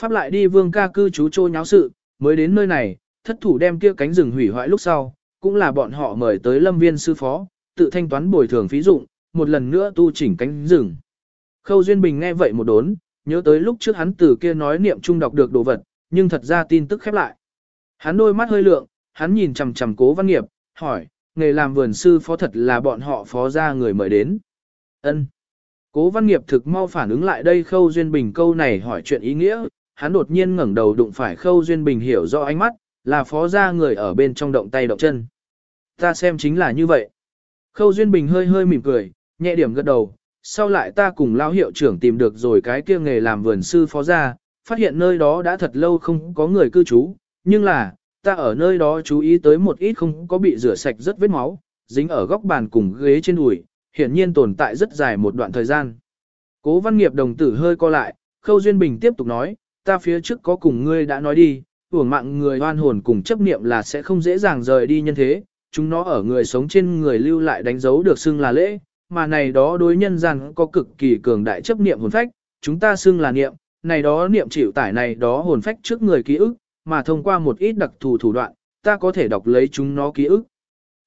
Pháp lại đi vương ca cư trú trô nháo sự, mới đến nơi này, thất thủ đem kia cánh rừng hủy hoại lúc sau, cũng là bọn họ mời tới lâm viên sư phó, tự thanh toán bồi thường phí dụng, một lần nữa tu chỉnh cánh rừng. Khâu Duyên Bình nghe vậy một đốn, nhớ tới lúc trước hắn từ kia nói niệm trung đọc được đồ vật, nhưng thật ra tin tức khép lại. Hắn đôi mắt hơi lượng, hắn nhìn chằm chằm cố văn nghiệp, hỏi, nghề làm vườn sư phó thật là bọn họ phó ra người mời đến. ân Cố văn nghiệp thực mau phản ứng lại đây Khâu Duyên Bình câu này hỏi chuyện ý nghĩa, hắn đột nhiên ngẩng đầu đụng phải Khâu Duyên Bình hiểu rõ ánh mắt, là phó ra người ở bên trong động tay động chân. Ta xem chính là như vậy. Khâu Duyên Bình hơi hơi mỉm cười, nhẹ điểm gật đầu, sau lại ta cùng lão hiệu trưởng tìm được rồi cái kia nghề làm vườn sư phó ra, phát hiện nơi đó đã thật lâu không có người cư trú, nhưng là, ta ở nơi đó chú ý tới một ít không có bị rửa sạch rất vết máu, dính ở góc bàn cùng ghế trên đùi, hiển nhiên tồn tại rất dài một đoạn thời gian. Cố văn nghiệp đồng tử hơi co lại, Khâu Duyên Bình tiếp tục nói, ta phía trước có cùng ngươi đã nói đi, hưởng mạng người oan hồn cùng chấp niệm là sẽ không dễ dàng rời đi nhân thế, chúng nó ở người sống trên người lưu lại đánh dấu được xưng là lễ, mà này đó đối nhân gian có cực kỳ cường đại chấp niệm hồn phách, chúng ta xưng là niệm, này đó niệm chịu tải này đó hồn phách trước người ký ức, mà thông qua một ít đặc thù thủ đoạn, ta có thể đọc lấy chúng nó ký ức.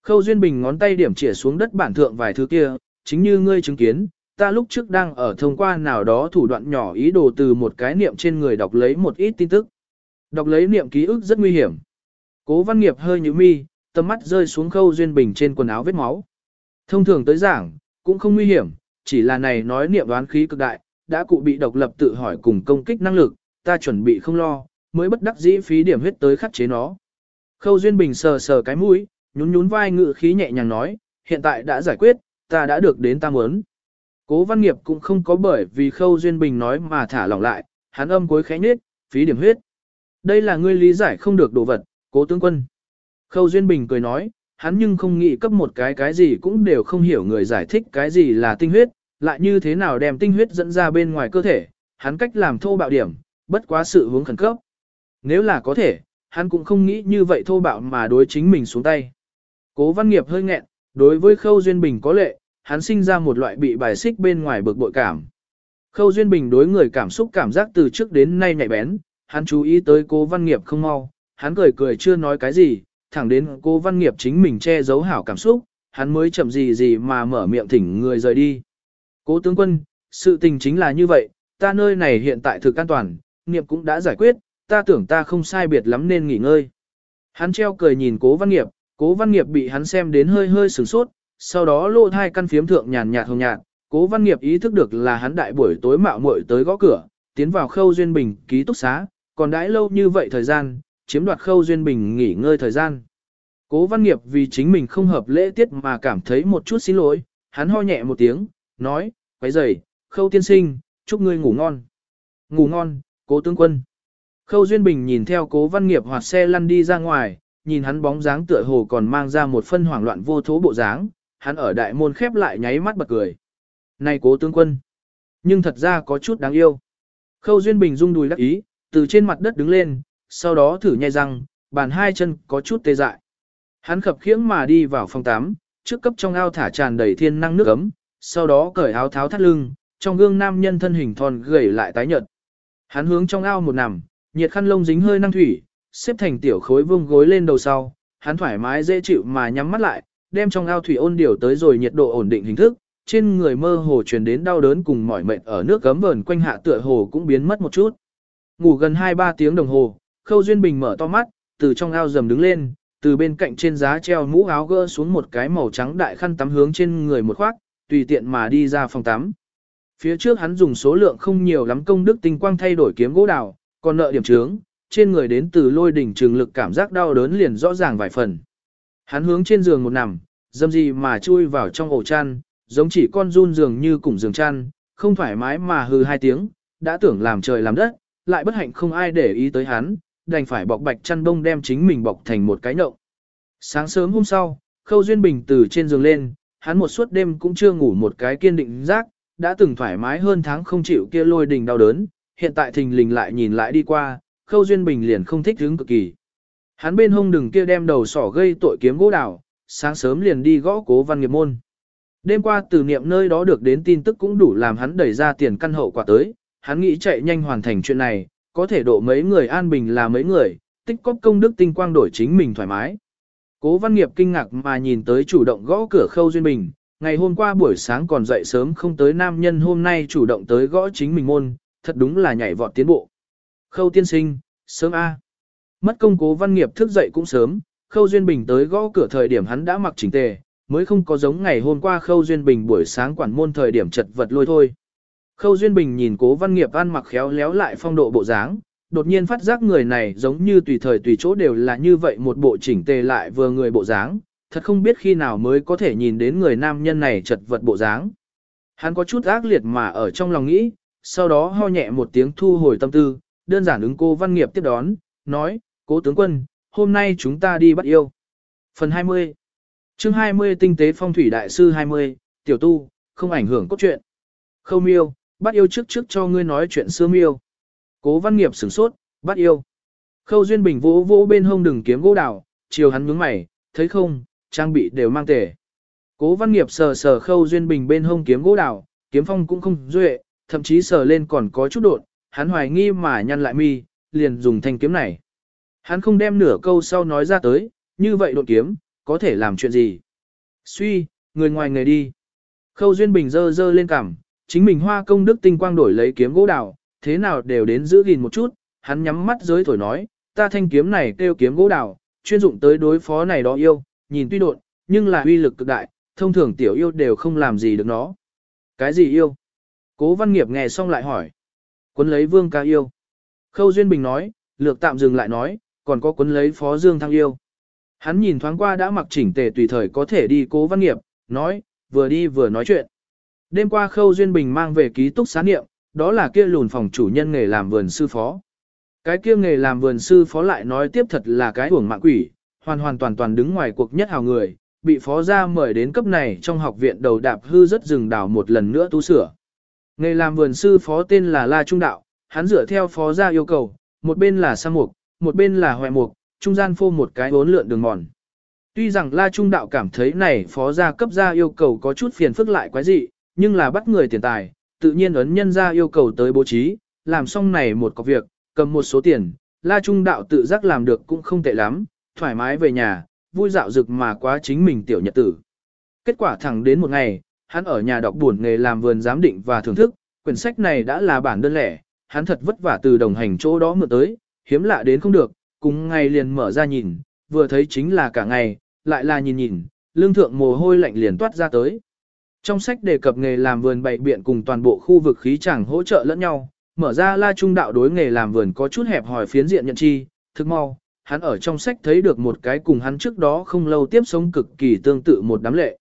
Khâu Duyên Bình ngón tay điểm chỉ xuống đất bản thượng vài thứ kia, chính như ngươi chứng kiến, ta lúc trước đang ở thông qua nào đó thủ đoạn nhỏ ý đồ từ một cái niệm trên người đọc lấy một ít tin tức. Đọc lấy niệm ký ức rất nguy hiểm. Cố văn nghiệp hơi như mi, tầm mắt rơi xuống khâu duyên bình trên quần áo vết máu. Thông thường tới giảng, cũng không nguy hiểm, chỉ là này nói niệm đoán khí cực đại, đã cụ bị độc lập tự hỏi cùng công kích năng lực, ta chuẩn bị không lo, mới bất đắc dĩ phí điểm huyết tới khắc chế nó. Khâu duyên bình sờ sờ cái mũi, nhún nhún vai ngự khí nhẹ nhàng nói, hiện tại đã giải quyết, ta đã được đến ta muốn. Cố văn nghiệp cũng không có bởi vì khâu duyên bình nói mà thả lỏng lại, hắn âm cuối khẽ nhết, phí điểm huyết. Đây là ngươi lý giải không được đồ vật, cố tướng quân. Khâu duyên bình cười nói, hắn nhưng không nghĩ cấp một cái cái gì cũng đều không hiểu người giải thích cái gì là tinh huyết, lại như thế nào đem tinh huyết dẫn ra bên ngoài cơ thể, hắn cách làm thô bạo điểm, bất quá sự hướng khẩn cấp. Nếu là có thể, hắn cũng không nghĩ như vậy thô bạo mà đối chính mình xuống tay. Cố văn nghiệp hơi nghẹn, đối với khâu duyên bình có lệ, hắn sinh ra một loại bị bài xích bên ngoài bực bội cảm. Khâu Duyên Bình đối người cảm xúc cảm giác từ trước đến nay nhạy bén, hắn chú ý tới cố văn nghiệp không mau, hắn cười cười chưa nói cái gì, thẳng đến cố văn nghiệp chính mình che giấu hảo cảm xúc, hắn mới chậm gì gì mà mở miệng thỉnh người rời đi. Cố tướng quân, sự tình chính là như vậy, ta nơi này hiện tại thực an toàn, nghiệp cũng đã giải quyết, ta tưởng ta không sai biệt lắm nên nghỉ ngơi. Hắn treo cười nhìn cố văn nghiệp, cố văn nghiệp bị hắn xem đến hơi hơi sửng sốt, sau đó lô thai căn phiếm thượng nhàn nhạt hồng nhạt, cố văn nghiệp ý thức được là hắn đại buổi tối mạo muội tới gõ cửa, tiến vào khâu duyên bình ký túc xá, còn đãi lâu như vậy thời gian, chiếm đoạt khâu duyên bình nghỉ ngơi thời gian. Cố văn nghiệp vì chính mình không hợp lễ tiết mà cảm thấy một chút xin lỗi, hắn ho nhẹ một tiếng, nói, quấy rầy, khâu tiên sinh, chúc ngươi ngủ ngon. Ngủ ngon, cố tướng quân. Khâu Duyên Bình nhìn theo cố văn nghiệp hoạt xe lăn đi ra ngoài, nhìn hắn bóng dáng tựa hồ còn mang ra một phân hoảng loạn vô thố bộ dáng, hắn ở đại môn khép lại nháy mắt bật cười. Này cố tướng quân, nhưng thật ra có chút đáng yêu. Khâu Duyên Bình rung đùi đắc ý, từ trên mặt đất đứng lên, sau đó thử nhai răng, bàn hai chân có chút tê dại. Hắn khập khiễng mà đi vào phòng tắm, trước cấp trong ao thả tràn đầy thiên năng nước ấm, sau đó cởi áo tháo thắt lưng, trong gương nam nhân thân hình thon gầy lại tái nhợt. Hắn hướng trong ao một nằm, nhiệt khăn lông dính hơi năng thủy, xếp thành tiểu khối vương gối lên đầu sau, hắn thoải mái dễ chịu mà nhắm mắt lại, đem trong ao thủy ôn điều tới rồi nhiệt độ ổn định hình thức, trên người mơ hồ truyền đến đau đớn cùng mỏi mệt ở nước gấm vờn quanh hạ tựa hồ cũng biến mất một chút. Ngủ gần 2-3 tiếng đồng hồ, Khâu Duyên Bình mở to mắt, từ trong ao dầm đứng lên, từ bên cạnh trên giá treo mũ áo gỡ xuống một cái màu trắng đại khăn tắm hướng trên người một khoác, tùy tiện mà đi ra phòng tắm. Phía trước hắn dùng số lượng không nhiều lắm công đức tinh quang thay đổi kiếm gỗ đào, còn nợ điểm trướng, trên người đến từ lôi đỉnh trường lực cảm giác đau đớn liền rõ ràng vài phần. Hắn hướng trên giường một nằm, dâm gì mà chui vào trong ổ chăn, giống chỉ con run giường như cùng giường chăn, không thoải mái mà hừ hai tiếng, đã tưởng làm trời làm đất, lại bất hạnh không ai để ý tới hắn, đành phải bọc bạch chăn đông đem chính mình bọc thành một cái nậu. Sáng sớm hôm sau, Khâu Duyên Bình từ trên giường lên, hắn một suốt đêm cũng chưa ngủ một cái kiên định giác, đã từng thoải mái hơn tháng không chịu kia lôi đình đau đớn, hiện tại thình lình lại nhìn lại đi qua, Khâu Duyên Bình liền không thích hứng cực kỳ. Hắn bên hông đừng kia đem đầu sỏ gây tội kiếm gỗ đào, sáng sớm liền đi gõ cố văn nghiệp môn. Đêm qua từ niệm nơi đó được đến tin tức cũng đủ làm hắn đẩy ra tiền căn hậu quả tới, hắn nghĩ chạy nhanh hoàn thành chuyện này, có thể độ mấy người an bình là mấy người, tích cóp công đức tinh quang đổi chính mình thoải mái. Cố văn nghiệp kinh ngạc mà nhìn tới chủ động gõ cửa khâu duyên bình, ngày hôm qua buổi sáng còn dậy sớm không tới nam nhân hôm nay chủ động tới gõ chính mình môn, thật đúng là nhảy vọt tiến bộ. Khâu tiên sinh, sớm A. Mất công cố văn nghiệp thức dậy cũng sớm, khâu duyên bình tới gõ cửa thời điểm hắn đã mặc chỉnh tề, mới không có giống ngày hôm qua khâu duyên bình buổi sáng quản môn thời điểm chật vật lôi thôi. Khâu duyên bình nhìn cố văn nghiệp ăn mặc khéo léo lại phong độ bộ dáng, đột nhiên phát giác người này giống như tùy thời tùy chỗ đều là như vậy một bộ chỉnh tề lại vừa người bộ dáng, thật không biết khi nào mới có thể nhìn đến người nam nhân này chật vật bộ dáng. Hắn có chút ác liệt mà ở trong lòng nghĩ, sau đó ho nhẹ một tiếng thu hồi tâm tư, đơn giản ứng cô văn nghiệp tiếp đón, nói, cố tướng quân, hôm nay chúng ta đi bắt yêu. Phần 20 chương 20 Tinh tế phong thủy đại sư 20, tiểu tu, không ảnh hưởng cốt truyện. Khâu miêu, bắt yêu trước trước cho ngươi nói chuyện xưa miêu. Cố văn nghiệp sửng sốt, bắt yêu. Khâu Duyên Bình vỗ vỗ bên hông đừng kiếm gỗ đào, chiều hắn nhướng mày, thấy không, trang bị đều mang tể. Cố văn nghiệp sờ sờ Khâu Duyên Bình bên hông kiếm gỗ đào, kiếm phong cũng không duệ, thậm chí sờ lên còn có chút đột, hắn hoài nghi mà nhăn lại mi, liền dùng thanh kiếm này. Hắn không đem nửa câu sau nói ra tới, như vậy đột kiếm, có thể làm chuyện gì? Suy, người ngoài người đi. Khâu Duyên Bình dơ dơ lên cằm, chính mình hoa công đức tinh quang đổi lấy kiếm gỗ đào, thế nào đều đến giữ gìn một chút, hắn nhắm mắt giới thổi nói, ta thanh kiếm này kêu kiếm gỗ đào, chuyên dụng tới đối phó này đó yêu, nhìn tuy đột, nhưng là uy lực cực đại, thông thường tiểu yêu đều không làm gì được nó. Cái gì yêu? Cố văn nghiệp nghe xong lại hỏi. Quấn lấy vương ca yêu. Khâu Duyên Bình nói, lược tạm dừng lại nói, còn có quấn lấy phó dương thăng yêu. Hắn nhìn thoáng qua đã mặc chỉnh tề tùy thời có thể đi cố văn nghiệp, nói, vừa đi vừa nói chuyện. Đêm qua Khâu Duyên Bình mang về ký túc xá niệm, đó là kia lùn phòng chủ nhân nghề làm vườn sư phó. Cái kia nghề làm vườn sư phó lại nói tiếp thật là cái uổng mạng quỷ, hoàn hoàn toàn toàn đứng ngoài cuộc nhất hào người, bị phó gia mời đến cấp này trong học viện đầu đạp hư rất rừng đảo một lần nữa tu sửa. Nghề làm vườn sư phó tên là La Trung Đạo, hắn dựa theo phó gia yêu cầu, một bên là sa mục, một bên là hoại mục, trung gian phô một cái bốn lượn đường mòn. Tuy rằng La Trung Đạo cảm thấy này phó gia cấp gia yêu cầu có chút phiền phức lại quái dị, nhưng là bắt người tiền tài, tự nhiên ấn nhân gia yêu cầu tới bố trí, làm xong này một cọc việc, cầm một số tiền, La Trung Đạo tự giác làm được cũng không tệ lắm, thoải mái về nhà, vui dạo dực mà quá chính mình tiểu nhật tử. Kết quả thẳng đến một ngày, hắn ở nhà đọc buồn nghề làm vườn giám định và thưởng thức, quyển sách này đã là bản đơn lẻ, hắn thật vất vả từ đồng hành chỗ đó mượn tới, hiếm lạ đến không được, cùng ngay liền mở ra nhìn, vừa thấy chính là cả ngày, lại là nhìn nhìn, lương thượng mồ hôi lạnh liền toát ra tới. Trong sách đề cập nghề làm vườn bày biện cùng toàn bộ khu vực khí chẳng hỗ trợ lẫn nhau, mở ra la trung đạo đối nghề làm vườn có chút hẹp hỏi phiến diện nhận chi, thực mau, hắn ở trong sách thấy được một cái cùng hắn trước đó không lâu tiếp sống cực kỳ tương tự một đám lệ.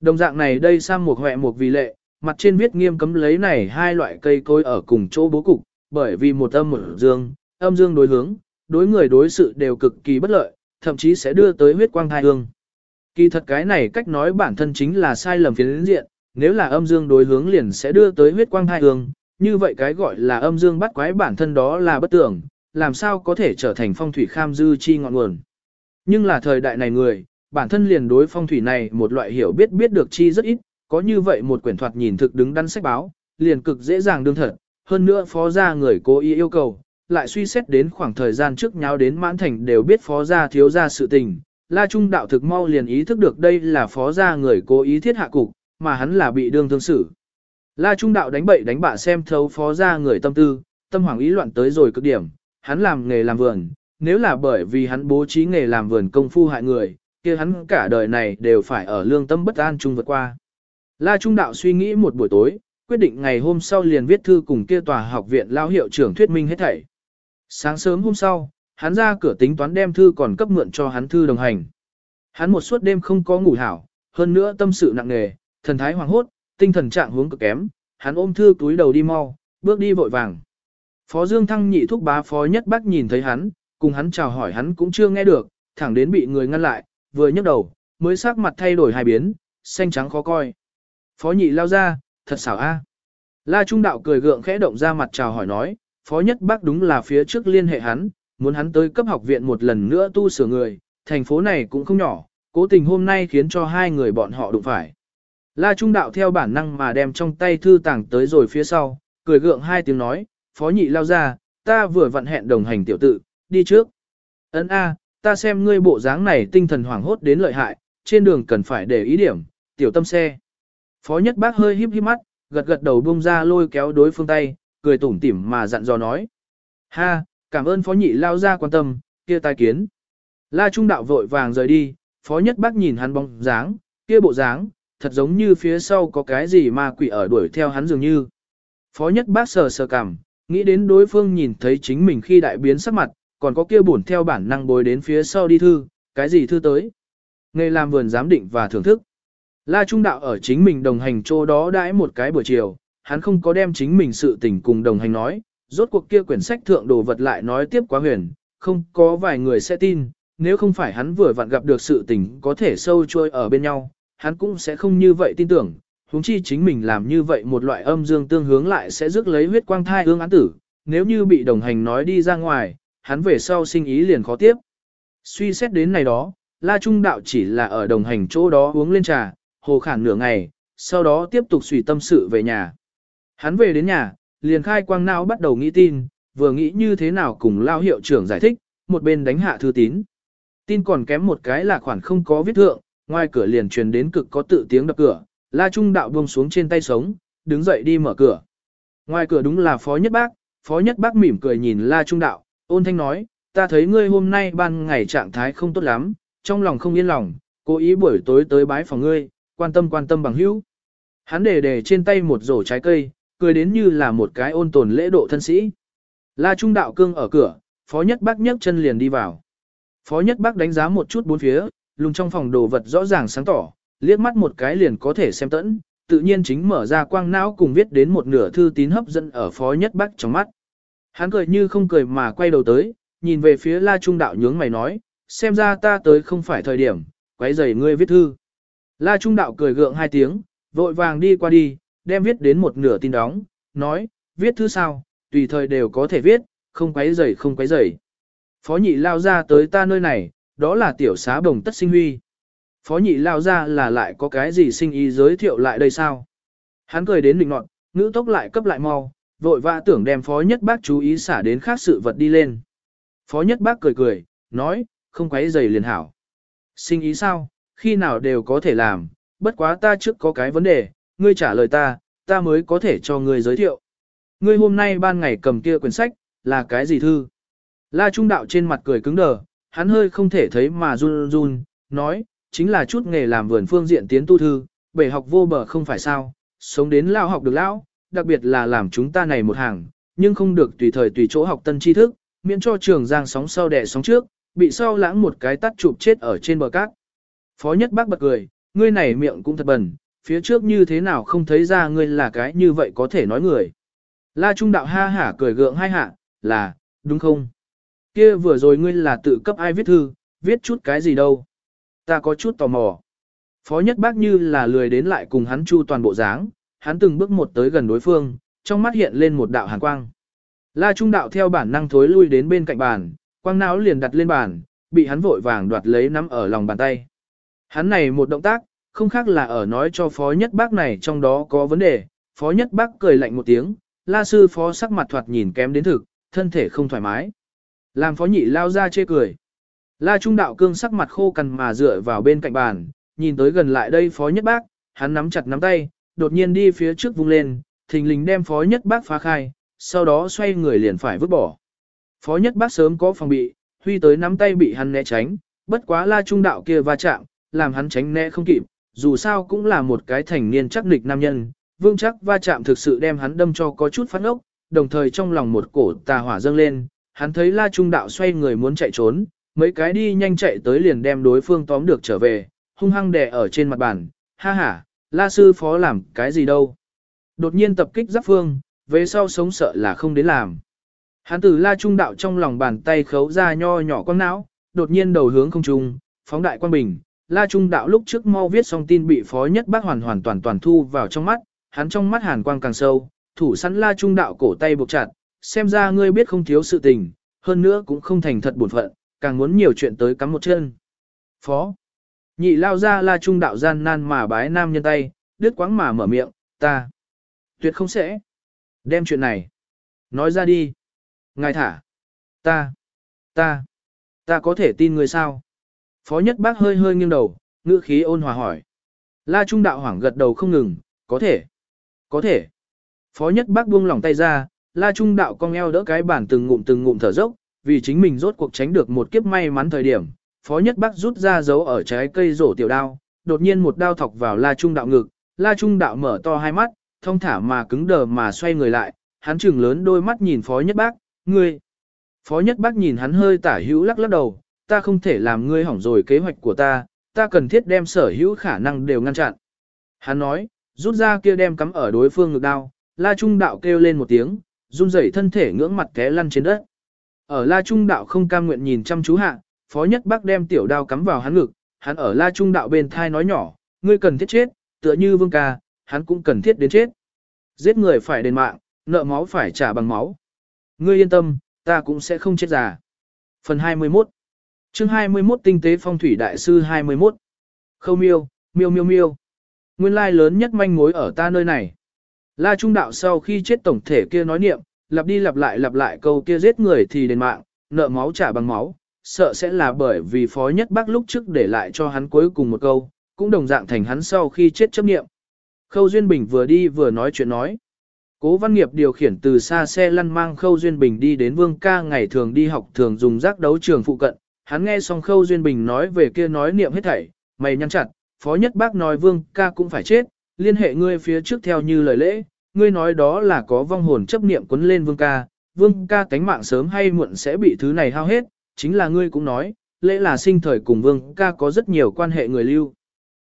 Đồng dạng này đây sang một hệ một vì lệ, mặt trên viết nghiêm cấm lấy này hai loại cây cối ở cùng chỗ bố cục, bởi vì một âm một dương, âm dương đối hướng, đối người đối sự đều cực kỳ bất lợi, thậm chí sẽ đưa tới huyết quang thai hương. Kỳ thật cái này cách nói bản thân chính là sai lầm phiến diện, nếu là âm dương đối hướng liền sẽ đưa tới huyết quang thai hương, như vậy cái gọi là âm dương bắt quái bản thân đó là bất tưởng, làm sao có thể trở thành phong thủy kham dư chi ngọn nguồn. Nhưng là thời đại này người, bản thân liền đối phong thủy này một loại hiểu biết biết được chi rất ít, có như vậy một quyển thoạt nhìn thực đứng đắn sách báo, liền cực dễ dàng đương thật, hơn nữa phó gia người cố ý yêu cầu, lại suy xét đến khoảng thời gian trước nháo đến mãn thành đều biết phó gia thiếu gia sự tình, La Trung đạo thực mau liền ý thức được đây là phó gia người cố ý thiết hạ cục, mà hắn là bị đương thương xử. La Trung đạo đánh bậy đánh bạ xem thấu phó gia người tâm tư, tâm hoàng ý loạn tới rồi cực điểm, hắn làm nghề làm vườn, nếu là bởi vì hắn bố trí nghề làm vườn công phu hại người, kia hắn cả đời này đều phải ở lương tâm bất an chung vượt qua. La Trung đạo suy nghĩ một buổi tối, quyết định ngày hôm sau liền viết thư cùng kia tòa học viện lao hiệu trưởng thuyết minh hết thảy. Sáng sớm hôm sau, hắn ra cửa tính toán đem thư còn cấp mượn cho hắn thư đồng hành. Hắn một suốt đêm không có ngủ hảo, hơn nữa tâm sự nặng nề, thần thái hoàng hốt, tinh thần trạng hướng cực kém, hắn ôm thư túi đầu đi mau, bước đi vội vàng. Phó Dương Thăng nhị thúc bá phó nhất bác nhìn thấy hắn, cùng hắn chào hỏi hắn cũng chưa nghe được, thẳng đến bị người ngăn lại, vừa nhấc đầu, mới sắc mặt thay đổi hai biến, xanh trắng khó coi. Phó nhị lao ra, thật xảo a. La Trung Đạo cười gượng khẽ động ra mặt chào hỏi nói, phó nhất bác đúng là phía trước liên hệ hắn, muốn hắn tới cấp học viện một lần nữa tu sửa người, thành phố này cũng không nhỏ, cố tình hôm nay khiến cho hai người bọn họ đụng phải. La Trung Đạo theo bản năng mà đem trong tay thư tàng tới rồi phía sau, cười gượng hai tiếng nói, phó nhị lao ra, ta vừa vặn hẹn đồng hành tiểu tự, đi trước. Ấn A, ta xem ngươi bộ dáng này tinh thần hoảng hốt đến lợi hại, trên đường cần phải để ý điểm, tiểu tâm xe. Phó nhất bác hơi híp híp mắt, gật gật đầu buông ra lôi kéo đối phương tay, cười tủm tỉm mà dặn dò nói. Ha, cảm ơn phó nhị lao ra quan tâm, kia tai kiến. La Trung đạo vội vàng rời đi, phó nhất bác nhìn hắn bóng dáng, kia bộ dáng, thật giống như phía sau có cái gì ma quỷ ở đuổi theo hắn dường như. Phó nhất bác sờ sờ cảm, nghĩ đến đối phương nhìn thấy chính mình khi đại biến sắc mặt, còn có kia bổn theo bản năng bối đến phía sau đi thư, cái gì thư tới. Nghề làm vườn giám định và thưởng thức. La Trung Đạo ở chính mình đồng hành chỗ đó đãi một cái buổi chiều, hắn không có đem chính mình sự tình cùng đồng hành nói, rốt cuộc kia quyển sách thượng đồ vật lại nói tiếp quá huyền, không có vài người sẽ tin, nếu không phải hắn vừa vặn gặp được sự tình có thể sâu trôi ở bên nhau, hắn cũng sẽ không như vậy tin tưởng, huống chi chính mình làm như vậy một loại âm dương tương hướng lại sẽ rước lấy huyết quang thai hương án tử, nếu như bị đồng hành nói đi ra ngoài, hắn về sau sinh ý liền khó tiếp. Suy xét đến này đó, La Trung Đạo chỉ là ở đồng hành chỗ đó uống lên trà, hồ khản nửa ngày, sau đó tiếp tục suy tâm sự về nhà. Hắn về đến nhà, liền khai quang não bắt đầu nghĩ tin, vừa nghĩ như thế nào cùng lao hiệu trưởng giải thích, một bên đánh hạ thư tín. Tin còn kém một cái là khoản không có viết thượng, ngoài cửa liền truyền đến cực có tự tiếng đập cửa, La Trung Đạo buông xuống trên tay sống, đứng dậy đi mở cửa. Ngoài cửa đúng là Phó Nhất Bác, Phó Nhất Bác mỉm cười nhìn La Trung Đạo, ôn thanh nói, ta thấy ngươi hôm nay ban ngày trạng thái không tốt lắm, trong lòng không yên lòng, cố ý buổi tối tới bái phòng ngươi, quan tâm quan tâm bằng hữu. Hắn để để trên tay một rổ trái cây, cười đến như là một cái ôn tồn lễ độ thân sĩ. La Trung Đạo cương ở cửa, Phó Nhất Bác nhấc chân liền đi vào. Phó Nhất Bác đánh giá một chút bốn phía, lùng trong phòng đồ vật rõ ràng sáng tỏ, liếc mắt một cái liền có thể xem tẫn, tự nhiên chính mở ra quang não cùng viết đến một nửa thư tín hấp dẫn ở Phó Nhất Bác trong mắt. Hắn cười như không cười mà quay đầu tới, nhìn về phía La Trung Đạo nhướng mày nói, xem ra ta tới không phải thời điểm, quấy rầy ngươi viết thư. La Trung Đạo cười gượng hai tiếng, vội vàng đi qua đi, đem viết đến một nửa tin đóng, nói, viết thư sao, tùy thời đều có thể viết, không quấy rầy không quấy rầy. Phó nhị lao ra tới ta nơi này, đó là tiểu xá đồng tất sinh huy. Phó nhị lao ra là lại có cái gì sinh ý giới thiệu lại đây sao? Hắn cười đến định nọt, ngữ tốc lại cấp lại mau, vội vã tưởng đem phó nhất bác chú ý xả đến khác sự vật đi lên. Phó nhất bác cười cười, nói, không quấy rầy liền hảo. Sinh ý sao, khi nào đều có thể làm, bất quá ta trước có cái vấn đề, ngươi trả lời ta, ta mới có thể cho ngươi giới thiệu. Ngươi hôm nay ban ngày cầm kia quyển sách, là cái gì thư? La Trung Đạo trên mặt cười cứng đờ, hắn hơi không thể thấy mà run run, nói, chính là chút nghề làm vườn phương diện tiến tu thư, bể học vô bờ không phải sao, sống đến lao học được lão, đặc biệt là làm chúng ta này một hàng, nhưng không được tùy thời tùy chỗ học tân tri thức, miễn cho trường giang sóng sau đẻ sóng trước, bị sau lãng một cái tắt chụp chết ở trên bờ cát. Phó nhất bác bật cười, ngươi này miệng cũng thật bẩn, phía trước như thế nào không thấy ra ngươi là cái như vậy có thể nói người. La Trung Đạo ha hả cười gượng hai hạ, là, đúng không? Kia vừa rồi ngươi là tự cấp ai viết thư, viết chút cái gì đâu. Ta có chút tò mò. Phó nhất bác như là lười đến lại cùng hắn chu toàn bộ dáng, hắn từng bước một tới gần đối phương, trong mắt hiện lên một đạo hàn quang. La Trung Đạo theo bản năng thối lui đến bên cạnh bàn, quang não liền đặt lên bàn, bị hắn vội vàng đoạt lấy nắm ở lòng bàn tay. Hắn này một động tác, không khác là ở nói cho phó nhất bác này trong đó có vấn đề, phó nhất bác cười lạnh một tiếng, la sư phó sắc mặt thoạt nhìn kém đến thực, thân thể không thoải mái. Làm phó nhị lao ra chê cười. La trung đạo cương sắc mặt khô cằn mà dựa vào bên cạnh bàn, nhìn tới gần lại đây phó nhất bác, hắn nắm chặt nắm tay, đột nhiên đi phía trước vung lên, thình lình đem phó nhất bác phá khai, sau đó xoay người liền phải vứt bỏ. Phó nhất bác sớm có phòng bị, huy tới nắm tay bị hắn né tránh, bất quá la trung đạo kia va chạm, làm hắn tránh né không kịp, dù sao cũng là một cái thành niên chắc nịch nam nhân, vương chắc va chạm thực sự đem hắn đâm cho có chút phát ốc, đồng thời trong lòng một cổ tà hỏa dâng lên, hắn thấy la trung đạo xoay người muốn chạy trốn, mấy cái đi nhanh chạy tới liền đem đối phương tóm được trở về, hung hăng đè ở trên mặt bàn, ha ha, la sư phó làm cái gì đâu. Đột nhiên tập kích giáp phương, về sau sống sợ là không đến làm. Hắn từ la trung đạo trong lòng bàn tay khấu ra nho nhỏ con não, đột nhiên đầu hướng không trung, phóng đại quan bình. La trung đạo lúc trước mau viết xong tin bị phó nhất bác hoàn hoàn toàn toàn thu vào trong mắt, hắn trong mắt hàn quang càng sâu, thủ sẵn la trung đạo cổ tay buộc chặt, xem ra ngươi biết không thiếu sự tình, hơn nữa cũng không thành thật buồn phận, càng muốn nhiều chuyện tới cắm một chân. Phó. Nhị lao ra la trung đạo gian nan mà bái nam nhân tay, đứt quãng mà mở miệng, ta. Tuyệt không sẽ. Đem chuyện này. Nói ra đi. Ngài thả. Ta. Ta. Ta có thể tin người sao? Phó nhất bác hơi hơi nghiêng đầu, ngữ khí ôn hòa hỏi. La Trung đạo hoảng gật đầu không ngừng, có thể. Có thể. Phó nhất bác buông lỏng tay ra, La Trung đạo cong eo đỡ cái bản từng ngụm từng ngụm thở dốc, vì chính mình rốt cuộc tránh được một kiếp may mắn thời điểm. Phó nhất bác rút ra dấu ở trái cây rổ tiểu đao, đột nhiên một đao thọc vào La Trung đạo ngực, La Trung đạo mở to hai mắt, thông thả mà cứng đờ mà xoay người lại, hắn trừng lớn đôi mắt nhìn Phó Nhất Bác, ngươi. Phó Nhất Bác nhìn hắn hơi tả hữu lắc lắc đầu, ta không thể làm ngươi hỏng rồi kế hoạch của ta, ta cần thiết đem sở hữu khả năng đều ngăn chặn. Hắn nói, rút ra kia đem cắm ở đối phương ngực đao, La Trung đạo kêu lên một tiếng, run rẩy thân thể ngưỡng mặt té lăn trên đất. Ở La Trung đạo không cam nguyện nhìn chăm chú hạ, Phó Nhất Bác đem tiểu đao cắm vào hắn ngực, hắn ở La Trung đạo bên thai nói nhỏ, ngươi cần thiết chết, tựa như vương ca, hắn cũng cần thiết đến chết. Giết người phải đền mạng, nợ máu phải trả bằng máu. Ngươi yên tâm, ta cũng sẽ không chết già. Phần 21 chương 21 Tinh tế phong thủy đại sư 21 Khâu miêu, miêu miêu miêu. Nguyên lai lớn nhất manh mối ở ta nơi này. La Trung Đạo sau khi chết tổng thể kia nói niệm, lặp đi lặp lại lặp lại câu kia giết người thì đền mạng, nợ máu trả bằng máu, sợ sẽ là bởi vì phó nhất bác lúc trước để lại cho hắn cuối cùng một câu, cũng đồng dạng thành hắn sau khi chết chấp niệm. Khâu Duyên Bình vừa đi vừa nói chuyện nói. Cố Văn Nghiệp điều khiển từ xa xe lăn mang Khâu Duyên Bình đi đến Vương Ca ngày thường đi học thường dùng rác đấu trường phụ cận. Hắn nghe xong Khâu Duyên Bình nói về kia nói niệm hết thảy, mày nhăn chặt, Phó Nhất Bác nói Vương Ca cũng phải chết, liên hệ ngươi phía trước theo như lời lễ, ngươi nói đó là có vong hồn chấp niệm quấn lên Vương Ca, Vương Ca tánh mạng sớm hay muộn sẽ bị thứ này hao hết, chính là ngươi cũng nói, lễ là sinh thời cùng Vương Ca có rất nhiều quan hệ người lưu.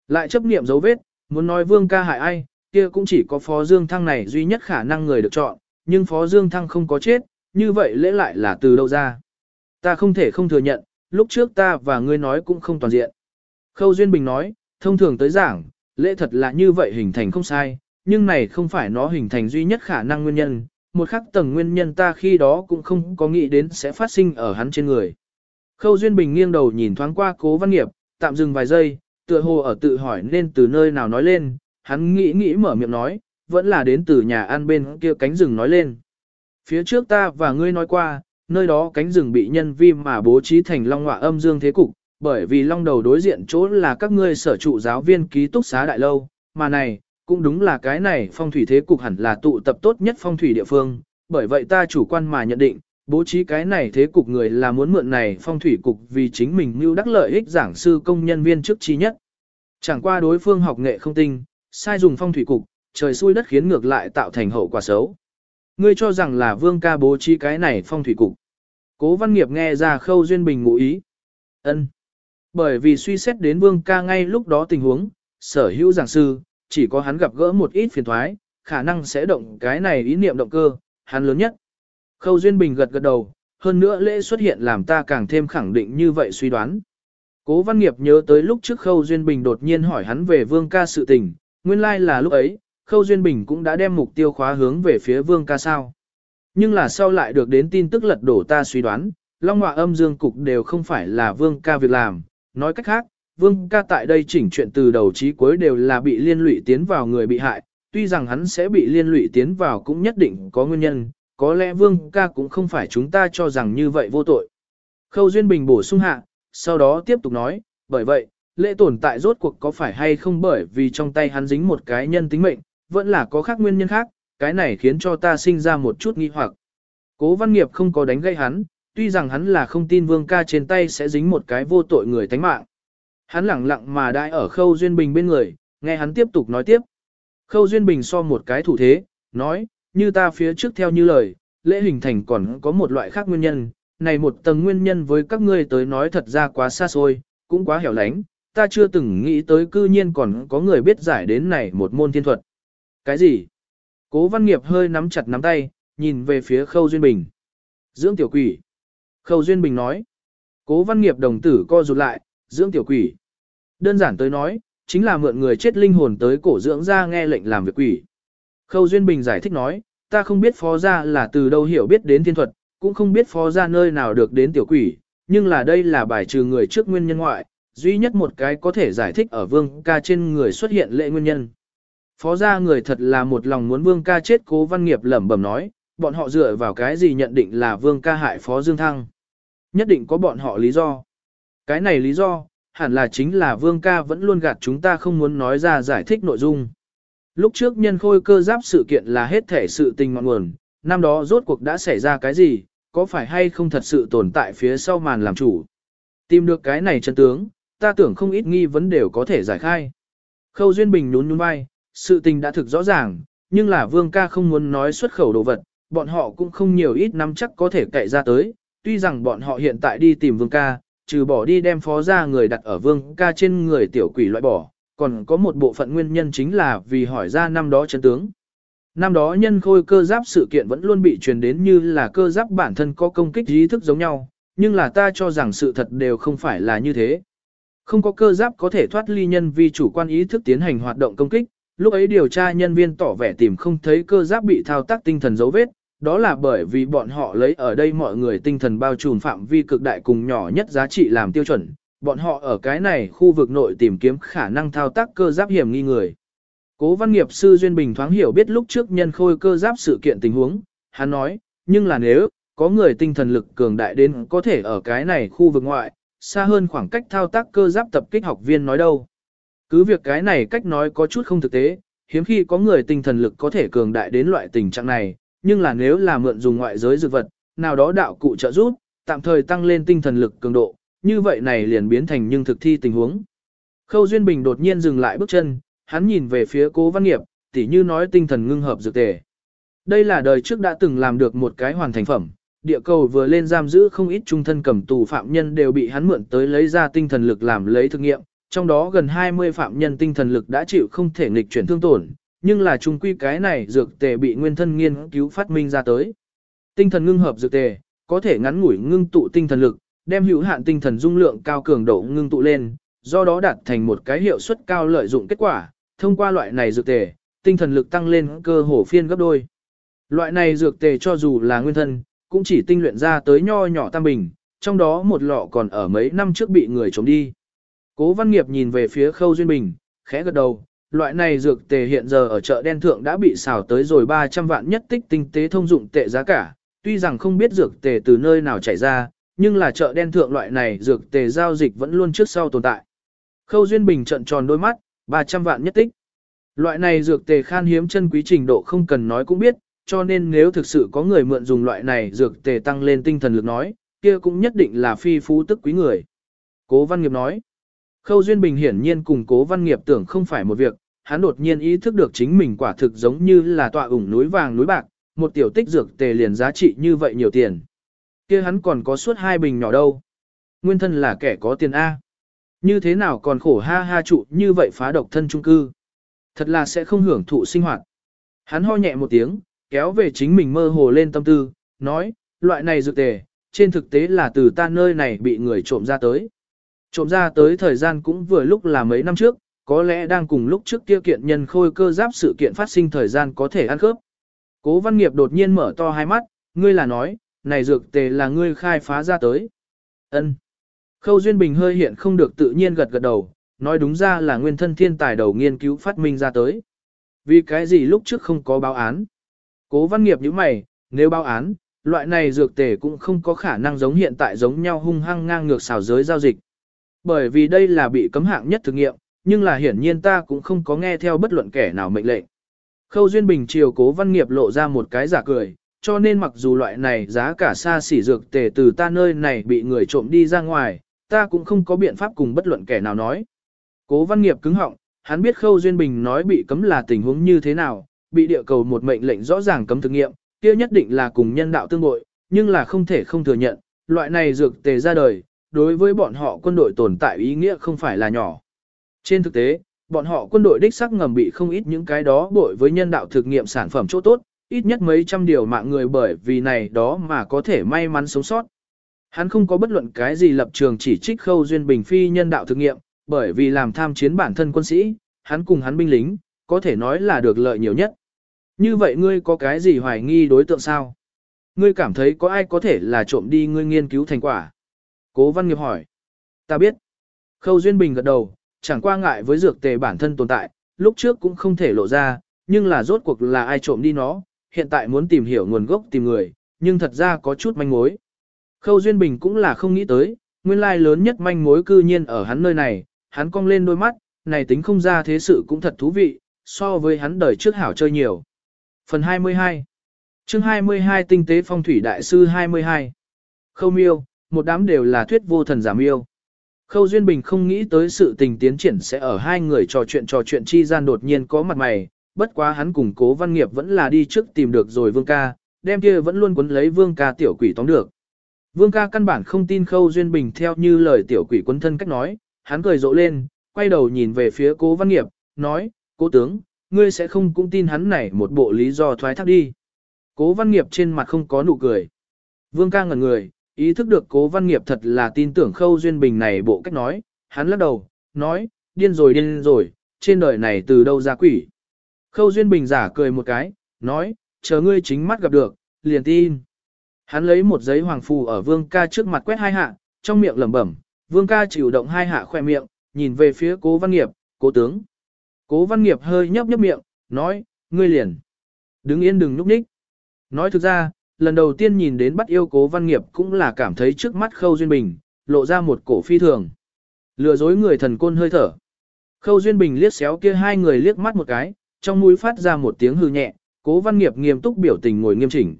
Lại chấp niệm dấu vết, muốn nói Vương Ca hại ai, kia cũng chỉ có Phó Dương Thăng này duy nhất khả năng người được chọn, nhưng Phó Dương Thăng không có chết, như vậy lễ lại là từ đâu ra. Ta không thể không thừa nhận, lúc trước ta và ngươi nói cũng không toàn diện. Khâu Duyên Bình nói, thông thường tới giảng, lễ thật là như vậy hình thành không sai, nhưng này không phải nó hình thành duy nhất khả năng nguyên nhân, một khắc tầng nguyên nhân ta khi đó cũng không có nghĩ đến sẽ phát sinh ở hắn trên người. Khâu Duyên Bình nghiêng đầu nhìn thoáng qua cố văn nghiệp, tạm dừng vài giây, tựa hồ ở tự hỏi nên từ nơi nào nói lên, hắn nghĩ nghĩ mở miệng nói, vẫn là đến từ nhà ăn bên kia cánh rừng nói lên. Phía trước ta và ngươi nói qua, nơi đó cánh rừng bị nhân vi mà bố trí thành long họa âm dương thế cục, bởi vì long đầu đối diện chỗ là các ngươi sở trụ giáo viên ký túc xá đại lâu, mà này, cũng đúng là cái này phong thủy thế cục hẳn là tụ tập tốt nhất phong thủy địa phương, bởi vậy ta chủ quan mà nhận định, bố trí cái này thế cục người là muốn mượn này phong thủy cục vì chính mình mưu đắc lợi ích giảng sư công nhân viên chức trí nhất. Chẳng qua đối phương học nghệ không tinh, sai dùng phong thủy cục, trời xui đất khiến ngược lại tạo thành hậu quả xấu. Ngươi cho rằng là vương ca bố trí cái này phong thủy cục. Cố văn nghiệp nghe ra khâu duyên bình ngụ ý. ân Bởi vì suy xét đến vương ca ngay lúc đó tình huống, sở hữu giảng sư, chỉ có hắn gặp gỡ một ít phiền thoái, khả năng sẽ động cái này ý niệm động cơ, hắn lớn nhất. Khâu Duyên Bình gật gật đầu, hơn nữa lễ xuất hiện làm ta càng thêm khẳng định như vậy suy đoán. Cố Văn Nghiệp nhớ tới lúc trước Khâu Duyên Bình đột nhiên hỏi hắn về Vương ca sự tình, nguyên lai like là lúc ấy, Khâu Duyên Bình cũng đã đem mục tiêu khóa hướng về phía Vương ca sao. Nhưng là sau lại được đến tin tức lật đổ ta suy đoán, Long Họa âm dương cục đều không phải là Vương ca việc làm, nói cách khác, Vương ca tại đây chỉnh chuyện từ đầu chí cuối đều là bị liên lụy tiến vào người bị hại, tuy rằng hắn sẽ bị liên lụy tiến vào cũng nhất định có nguyên nhân, có lẽ Vương ca cũng không phải chúng ta cho rằng như vậy vô tội. Khâu Duyên Bình bổ sung hạ, sau đó tiếp tục nói, bởi vậy, lễ tồn tại rốt cuộc có phải hay không bởi vì trong tay hắn dính một cái nhân tính mệnh, vẫn là có khác nguyên nhân khác, cái này khiến cho ta sinh ra một chút nghi hoặc. Cố văn nghiệp không có đánh gây hắn, tuy rằng hắn là không tin vương ca trên tay sẽ dính một cái vô tội người tánh mạng. Hắn lặng lặng mà đại ở khâu duyên bình bên người, nghe hắn tiếp tục nói tiếp. Khâu duyên bình so một cái thủ thế, nói, như ta phía trước theo như lời, lễ hình thành còn có một loại khác nguyên nhân, này một tầng nguyên nhân với các ngươi tới nói thật ra quá xa xôi, cũng quá hẻo lánh, ta chưa từng nghĩ tới cư nhiên còn có người biết giải đến này một môn thiên thuật. Cái gì? Cố văn nghiệp hơi nắm chặt nắm tay, nhìn về phía khâu duyên bình. Dưỡng tiểu quỷ. Khâu duyên bình nói. Cố văn nghiệp đồng tử co rụt lại, dưỡng tiểu quỷ. Đơn giản tới nói, chính là mượn người chết linh hồn tới cổ dưỡng ra nghe lệnh làm việc quỷ. Khâu duyên bình giải thích nói, ta không biết phó gia là từ đâu hiểu biết đến thiên thuật, cũng không biết phó gia nơi nào được đến tiểu quỷ, nhưng là đây là bài trừ người trước nguyên nhân ngoại, duy nhất một cái có thể giải thích ở vương ca trên người xuất hiện lệ nguyên nhân. Phó gia người thật là một lòng muốn vương ca chết cố văn nghiệp lẩm bẩm nói, bọn họ dựa vào cái gì nhận định là vương ca hại Phó Dương Thăng. Nhất định có bọn họ lý do. Cái này lý do, hẳn là chính là vương ca vẫn luôn gạt chúng ta không muốn nói ra giải thích nội dung. Lúc trước nhân khôi cơ giáp sự kiện là hết thể sự tình ngọn nguồn, năm đó rốt cuộc đã xảy ra cái gì, có phải hay không thật sự tồn tại phía sau màn làm chủ. Tìm được cái này chân tướng, ta tưởng không ít nghi vấn đều có thể giải khai. Khâu Duyên Bình nhún nhún vai, sự tình đã thực rõ ràng, nhưng là vương ca không muốn nói xuất khẩu đồ vật, bọn họ cũng không nhiều ít nắm chắc có thể cậy ra tới, tuy rằng bọn họ hiện tại đi tìm vương ca, trừ bỏ đi đem phó ra người đặt ở vương ca trên người tiểu quỷ loại bỏ, còn có một bộ phận nguyên nhân chính là vì hỏi ra năm đó chân tướng. Năm đó nhân khôi cơ giáp sự kiện vẫn luôn bị truyền đến như là cơ giáp bản thân có công kích ý thức giống nhau, nhưng là ta cho rằng sự thật đều không phải là như thế. Không có cơ giáp có thể thoát ly nhân vi chủ quan ý thức tiến hành hoạt động công kích, lúc ấy điều tra nhân viên tỏ vẻ tìm không thấy cơ giáp bị thao tác tinh thần dấu vết, đó là bởi vì bọn họ lấy ở đây mọi người tinh thần bao trùm phạm vi cực đại cùng nhỏ nhất giá trị làm tiêu chuẩn, bọn họ ở cái này khu vực nội tìm kiếm khả năng thao tác cơ giáp hiểm nghi người. Cố văn nghiệp sư Duyên Bình thoáng hiểu biết lúc trước nhân khôi cơ giáp sự kiện tình huống, hắn nói, nhưng là nếu, có người tinh thần lực cường đại đến có thể ở cái này khu vực ngoại, xa hơn khoảng cách thao tác cơ giáp tập kích học viên nói đâu. Cứ việc cái này cách nói có chút không thực tế, hiếm khi có người tinh thần lực có thể cường đại đến loại tình trạng này, nhưng là nếu là mượn dùng ngoại giới dược vật, nào đó đạo cụ trợ giúp, tạm thời tăng lên tinh thần lực cường độ, như vậy này liền biến thành nhưng thực thi tình huống. Khâu Duyên Bình đột nhiên dừng lại bước chân, hắn nhìn về phía cố văn nghiệp, tỉ như nói tinh thần ngưng hợp dược tề. Đây là đời trước đã từng làm được một cái hoàn thành phẩm, địa cầu vừa lên giam giữ không ít trung thân cầm tù phạm nhân đều bị hắn mượn tới lấy ra tinh thần lực làm lấy thực nghiệm, trong đó gần 20 phạm nhân tinh thần lực đã chịu không thể nghịch chuyển thương tổn, nhưng là chung quy cái này dược tề bị nguyên thân nghiên cứu phát minh ra tới. Tinh thần ngưng hợp dược tề, có thể ngắn ngủi ngưng tụ tinh thần lực, đem hữu hạn tinh thần dung lượng cao cường độ ngưng tụ lên, do đó đạt thành một cái hiệu suất cao lợi dụng kết quả, thông qua loại này dược tề, tinh thần lực tăng lên cơ hồ phiên gấp đôi. Loại này dược tề cho dù là nguyên thân, cũng chỉ tinh luyện ra tới nho nhỏ tam bình, trong đó một lọ còn ở mấy năm trước bị người chống đi. Cố Văn Nghiệp nhìn về phía Khâu Duyên Bình, khẽ gật đầu, loại này dược tề hiện giờ ở chợ đen thượng đã bị xào tới rồi 300 vạn nhất tích tinh tế thông dụng tệ giá cả, tuy rằng không biết dược tề từ nơi nào chảy ra, nhưng là chợ đen thượng loại này dược tề giao dịch vẫn luôn trước sau tồn tại. Khâu Duyên Bình trận tròn đôi mắt, 300 vạn nhất tích. Loại này dược tề khan hiếm chân quý trình độ không cần nói cũng biết, cho nên nếu thực sự có người mượn dùng loại này dược tề tăng lên tinh thần lực nói, kia cũng nhất định là phi phú tức quý người. Cố Văn Nghiệp nói, Khâu Duyên Bình hiển nhiên cùng Cố Văn Nghiệp tưởng không phải một việc, hắn đột nhiên ý thức được chính mình quả thực giống như là tọa ủng núi vàng núi bạc, một tiểu tích dược tề liền giá trị như vậy nhiều tiền. kia hắn còn có suốt hai bình nhỏ đâu. Nguyên thân là kẻ có tiền A. Như thế nào còn khổ ha ha trụ như vậy phá độc thân trung cư. Thật là sẽ không hưởng thụ sinh hoạt. Hắn ho nhẹ một tiếng, kéo về chính mình mơ hồ lên tâm tư, nói, loại này dược tề, trên thực tế là từ ta nơi này bị người trộm ra tới. Trộm ra tới thời gian cũng vừa lúc là mấy năm trước, có lẽ đang cùng lúc trước kia kiện nhân khôi cơ giáp sự kiện phát sinh thời gian có thể ăn khớp. Cố văn nghiệp đột nhiên mở to hai mắt, ngươi là nói, này dược tề là ngươi khai phá ra tới. ân Khâu Duyên Bình hơi hiện không được tự nhiên gật gật đầu, nói đúng ra là nguyên thân thiên tài đầu nghiên cứu phát minh ra tới. Vì cái gì lúc trước không có báo án? Cố văn nghiệp như mày, nếu báo án, loại này dược tề cũng không có khả năng giống hiện tại giống nhau hung hăng ngang ngược xào giới giao dịch. Bởi vì đây là bị cấm hạng nhất thực nghiệm, nhưng là hiển nhiên ta cũng không có nghe theo bất luận kẻ nào mệnh lệnh. Khâu Duyên Bình chiều cố văn nghiệp lộ ra một cái giả cười, cho nên mặc dù loại này giá cả xa xỉ dược tề từ ta nơi này bị người trộm đi ra ngoài, ta cũng không có biện pháp cùng bất luận kẻ nào nói. Cố văn nghiệp cứng họng, hắn biết Khâu Duyên Bình nói bị cấm là tình huống như thế nào, bị địa cầu một mệnh lệnh rõ ràng cấm thực nghiệm, kia nhất định là cùng nhân đạo tương bội, nhưng là không thể không thừa nhận, loại này dược tề ra đời, đối với bọn họ quân đội tồn tại ý nghĩa không phải là nhỏ. Trên thực tế, bọn họ quân đội đích sắc ngầm bị không ít những cái đó bội với nhân đạo thực nghiệm sản phẩm chỗ tốt, ít nhất mấy trăm điều mạng người bởi vì này đó mà có thể may mắn sống sót. Hắn không có bất luận cái gì lập trường chỉ trích khâu duyên bình phi nhân đạo thực nghiệm, bởi vì làm tham chiến bản thân quân sĩ, hắn cùng hắn binh lính, có thể nói là được lợi nhiều nhất. Như vậy ngươi có cái gì hoài nghi đối tượng sao? Ngươi cảm thấy có ai có thể là trộm đi ngươi nghiên cứu thành quả? Cố văn nghiệp hỏi. Ta biết. Khâu Duyên Bình gật đầu, chẳng qua ngại với dược tề bản thân tồn tại, lúc trước cũng không thể lộ ra, nhưng là rốt cuộc là ai trộm đi nó, hiện tại muốn tìm hiểu nguồn gốc tìm người, nhưng thật ra có chút manh mối. Khâu Duyên Bình cũng là không nghĩ tới, nguyên lai lớn nhất manh mối cư nhiên ở hắn nơi này, hắn cong lên đôi mắt, này tính không ra thế sự cũng thật thú vị, so với hắn đời trước hảo chơi nhiều. Phần 22 chương 22 Tinh tế phong thủy đại sư 22 Khâu miêu, một đám đều là thuyết vô thần giảm yêu Khâu Duyên Bình không nghĩ tới sự tình tiến triển sẽ ở hai người trò chuyện trò chuyện chi gian đột nhiên có mặt mày, bất quá hắn cùng cố văn nghiệp vẫn là đi trước tìm được rồi vương ca, đem kia vẫn luôn quấn lấy vương ca tiểu quỷ tóm được. Vương ca căn bản không tin Khâu Duyên Bình theo như lời tiểu quỷ quấn thân cách nói, hắn cười rộ lên, quay đầu nhìn về phía cố văn nghiệp, nói, cố tướng, ngươi sẽ không cũng tin hắn này một bộ lý do thoái thác đi. Cố văn nghiệp trên mặt không có nụ cười. Vương ca ngẩn người, ý thức được cố văn nghiệp thật là tin tưởng Khâu Duyên Bình này bộ cách nói, hắn lắc đầu, nói, điên rồi điên rồi, trên đời này từ đâu ra quỷ. Khâu Duyên Bình giả cười một cái, nói, chờ ngươi chính mắt gặp được, liền tin. Hắn lấy một giấy hoàng phù ở vương ca trước mặt quét hai hạ, trong miệng lẩm bẩm, vương ca chịu động hai hạ khoe miệng, nhìn về phía cố văn nghiệp, cố tướng. Cố văn nghiệp hơi nhấp nhấp miệng, nói, ngươi liền. Đứng yên đừng núp ních. Nói thực ra, lần đầu tiên nhìn đến bắt yêu cố văn nghiệp cũng là cảm thấy trước mắt khâu duyên bình, lộ ra một cổ phi thường. Lừa dối người thần côn hơi thở. Khâu duyên bình liếc xéo kia hai người liếc mắt một cái, trong mũi phát ra một tiếng hư nhẹ, cố văn nghiệp nghiêm túc biểu tình ngồi nghiêm chỉnh.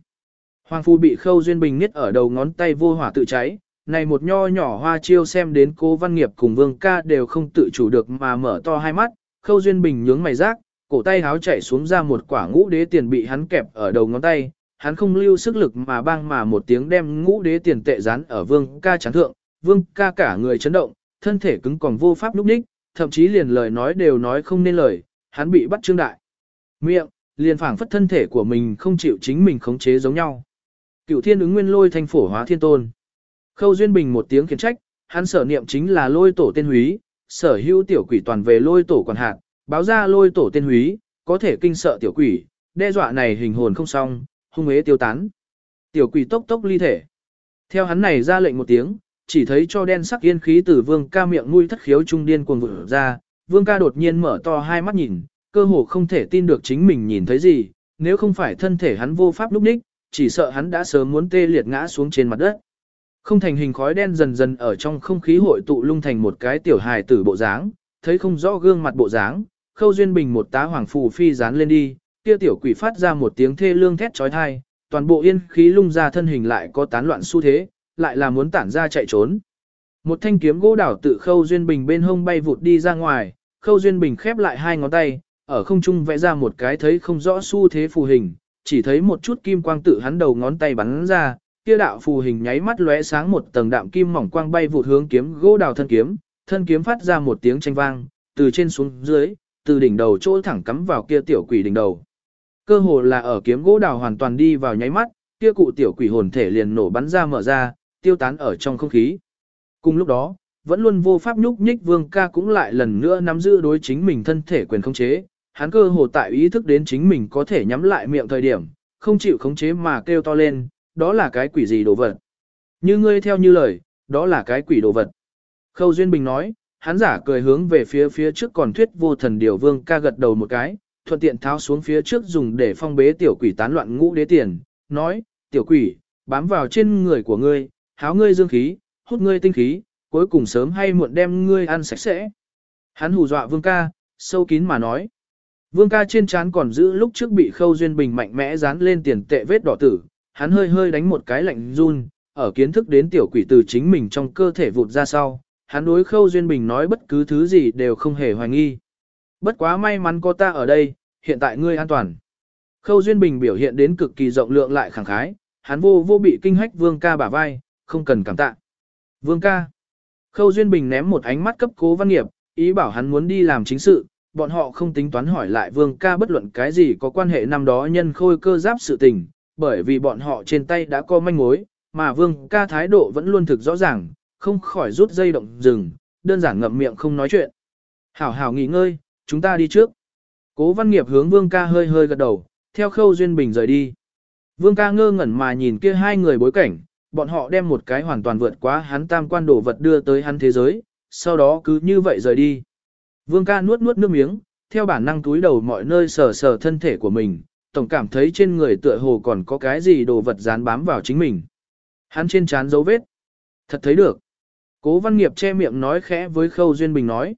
Hoàng phu bị khâu duyên bình niết ở đầu ngón tay vô hỏa tự cháy, này một nho nhỏ hoa chiêu xem đến cố văn nghiệp cùng vương ca đều không tự chủ được mà mở to hai mắt, khâu duyên bình nhướng mày rác, cổ tay háo chạy xuống ra một quả ngũ đế tiền bị hắn kẹp ở đầu ngón tay, hắn không lưu sức lực mà bang mà một tiếng đem ngũ đế tiền tệ dán ở vương ca chán thượng, vương ca cả người chấn động, thân thể cứng còn vô pháp lúc đích, thậm chí liền lời nói đều nói không nên lời, hắn bị bắt trương đại. Miệng, liền phảng phất thân thể của mình không chịu chính mình khống chế giống nhau. Cựu thiên ứng nguyên lôi thanh phổ hóa thiên tôn. Khâu Duyên Bình một tiếng khiển trách, hắn sở niệm chính là lôi tổ tên húy, sở hữu tiểu quỷ toàn về lôi tổ quản hạt, báo ra lôi tổ tên húy, có thể kinh sợ tiểu quỷ, đe dọa này hình hồn không xong, hung ế tiêu tán. Tiểu quỷ tốc tốc ly thể. Theo hắn này ra lệnh một tiếng, chỉ thấy cho đen sắc yên khí từ vương ca miệng nuôi thất khiếu trung điên cuồng vỡ ra, vương ca đột nhiên mở to hai mắt nhìn, cơ hồ không thể tin được chính mình nhìn thấy gì, nếu không phải thân thể hắn vô pháp lúc ních, chỉ sợ hắn đã sớm muốn tê liệt ngã xuống trên mặt đất. Không thành hình khói đen dần dần ở trong không khí hội tụ lung thành một cái tiểu hài tử bộ dáng, thấy không rõ gương mặt bộ dáng, khâu duyên bình một tá hoàng phù phi dán lên đi, kia tiểu quỷ phát ra một tiếng thê lương thét trói thai, toàn bộ yên khí lung ra thân hình lại có tán loạn xu thế, lại là muốn tản ra chạy trốn. Một thanh kiếm gỗ đảo tự khâu duyên bình bên hông bay vụt đi ra ngoài, khâu duyên bình khép lại hai ngón tay, ở không trung vẽ ra một cái thấy không rõ xu thế phù hình, chỉ thấy một chút kim quang tự hắn đầu ngón tay bắn ra, kia đạo phù hình nháy mắt lóe sáng một tầng đạm kim mỏng quang bay vụt hướng kiếm gỗ đào thân kiếm, thân kiếm phát ra một tiếng tranh vang, từ trên xuống dưới, từ đỉnh đầu chỗ thẳng cắm vào kia tiểu quỷ đỉnh đầu. Cơ hồ là ở kiếm gỗ đào hoàn toàn đi vào nháy mắt, kia cụ tiểu quỷ hồn thể liền nổ bắn ra mở ra, tiêu tán ở trong không khí. Cùng lúc đó, vẫn luôn vô pháp nhúc nhích vương ca cũng lại lần nữa nắm giữ đối chính mình thân thể quyền khống chế, hắn cơ hồ tại ý thức đến chính mình có thể nhắm lại miệng thời điểm, không chịu khống chế mà kêu to lên, đó là cái quỷ gì đồ vật. Như ngươi theo như lời, đó là cái quỷ đồ vật. Khâu Duyên Bình nói, hắn giả cười hướng về phía phía trước còn thuyết vô thần điều vương ca gật đầu một cái, thuận tiện tháo xuống phía trước dùng để phong bế tiểu quỷ tán loạn ngũ đế tiền, nói, tiểu quỷ, bám vào trên người của ngươi, háo ngươi dương khí, hút ngươi tinh khí, cuối cùng sớm hay muộn đem ngươi ăn sạch sẽ. Hắn hù dọa vương ca, sâu kín mà nói. Vương ca trên trán còn giữ lúc trước bị khâu duyên bình mạnh mẽ dán lên tiền tệ vết đỏ tử, hắn hơi hơi đánh một cái lạnh run, ở kiến thức đến tiểu quỷ từ chính mình trong cơ thể vụt ra sau, hắn đối khâu duyên bình nói bất cứ thứ gì đều không hề hoài nghi. Bất quá may mắn có ta ở đây, hiện tại ngươi an toàn. Khâu duyên bình biểu hiện đến cực kỳ rộng lượng lại khẳng khái, hắn vô vô bị kinh hách vương ca bả vai, không cần cảm tạ. Vương ca. Khâu duyên bình ném một ánh mắt cấp cố văn nghiệp, ý bảo hắn muốn đi làm chính sự, bọn họ không tính toán hỏi lại vương ca bất luận cái gì có quan hệ năm đó nhân khôi cơ giáp sự tình, bởi vì bọn họ trên tay đã có manh mối, mà vương ca thái độ vẫn luôn thực rõ ràng, không khỏi rút dây động rừng, đơn giản ngậm miệng không nói chuyện. Hảo hảo nghỉ ngơi, chúng ta đi trước. Cố văn nghiệp hướng vương ca hơi hơi gật đầu, theo khâu duyên bình rời đi. Vương ca ngơ ngẩn mà nhìn kia hai người bối cảnh, bọn họ đem một cái hoàn toàn vượt quá hắn tam quan đồ vật đưa tới hắn thế giới, sau đó cứ như vậy rời đi. Vương ca nuốt nuốt nước miếng, theo bản năng túi đầu mọi nơi sờ sờ thân thể của mình, tổng cảm thấy trên người tựa hồ còn có cái gì đồ vật dán bám vào chính mình. Hắn trên trán dấu vết. Thật thấy được. Cố văn nghiệp che miệng nói khẽ với Khâu Duyên Bình nói.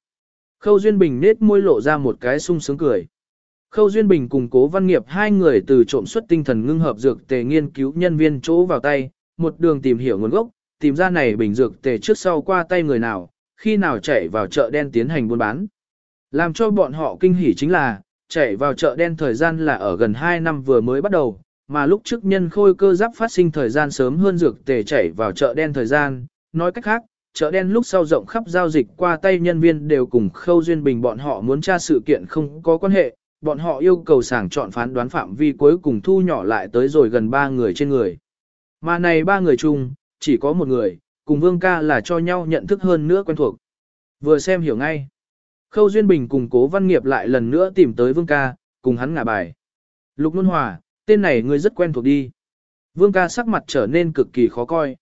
Khâu Duyên Bình nết môi lộ ra một cái sung sướng cười. Khâu Duyên Bình cùng Cố Văn Nghiệp hai người từ trộm xuất tinh thần ngưng hợp dược tề nghiên cứu nhân viên chỗ vào tay, một đường tìm hiểu nguồn gốc, tìm ra này bình dược tề trước sau qua tay người nào, khi nào chạy vào chợ đen tiến hành buôn bán. Làm cho bọn họ kinh hỉ chính là, chạy vào chợ đen thời gian là ở gần 2 năm vừa mới bắt đầu, mà lúc trước nhân khôi cơ giáp phát sinh thời gian sớm hơn dược tề chạy vào chợ đen thời gian, nói cách khác, chợ đen lúc sau rộng khắp giao dịch qua tay nhân viên đều cùng khâu duyên bình bọn họ muốn tra sự kiện không có quan hệ, bọn họ yêu cầu sàng chọn phán đoán phạm vi cuối cùng thu nhỏ lại tới rồi gần 3 người trên người. Mà này ba người chung, chỉ có một người, cùng Vương ca là cho nhau nhận thức hơn nữa quen thuộc. Vừa xem hiểu ngay. Khâu Duyên Bình cùng Cố Văn Nghiệp lại lần nữa tìm tới Vương ca, cùng hắn ngả bài. Lục Nôn Hòa, tên này ngươi rất quen thuộc đi. Vương ca sắc mặt trở nên cực kỳ khó coi.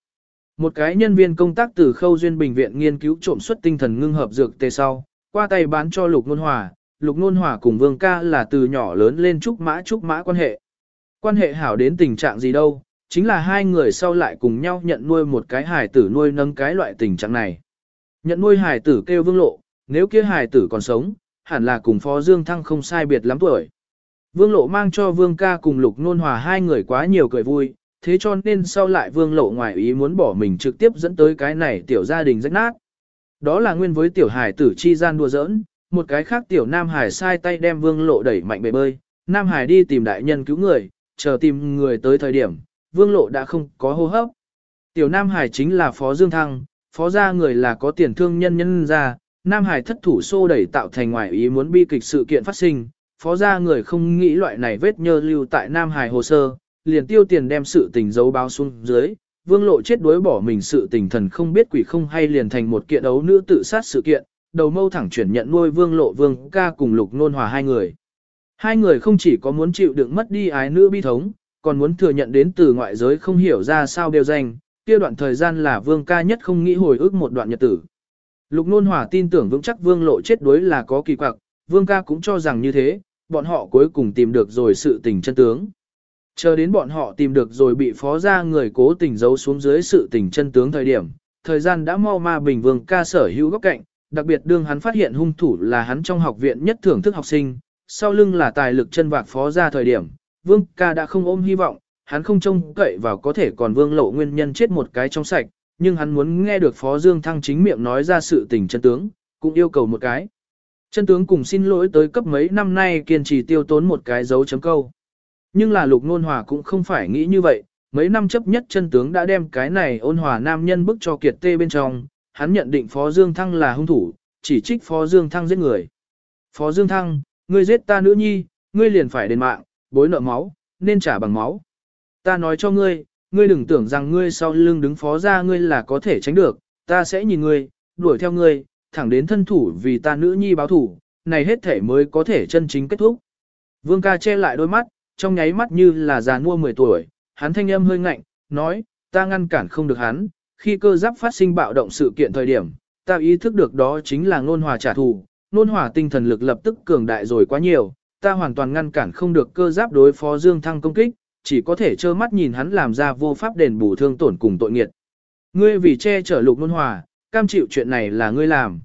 Một cái nhân viên công tác từ Khâu Duyên Bình viện nghiên cứu trộm xuất tinh thần ngưng hợp dược tê sau, qua tay bán cho Lục Nôn Hòa. Lục Nôn Hòa cùng Vương ca là từ nhỏ lớn lên trúc mã trúc mã quan hệ. Quan hệ hảo đến tình trạng gì đâu, chính là hai người sau lại cùng nhau nhận nuôi một cái hài tử nuôi nâng cái loại tình trạng này. Nhận nuôi hài tử kêu vương lộ, nếu kia hài tử còn sống, hẳn là cùng Phó Dương Thăng không sai biệt lắm tuổi. Vương lộ mang cho Vương ca cùng Lục Nôn Hòa hai người quá nhiều cười vui, thế cho nên sau lại Vương lộ ngoài ý muốn bỏ mình trực tiếp dẫn tới cái này tiểu gia đình rách nát. Đó là nguyên với tiểu hải tử chi gian đùa giỡn, một cái khác tiểu nam hải sai tay đem Vương lộ đẩy mạnh bể bơi, nam hải đi tìm đại nhân cứu người, chờ tìm người tới thời điểm, Vương lộ đã không có hô hấp. Tiểu nam hải chính là Phó Dương Thăng, phó gia người là có tiền thương nhân nhân ra, Nam Hải thất thủ xô đẩy tạo thành ngoài ý muốn bi kịch sự kiện phát sinh, phó gia người không nghĩ loại này vết nhơ lưu tại Nam Hải hồ sơ, liền tiêu tiền đem sự tình giấu báo xuống dưới, vương lộ chết đuối bỏ mình sự tình thần không biết quỷ không hay liền thành một kiện đấu nữ tự sát sự kiện, đầu mâu thẳng chuyển nhận nuôi vương lộ vương ca cùng lục nôn hòa hai người. Hai người không chỉ có muốn chịu đựng mất đi ái nữ bi thống, còn muốn thừa nhận đến từ ngoại giới không hiểu ra sao đều danh, kia đoạn thời gian là vương ca nhất không nghĩ hồi ức một đoạn nhật tử. Lục nôn hòa tin tưởng vững chắc vương lộ chết đuối là có kỳ quặc, vương ca cũng cho rằng như thế, bọn họ cuối cùng tìm được rồi sự tình chân tướng. Chờ đến bọn họ tìm được rồi bị phó ra người cố tình giấu xuống dưới sự tình chân tướng thời điểm, thời gian đã mau ma bình vương ca sở hữu góc cạnh, đặc biệt đương hắn phát hiện hung thủ là hắn trong học viện nhất thưởng thức học sinh, sau lưng là tài lực chân vạc phó ra thời điểm, vương ca đã không ôm hy vọng, hắn không trông cậy vào có thể còn vương lộ nguyên nhân chết một cái trong sạch, nhưng hắn muốn nghe được Phó Dương Thăng chính miệng nói ra sự tình chân tướng, cũng yêu cầu một cái. Chân tướng cùng xin lỗi tới cấp mấy năm nay kiên trì tiêu tốn một cái dấu chấm câu. Nhưng là lục nôn hòa cũng không phải nghĩ như vậy, mấy năm chấp nhất chân tướng đã đem cái này ôn hòa nam nhân bức cho kiệt tê bên trong, hắn nhận định Phó Dương Thăng là hung thủ, chỉ trích Phó Dương Thăng giết người. Phó Dương Thăng, ngươi giết ta nữ nhi, ngươi liền phải đền mạng, bối nợ máu, nên trả bằng máu. Ta nói cho ngươi, ngươi đừng tưởng rằng ngươi sau lưng đứng phó ra ngươi là có thể tránh được, ta sẽ nhìn ngươi, đuổi theo ngươi, thẳng đến thân thủ vì ta nữ nhi báo thủ, này hết thể mới có thể chân chính kết thúc. Vương ca che lại đôi mắt, trong nháy mắt như là già mua 10 tuổi, hắn thanh âm hơi ngạnh, nói, ta ngăn cản không được hắn, khi cơ giáp phát sinh bạo động sự kiện thời điểm, ta ý thức được đó chính là ngôn hòa trả thù, ngôn hòa tinh thần lực lập tức cường đại rồi quá nhiều, ta hoàn toàn ngăn cản không được cơ giáp đối phó Dương Thăng công kích, chỉ có thể trơ mắt nhìn hắn làm ra vô pháp đền bù thương tổn cùng tội nghiệt. Ngươi vì che chở lục nôn hòa, cam chịu chuyện này là ngươi làm.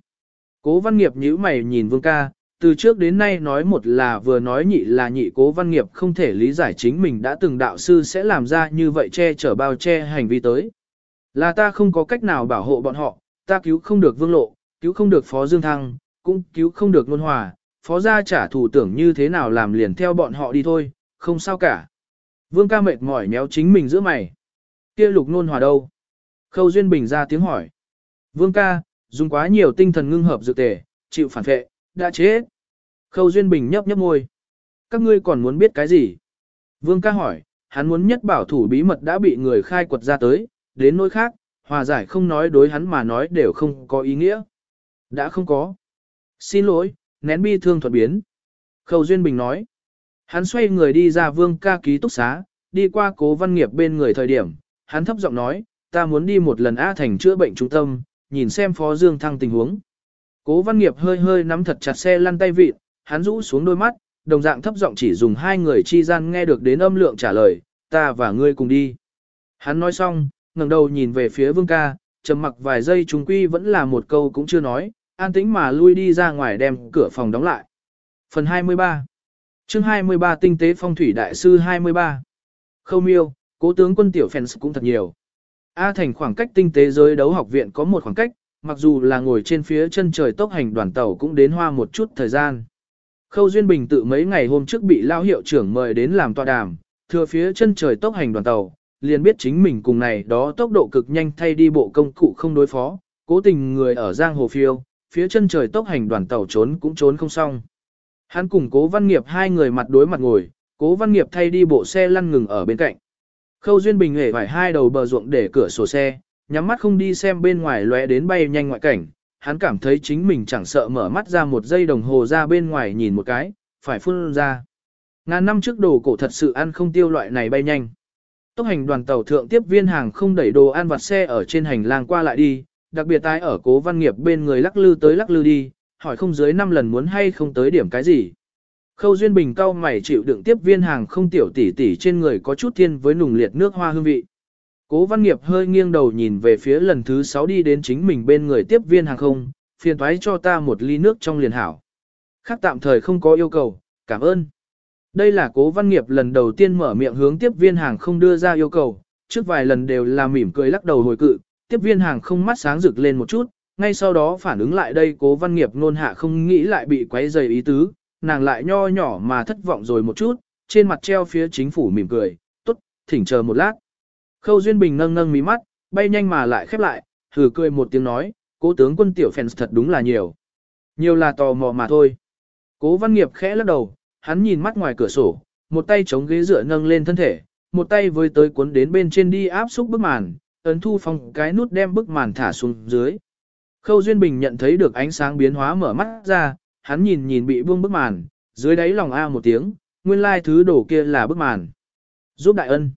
Cố văn nghiệp nhíu mày nhìn vương ca, từ trước đến nay nói một là vừa nói nhị là nhị cố văn nghiệp không thể lý giải chính mình đã từng đạo sư sẽ làm ra như vậy che chở bao che hành vi tới. Là ta không có cách nào bảo hộ bọn họ, ta cứu không được vương lộ, cứu không được phó dương thăng, cũng cứu không được nôn hòa, phó gia trả thù tưởng như thế nào làm liền theo bọn họ đi thôi, không sao cả. Vương ca mệt mỏi méo chính mình giữa mày. Kia lục nôn hòa đâu? Khâu Duyên Bình ra tiếng hỏi. Vương ca, dùng quá nhiều tinh thần ngưng hợp dược tề, chịu phản vệ, đã chết. Khâu Duyên Bình nhấp nhấp môi. Các ngươi còn muốn biết cái gì? Vương ca hỏi, hắn muốn nhất bảo thủ bí mật đã bị người khai quật ra tới, đến nỗi khác, hòa giải không nói đối hắn mà nói đều không có ý nghĩa. Đã không có. Xin lỗi, nén bi thương thuật biến. Khâu Duyên Bình nói. Hắn xoay người đi ra vương ca ký túc xá, đi qua cố văn nghiệp bên người thời điểm, hắn thấp giọng nói, ta muốn đi một lần A thành chữa bệnh trung tâm, nhìn xem phó dương thăng tình huống. Cố văn nghiệp hơi hơi nắm thật chặt xe lăn tay vịt, hắn rũ xuống đôi mắt, đồng dạng thấp giọng chỉ dùng hai người chi gian nghe được đến âm lượng trả lời, ta và ngươi cùng đi. Hắn nói xong, ngẩng đầu nhìn về phía vương ca, trầm mặc vài giây chúng quy vẫn là một câu cũng chưa nói, an tĩnh mà lui đi ra ngoài đem cửa phòng đóng lại. Phần 23 chương 23 Tinh tế phong thủy đại sư 23 Khâu miêu, cố tướng quân tiểu fans cũng thật nhiều. A thành khoảng cách tinh tế giới đấu học viện có một khoảng cách, mặc dù là ngồi trên phía chân trời tốc hành đoàn tàu cũng đến hoa một chút thời gian. Khâu Duyên Bình tự mấy ngày hôm trước bị lao hiệu trưởng mời đến làm tọa đàm, thừa phía chân trời tốc hành đoàn tàu, liền biết chính mình cùng này đó tốc độ cực nhanh thay đi bộ công cụ không đối phó, cố tình người ở giang hồ phiêu, phía chân trời tốc hành đoàn tàu trốn cũng trốn không xong. Hắn cùng cố văn nghiệp hai người mặt đối mặt ngồi, cố văn nghiệp thay đi bộ xe lăn ngừng ở bên cạnh. Khâu Duyên Bình hề vải hai đầu bờ ruộng để cửa sổ xe, nhắm mắt không đi xem bên ngoài lóe đến bay nhanh ngoại cảnh, hắn cảm thấy chính mình chẳng sợ mở mắt ra một giây đồng hồ ra bên ngoài nhìn một cái, phải phun ra. Ngàn năm trước đồ cổ thật sự ăn không tiêu loại này bay nhanh. Tốc hành đoàn tàu thượng tiếp viên hàng không đẩy đồ ăn vặt xe ở trên hành lang qua lại đi, đặc biệt tái ở cố văn nghiệp bên người lắc lư tới lắc lư đi, hỏi không dưới 5 lần muốn hay không tới điểm cái gì. Khâu Duyên Bình cao mày chịu đựng tiếp viên hàng không tiểu tỷ tỷ trên người có chút thiên với nùng liệt nước hoa hương vị. Cố văn nghiệp hơi nghiêng đầu nhìn về phía lần thứ 6 đi đến chính mình bên người tiếp viên hàng không, phiền thoái cho ta một ly nước trong liền hảo. Khác tạm thời không có yêu cầu, cảm ơn. Đây là cố văn nghiệp lần đầu tiên mở miệng hướng tiếp viên hàng không đưa ra yêu cầu, trước vài lần đều là mỉm cười lắc đầu hồi cự, tiếp viên hàng không mắt sáng rực lên một chút, ngay sau đó phản ứng lại đây cố văn nghiệp nôn hạ không nghĩ lại bị quấy dày ý tứ, nàng lại nho nhỏ mà thất vọng rồi một chút, trên mặt treo phía chính phủ mỉm cười, tốt, thỉnh chờ một lát. Khâu Duyên Bình nâng nâng mí mắt, bay nhanh mà lại khép lại, thử cười một tiếng nói, cố tướng quân tiểu phèn thật đúng là nhiều. Nhiều là tò mò mà thôi. Cố văn nghiệp khẽ lắc đầu, hắn nhìn mắt ngoài cửa sổ, một tay chống ghế dựa nâng lên thân thể, một tay với tới cuốn đến bên trên đi áp xúc bức màn, ấn thu phong cái nút đem bức màn thả xuống dưới. Khâu Duyên Bình nhận thấy được ánh sáng biến hóa mở mắt ra, hắn nhìn nhìn bị buông bức màn, dưới đáy lòng a một tiếng, nguyên lai thứ đổ kia là bức màn. Giúp đại ân.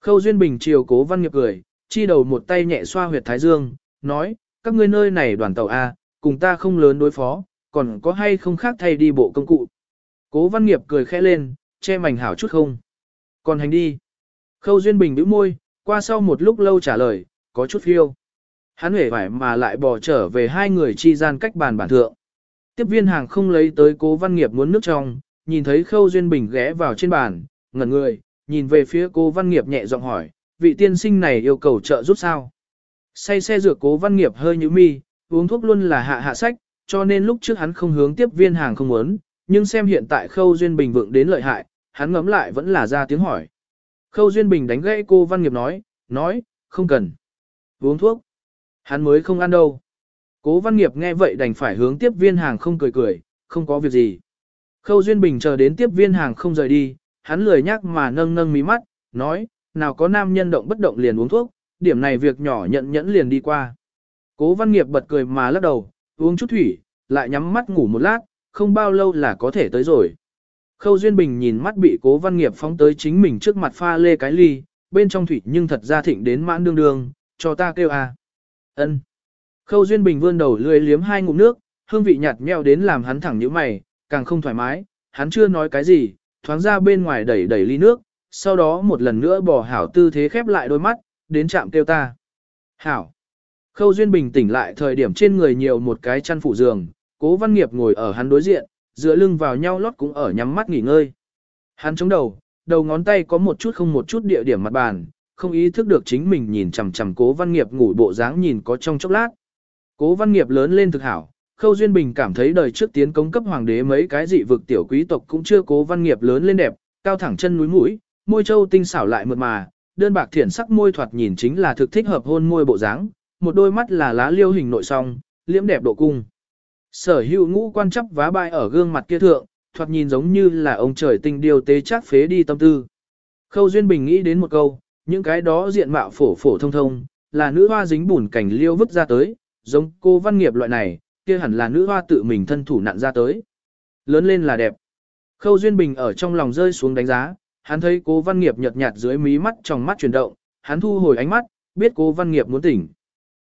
Khâu Duyên Bình chiều cố văn nghiệp cười, chi đầu một tay nhẹ xoa huyệt thái dương, nói, các ngươi nơi này đoàn tàu A, cùng ta không lớn đối phó, còn có hay không khác thay đi bộ công cụ. Cố văn nghiệp cười khẽ lên, che mảnh hảo chút không. Còn hành đi. Khâu Duyên Bình bĩu môi, qua sau một lúc lâu trả lời, có chút phiêu. Hắn hề phải mà lại bỏ trở về hai người chi gian cách bàn bản thượng. Tiếp viên hàng không lấy tới cố văn nghiệp muốn nước trong, nhìn thấy Khâu Duyên Bình ghé vào trên bàn, ngẩn người, nhìn về phía cố văn nghiệp nhẹ giọng hỏi, vị tiên sinh này yêu cầu trợ giúp sao? Say xe dược cố văn nghiệp hơi như mi, uống thuốc luôn là hạ hạ sách, cho nên lúc trước hắn không hướng tiếp viên hàng không muốn, nhưng xem hiện tại Khâu Duyên Bình vượng đến lợi hại, hắn ngấm lại vẫn là ra tiếng hỏi. Khâu Duyên Bình đánh gãy cô văn nghiệp nói, nói, không cần. Uống thuốc. Hắn mới không ăn đâu. Cố văn nghiệp nghe vậy đành phải hướng tiếp viên hàng không cười cười, không có việc gì. Khâu Duyên Bình chờ đến tiếp viên hàng không rời đi, hắn lười nhắc mà nâng nâng mí mắt, nói, nào có nam nhân động bất động liền uống thuốc, điểm này việc nhỏ nhận nhẫn liền đi qua. Cố văn nghiệp bật cười mà lắc đầu, uống chút thủy, lại nhắm mắt ngủ một lát, không bao lâu là có thể tới rồi. Khâu Duyên Bình nhìn mắt bị cố văn nghiệp phóng tới chính mình trước mặt pha lê cái ly, bên trong thủy nhưng thật ra thịnh đến mãn đương đương, cho ta kêu à. ân Khâu Duyên Bình vươn đầu lười liếm hai ngụm nước, hương vị nhạt nhẽo đến làm hắn thẳng như mày, càng không thoải mái, hắn chưa nói cái gì, thoáng ra bên ngoài đẩy đẩy ly nước, sau đó một lần nữa bỏ hảo tư thế khép lại đôi mắt, đến chạm kêu ta. Hảo. Khâu Duyên bình tỉnh lại thời điểm trên người nhiều một cái chăn phủ giường, cố văn nghiệp ngồi ở hắn đối diện, dựa lưng vào nhau lót cũng ở nhắm mắt nghỉ ngơi. Hắn chống đầu, đầu ngón tay có một chút không một chút địa điểm mặt bàn, không ý thức được chính mình nhìn chằm chằm cố văn nghiệp ngủ bộ dáng nhìn có trong chốc lát. Cố văn nghiệp lớn lên thực hảo, Khâu Duyên Bình cảm thấy đời trước tiến công cấp hoàng đế mấy cái dị vực tiểu quý tộc cũng chưa cố văn nghiệp lớn lên đẹp, cao thẳng chân núi mũi, môi châu tinh xảo lại mượt mà, đơn bạc thiển sắc môi thoạt nhìn chính là thực thích hợp hôn môi bộ dáng, một đôi mắt là lá liêu hình nội song, liễm đẹp độ cung. Sở hữu ngũ quan chấp vá bai ở gương mặt kia thượng, thoạt nhìn giống như là ông trời tinh điều tế chắc phế đi tâm tư. Khâu Duyên Bình nghĩ đến một câu, những cái đó diện mạo phổ phổ thông thông, là nữ hoa dính bùn cảnh liêu vứt ra tới, giống cô văn nghiệp loại này, kia hẳn là nữ hoa tự mình thân thủ nặn ra tới. Lớn lên là đẹp. Khâu Duyên Bình ở trong lòng rơi xuống đánh giá, hắn thấy cố văn nghiệp nhợt nhạt dưới mí mắt trong mắt chuyển động, hắn thu hồi ánh mắt, biết cố văn nghiệp muốn tỉnh.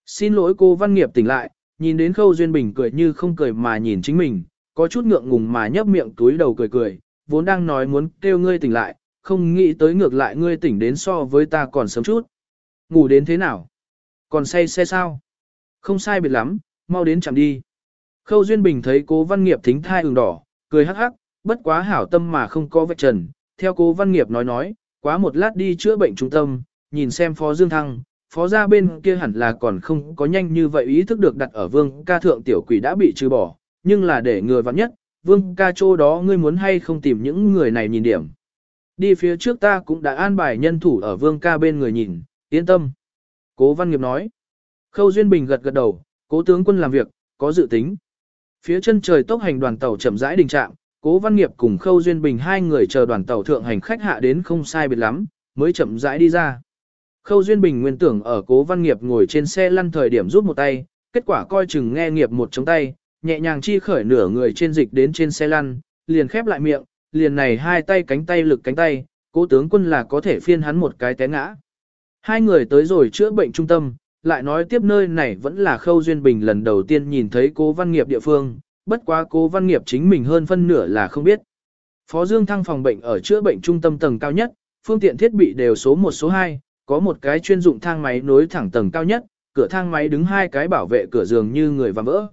Xin lỗi cô văn nghiệp tỉnh lại, nhìn đến Khâu Duyên Bình cười như không cười mà nhìn chính mình, có chút ngượng ngùng mà nhấp miệng túi đầu cười cười, vốn đang nói muốn kêu ngươi tỉnh lại, không nghĩ tới ngược lại ngươi tỉnh đến so với ta còn sớm chút. Ngủ đến thế nào? Còn say xe sao? Không sai biệt lắm, mau đến chạm đi. Khâu Duyên Bình thấy cố văn nghiệp thính thai ửng đỏ, cười hắc hắc, bất quá hảo tâm mà không có vết trần. Theo cố văn nghiệp nói nói, quá một lát đi chữa bệnh trung tâm, nhìn xem phó Dương Thăng, phó gia bên kia hẳn là còn không có nhanh như vậy ý thức được đặt ở vương ca thượng tiểu quỷ đã bị trừ bỏ, nhưng là để người vặn nhất, vương ca chỗ đó ngươi muốn hay không tìm những người này nhìn điểm. Đi phía trước ta cũng đã an bài nhân thủ ở vương ca bên người nhìn, yên tâm. Cố văn nghiệp nói. Khâu Duyên Bình gật gật đầu, cố tướng quân làm việc, có dự tính. Phía chân trời tốc hành đoàn tàu chậm rãi đình trạm, cố văn nghiệp cùng Khâu Duyên Bình hai người chờ đoàn tàu thượng hành khách hạ đến không sai biệt lắm, mới chậm rãi đi ra. Khâu Duyên Bình nguyên tưởng ở cố văn nghiệp ngồi trên xe lăn thời điểm rút một tay, kết quả coi chừng nghe nghiệp một chống tay, nhẹ nhàng chi khởi nửa người trên dịch đến trên xe lăn, liền khép lại miệng, liền này hai tay cánh tay lực cánh tay, cố tướng quân là có thể phiên hắn một cái té ngã. Hai người tới rồi chữa bệnh trung tâm, lại nói tiếp nơi này vẫn là khâu duyên bình lần đầu tiên nhìn thấy cố văn nghiệp địa phương, bất quá cố văn nghiệp chính mình hơn phân nửa là không biết. Phó Dương Thăng phòng bệnh ở chữa bệnh trung tâm tầng cao nhất, phương tiện thiết bị đều số 1 số 2, có một cái chuyên dụng thang máy nối thẳng tầng cao nhất, cửa thang máy đứng hai cái bảo vệ cửa giường như người và vỡ.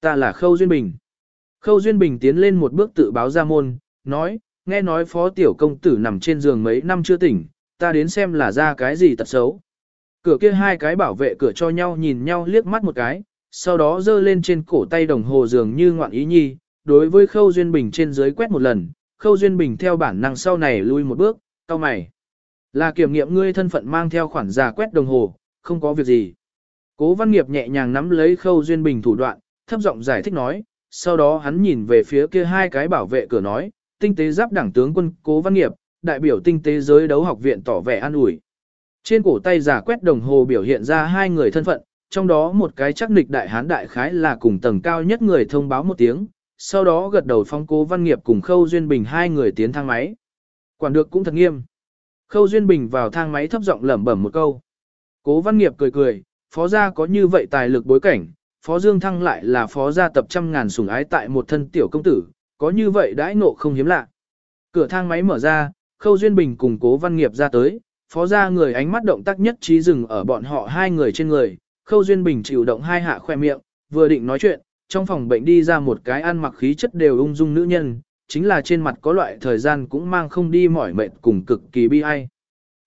Ta là Khâu Duyên Bình. Khâu Duyên Bình tiến lên một bước tự báo ra môn, nói, nghe nói phó tiểu công tử nằm trên giường mấy năm chưa tỉnh, ta đến xem là ra cái gì tật xấu. Cửa kia hai cái bảo vệ cửa cho nhau nhìn nhau liếc mắt một cái, sau đó giơ lên trên cổ tay đồng hồ dường như ngoạn ý nhi, đối với Khâu Duyên Bình trên dưới quét một lần, Khâu Duyên Bình theo bản năng sau này lui một bước, cau mày. Là kiểm nghiệm ngươi thân phận mang theo khoản giả quét đồng hồ, không có việc gì. Cố Văn Nghiệp nhẹ nhàng nắm lấy Khâu Duyên Bình thủ đoạn, thấp giọng giải thích nói, sau đó hắn nhìn về phía kia hai cái bảo vệ cửa nói, tinh tế giáp đảng tướng quân Cố Văn Nghiệp, đại biểu tinh tế giới đấu học viện tỏ vẻ an ủi. Trên cổ tay giả quét đồng hồ biểu hiện ra hai người thân phận, trong đó một cái chắc nịch đại hán đại khái là cùng tầng cao nhất người thông báo một tiếng, sau đó gật đầu phong cố văn nghiệp cùng Khâu Duyên Bình hai người tiến thang máy. Quản được cũng thật nghiêm. Khâu Duyên Bình vào thang máy thấp giọng lẩm bẩm một câu. Cố văn nghiệp cười cười, phó gia có như vậy tài lực bối cảnh, phó Dương Thăng lại là phó gia tập trăm ngàn sủng ái tại một thân tiểu công tử, có như vậy đãi nộ không hiếm lạ. Cửa thang máy mở ra, Khâu Duyên Bình cùng Cố Văn Nghiệp ra tới, phó gia người ánh mắt động tác nhất trí dừng ở bọn họ hai người trên người, Khâu Duyên Bình chịu động hai hạ khoe miệng, vừa định nói chuyện, trong phòng bệnh đi ra một cái ăn mặc khí chất đều ung dung nữ nhân, chính là trên mặt có loại thời gian cũng mang không đi mỏi mệt cùng cực kỳ bi ai.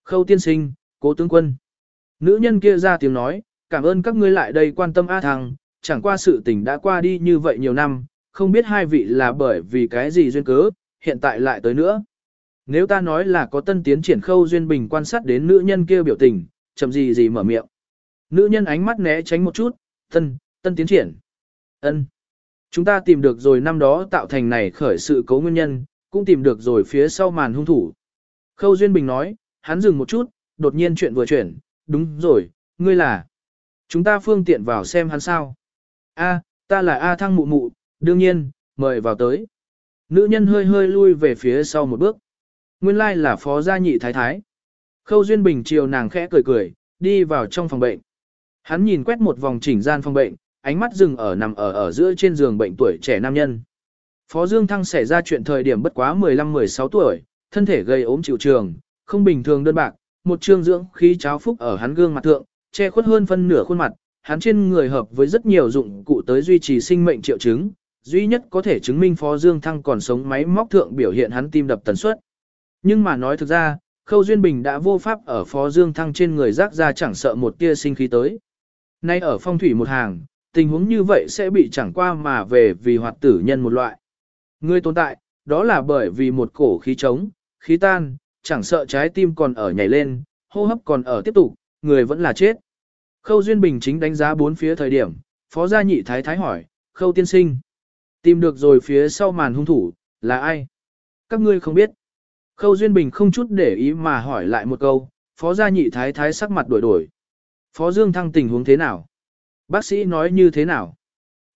Khâu tiên sinh, cố tướng quân. Nữ nhân kia ra tiếng nói, cảm ơn các ngươi lại đây quan tâm A thằng chẳng qua sự tình đã qua đi như vậy nhiều năm, không biết hai vị là bởi vì cái gì duyên cớ, hiện tại lại tới nữa. Nếu ta nói là có tân tiến triển khâu duyên bình quan sát đến nữ nhân kia biểu tình, chậm gì gì mở miệng. Nữ nhân ánh mắt né tránh một chút, tân, tân tiến triển. ân Chúng ta tìm được rồi năm đó tạo thành này khởi sự cấu nguyên nhân, cũng tìm được rồi phía sau màn hung thủ. Khâu Duyên Bình nói, hắn dừng một chút, đột nhiên chuyện vừa chuyển, đúng rồi, ngươi là. Chúng ta phương tiện vào xem hắn sao. A, ta là A Thăng Mụ Mụ, đương nhiên, mời vào tới. Nữ nhân hơi hơi lui về phía sau một bước. Nguyên lai là phó gia nhị thái thái. Khâu Duyên Bình chiều nàng khẽ cười cười, đi vào trong phòng bệnh. Hắn nhìn quét một vòng chỉnh gian phòng bệnh, ánh mắt dừng ở nằm ở ở giữa trên giường bệnh tuổi trẻ nam nhân. Phó Dương Thăng xảy ra chuyện thời điểm bất quá 15-16 tuổi, thân thể gây ốm chịu trường, không bình thường đơn bạc, một trương dưỡng khí cháo phúc ở hắn gương mặt thượng, che khuất hơn phân nửa khuôn mặt, hắn trên người hợp với rất nhiều dụng cụ tới duy trì sinh mệnh triệu chứng, duy nhất có thể chứng minh Phó Dương Thăng còn sống máy móc thượng biểu hiện hắn tim đập tần suất. Nhưng mà nói thực ra, Khâu Duyên Bình đã vô pháp ở Phó Dương Thăng trên người rác ra chẳng sợ một tia sinh khí tới. Nay ở phong thủy một hàng, tình huống như vậy sẽ bị chẳng qua mà về vì hoạt tử nhân một loại. Người tồn tại, đó là bởi vì một cổ khí trống, khí tan, chẳng sợ trái tim còn ở nhảy lên, hô hấp còn ở tiếp tục, người vẫn là chết. Khâu Duyên Bình chính đánh giá bốn phía thời điểm, Phó Gia Nhị Thái Thái hỏi, Khâu Tiên Sinh, tìm được rồi phía sau màn hung thủ, là ai? Các ngươi không biết. Khâu Duyên Bình không chút để ý mà hỏi lại một câu, Phó Gia Nhị Thái Thái sắc mặt đổi đổi. Phó Dương Thăng tình huống thế nào? Bác sĩ nói như thế nào?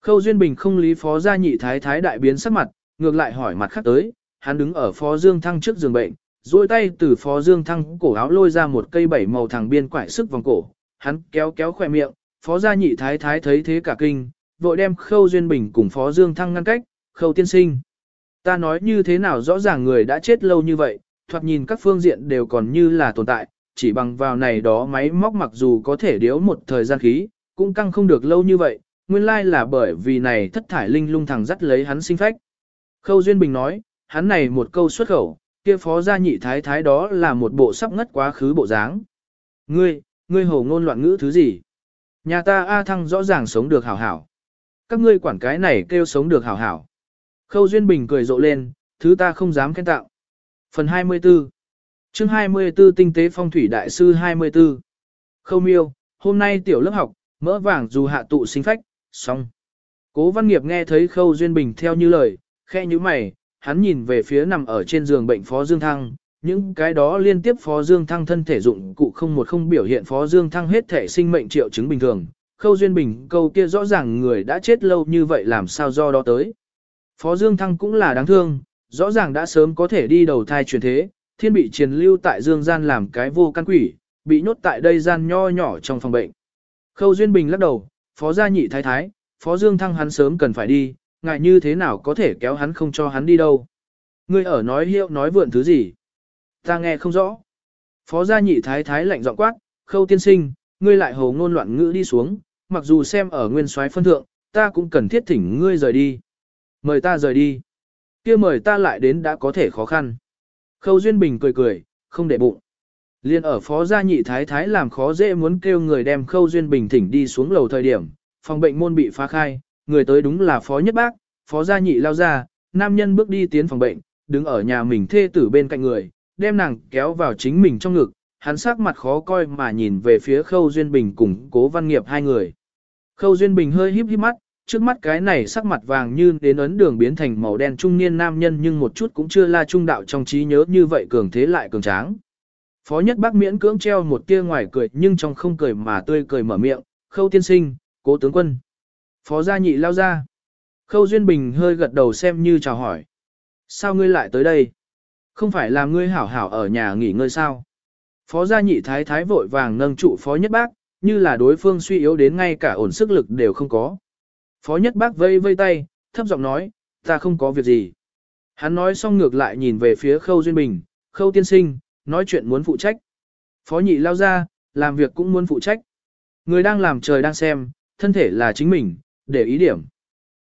Khâu Duyên Bình không lý Phó Gia Nhị Thái Thái đại biến sắc mặt, ngược lại hỏi mặt khác tới, hắn đứng ở Phó Dương Thăng trước giường bệnh, duỗi tay từ Phó Dương Thăng cổ áo lôi ra một cây bảy màu thẳng biên quải sức vòng cổ, hắn kéo kéo khỏe miệng, Phó Gia Nhị Thái Thái thấy thế cả kinh, vội đem Khâu Duyên Bình cùng Phó Dương Thăng ngăn cách, Khâu Tiên Sinh. Ta nói như thế nào rõ ràng người đã chết lâu như vậy, thoạt nhìn các phương diện đều còn như là tồn tại, chỉ bằng vào này đó máy móc mặc dù có thể điếu một thời gian khí, cũng căng không được lâu như vậy, nguyên lai là bởi vì này thất thải linh lung thằng dắt lấy hắn sinh phách. Khâu Duyên Bình nói, hắn này một câu xuất khẩu, kia phó gia nhị thái thái đó là một bộ sắp ngất quá khứ bộ dáng. Ngươi, ngươi hồ ngôn loạn ngữ thứ gì? Nhà ta A Thăng rõ ràng sống được hảo hảo. Các ngươi quản cái này kêu sống được hảo hảo. Khâu Duyên Bình cười rộ lên, thứ ta không dám khen tạo. Phần 24 chương 24 Tinh tế phong thủy đại sư 24 Khâu miêu, hôm nay tiểu lớp học, mỡ vàng dù hạ tụ sinh phách, xong. Cố văn nghiệp nghe thấy Khâu Duyên Bình theo như lời, khe như mày, hắn nhìn về phía nằm ở trên giường bệnh Phó Dương Thăng, những cái đó liên tiếp Phó Dương Thăng thân thể dụng cụ không một không biểu hiện Phó Dương Thăng hết thể sinh mệnh triệu chứng bình thường. Khâu Duyên Bình câu kia rõ ràng người đã chết lâu như vậy làm sao do đó tới. Phó Dương Thăng cũng là đáng thương, rõ ràng đã sớm có thể đi đầu thai truyền thế, thiên bị truyền lưu tại Dương gian làm cái vô căn quỷ, bị nhốt tại đây gian nho nhỏ trong phòng bệnh. Khâu Duyên Bình lắc đầu, Phó gia nhị thái thái, Phó Dương Thăng hắn sớm cần phải đi, ngại như thế nào có thể kéo hắn không cho hắn đi đâu. Ngươi ở nói hiệu nói vượn thứ gì? Ta nghe không rõ. Phó gia nhị thái thái lạnh giọng quát, khâu tiên sinh, ngươi lại hồ ngôn loạn ngữ đi xuống, mặc dù xem ở nguyên soái phân thượng, ta cũng cần thiết thỉnh ngươi rời đi. Mời ta rời đi. kia mời ta lại đến đã có thể khó khăn. Khâu Duyên Bình cười cười, không để bụng. Liên ở phó gia nhị thái thái làm khó dễ muốn kêu người đem Khâu Duyên Bình thỉnh đi xuống lầu thời điểm, phòng bệnh môn bị phá khai, người tới đúng là phó nhất bác, phó gia nhị lao ra, nam nhân bước đi tiến phòng bệnh, đứng ở nhà mình thê tử bên cạnh người, đem nàng kéo vào chính mình trong ngực, hắn sắc mặt khó coi mà nhìn về phía Khâu Duyên Bình cùng Cố Văn Nghiệp hai người. Khâu Duyên Bình hơi híp híp mắt, trước mắt cái này sắc mặt vàng như đến ấn đường biến thành màu đen trung niên nam nhân nhưng một chút cũng chưa la trung đạo trong trí nhớ như vậy cường thế lại cường tráng. Phó nhất bác miễn cưỡng treo một tia ngoài cười nhưng trong không cười mà tươi cười mở miệng, khâu tiên sinh, cố tướng quân. Phó gia nhị lao ra. Khâu Duyên Bình hơi gật đầu xem như chào hỏi. Sao ngươi lại tới đây? Không phải là ngươi hảo hảo ở nhà nghỉ ngơi sao? Phó gia nhị thái thái vội vàng nâng trụ phó nhất bác, như là đối phương suy yếu đến ngay cả ổn sức lực đều không có. Phó nhất bác vây vây tay, thấp giọng nói, ta không có việc gì. Hắn nói xong ngược lại nhìn về phía khâu duyên bình, khâu tiên sinh, nói chuyện muốn phụ trách. Phó nhị lao ra, làm việc cũng muốn phụ trách. Người đang làm trời đang xem, thân thể là chính mình, để ý điểm.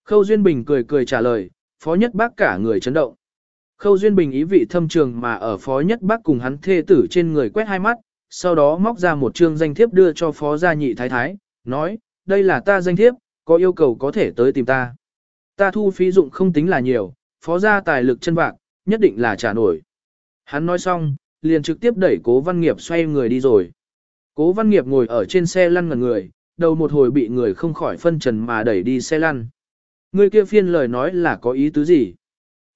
Khâu Duyên Bình cười cười trả lời, phó nhất bác cả người chấn động. Khâu Duyên Bình ý vị thâm trường mà ở phó nhất bác cùng hắn thê tử trên người quét hai mắt, sau đó móc ra một chương danh thiếp đưa cho phó gia nhị thái thái, nói, đây là ta danh thiếp, có yêu cầu có thể tới tìm ta. Ta thu phí dụng không tính là nhiều, phó gia tài lực chân bạc, nhất định là trả nổi. Hắn nói xong, liền trực tiếp đẩy cố văn nghiệp xoay người đi rồi. Cố văn nghiệp ngồi ở trên xe lăn ngần người, đầu một hồi bị người không khỏi phân trần mà đẩy đi xe lăn. Người kia phiên lời nói là có ý tứ gì?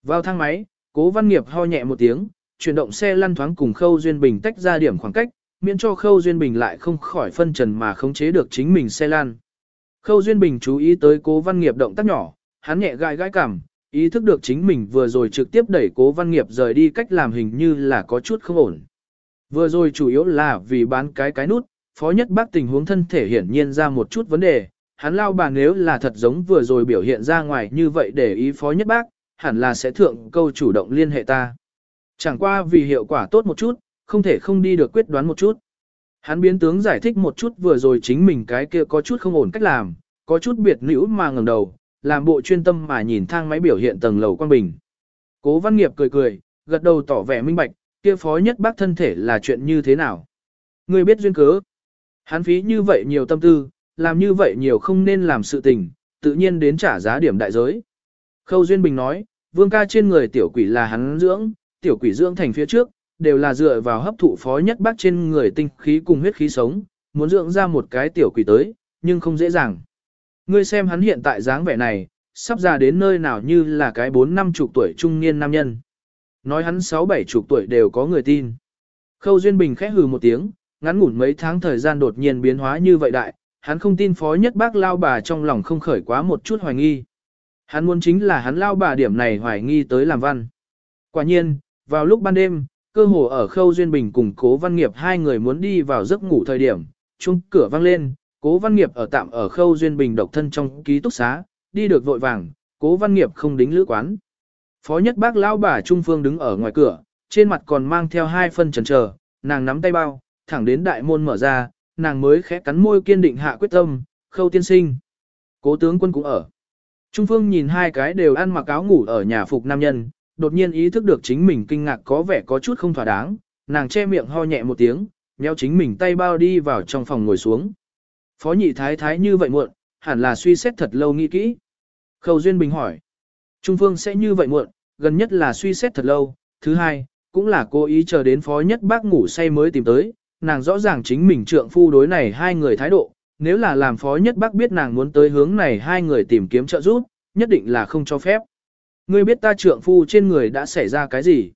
Vào thang máy, cố văn nghiệp ho nhẹ một tiếng, chuyển động xe lăn thoáng cùng Khâu Duyên Bình tách ra điểm khoảng cách, miễn cho Khâu Duyên Bình lại không khỏi phân trần mà khống chế được chính mình xe lăn. Khâu Duyên Bình chú ý tới cố văn nghiệp động tác nhỏ, hắn nhẹ gai gai cảm, ý thức được chính mình vừa rồi trực tiếp đẩy cố văn nghiệp rời đi cách làm hình như là có chút không ổn. Vừa rồi chủ yếu là vì bán cái cái nút, phó nhất bác tình huống thân thể hiển nhiên ra một chút vấn đề, hắn lao bà nếu là thật giống vừa rồi biểu hiện ra ngoài như vậy để ý phó nhất bác, hẳn là sẽ thượng câu chủ động liên hệ ta. Chẳng qua vì hiệu quả tốt một chút, không thể không đi được quyết đoán một chút. Hắn biến tướng giải thích một chút vừa rồi chính mình cái kia có chút không ổn cách làm, có chút biệt nữ mà ngẩng đầu, làm bộ chuyên tâm mà nhìn thang máy biểu hiện tầng lầu quan bình. Cố văn nghiệp cười cười, gật đầu tỏ vẻ minh bạch, kia phó nhất bác thân thể là chuyện như thế nào. Người biết duyên cớ. Hắn phí như vậy nhiều tâm tư, làm như vậy nhiều không nên làm sự tình, tự nhiên đến trả giá điểm đại giới. Khâu Duyên Bình nói, vương ca trên người tiểu quỷ là hắn dưỡng, tiểu quỷ dưỡng thành phía trước, đều là dựa vào hấp thụ phó nhất bác trên người tinh khí cùng huyết khí sống, muốn dưỡng ra một cái tiểu quỷ tới, nhưng không dễ dàng. Ngươi xem hắn hiện tại dáng vẻ này, sắp già đến nơi nào như là cái bốn năm chục tuổi trung niên nam nhân. Nói hắn sáu bảy chục tuổi đều có người tin. Khâu Duyên Bình khẽ hừ một tiếng, ngắn ngủn mấy tháng thời gian đột nhiên biến hóa như vậy đại, hắn không tin phó nhất bác lao bà trong lòng không khởi quá một chút hoài nghi. Hắn muốn chính là hắn lao bà điểm này hoài nghi tới làm văn. Quả nhiên, vào lúc ban đêm, cơ hồ ở khâu duyên bình cùng cố văn nghiệp hai người muốn đi vào giấc ngủ thời điểm, chung cửa vang lên, cố văn nghiệp ở tạm ở khâu duyên bình độc thân trong ký túc xá, đi được vội vàng, cố văn nghiệp không đính lữ quán. Phó nhất bác lão bà Trung Phương đứng ở ngoài cửa, trên mặt còn mang theo hai phân trần chờ, nàng nắm tay bao, thẳng đến đại môn mở ra, nàng mới khẽ cắn môi kiên định hạ quyết tâm, khâu tiên sinh. Cố tướng quân cũng ở. Trung Phương nhìn hai cái đều ăn mặc áo ngủ ở nhà phục nam nhân, đột nhiên ý thức được chính mình kinh ngạc có vẻ có chút không thỏa đáng, nàng che miệng ho nhẹ một tiếng, nheo chính mình tay bao đi vào trong phòng ngồi xuống. Phó nhị thái thái như vậy muộn, hẳn là suy xét thật lâu nghĩ kỹ. Khâu Duyên Bình hỏi. Trung Phương sẽ như vậy muộn, gần nhất là suy xét thật lâu, thứ hai, cũng là cố ý chờ đến phó nhất bác ngủ say mới tìm tới, nàng rõ ràng chính mình trượng phu đối này hai người thái độ, nếu là làm phó nhất bác biết nàng muốn tới hướng này hai người tìm kiếm trợ giúp, nhất định là không cho phép. Ngươi biết ta trượng phu trên người đã xảy ra cái gì?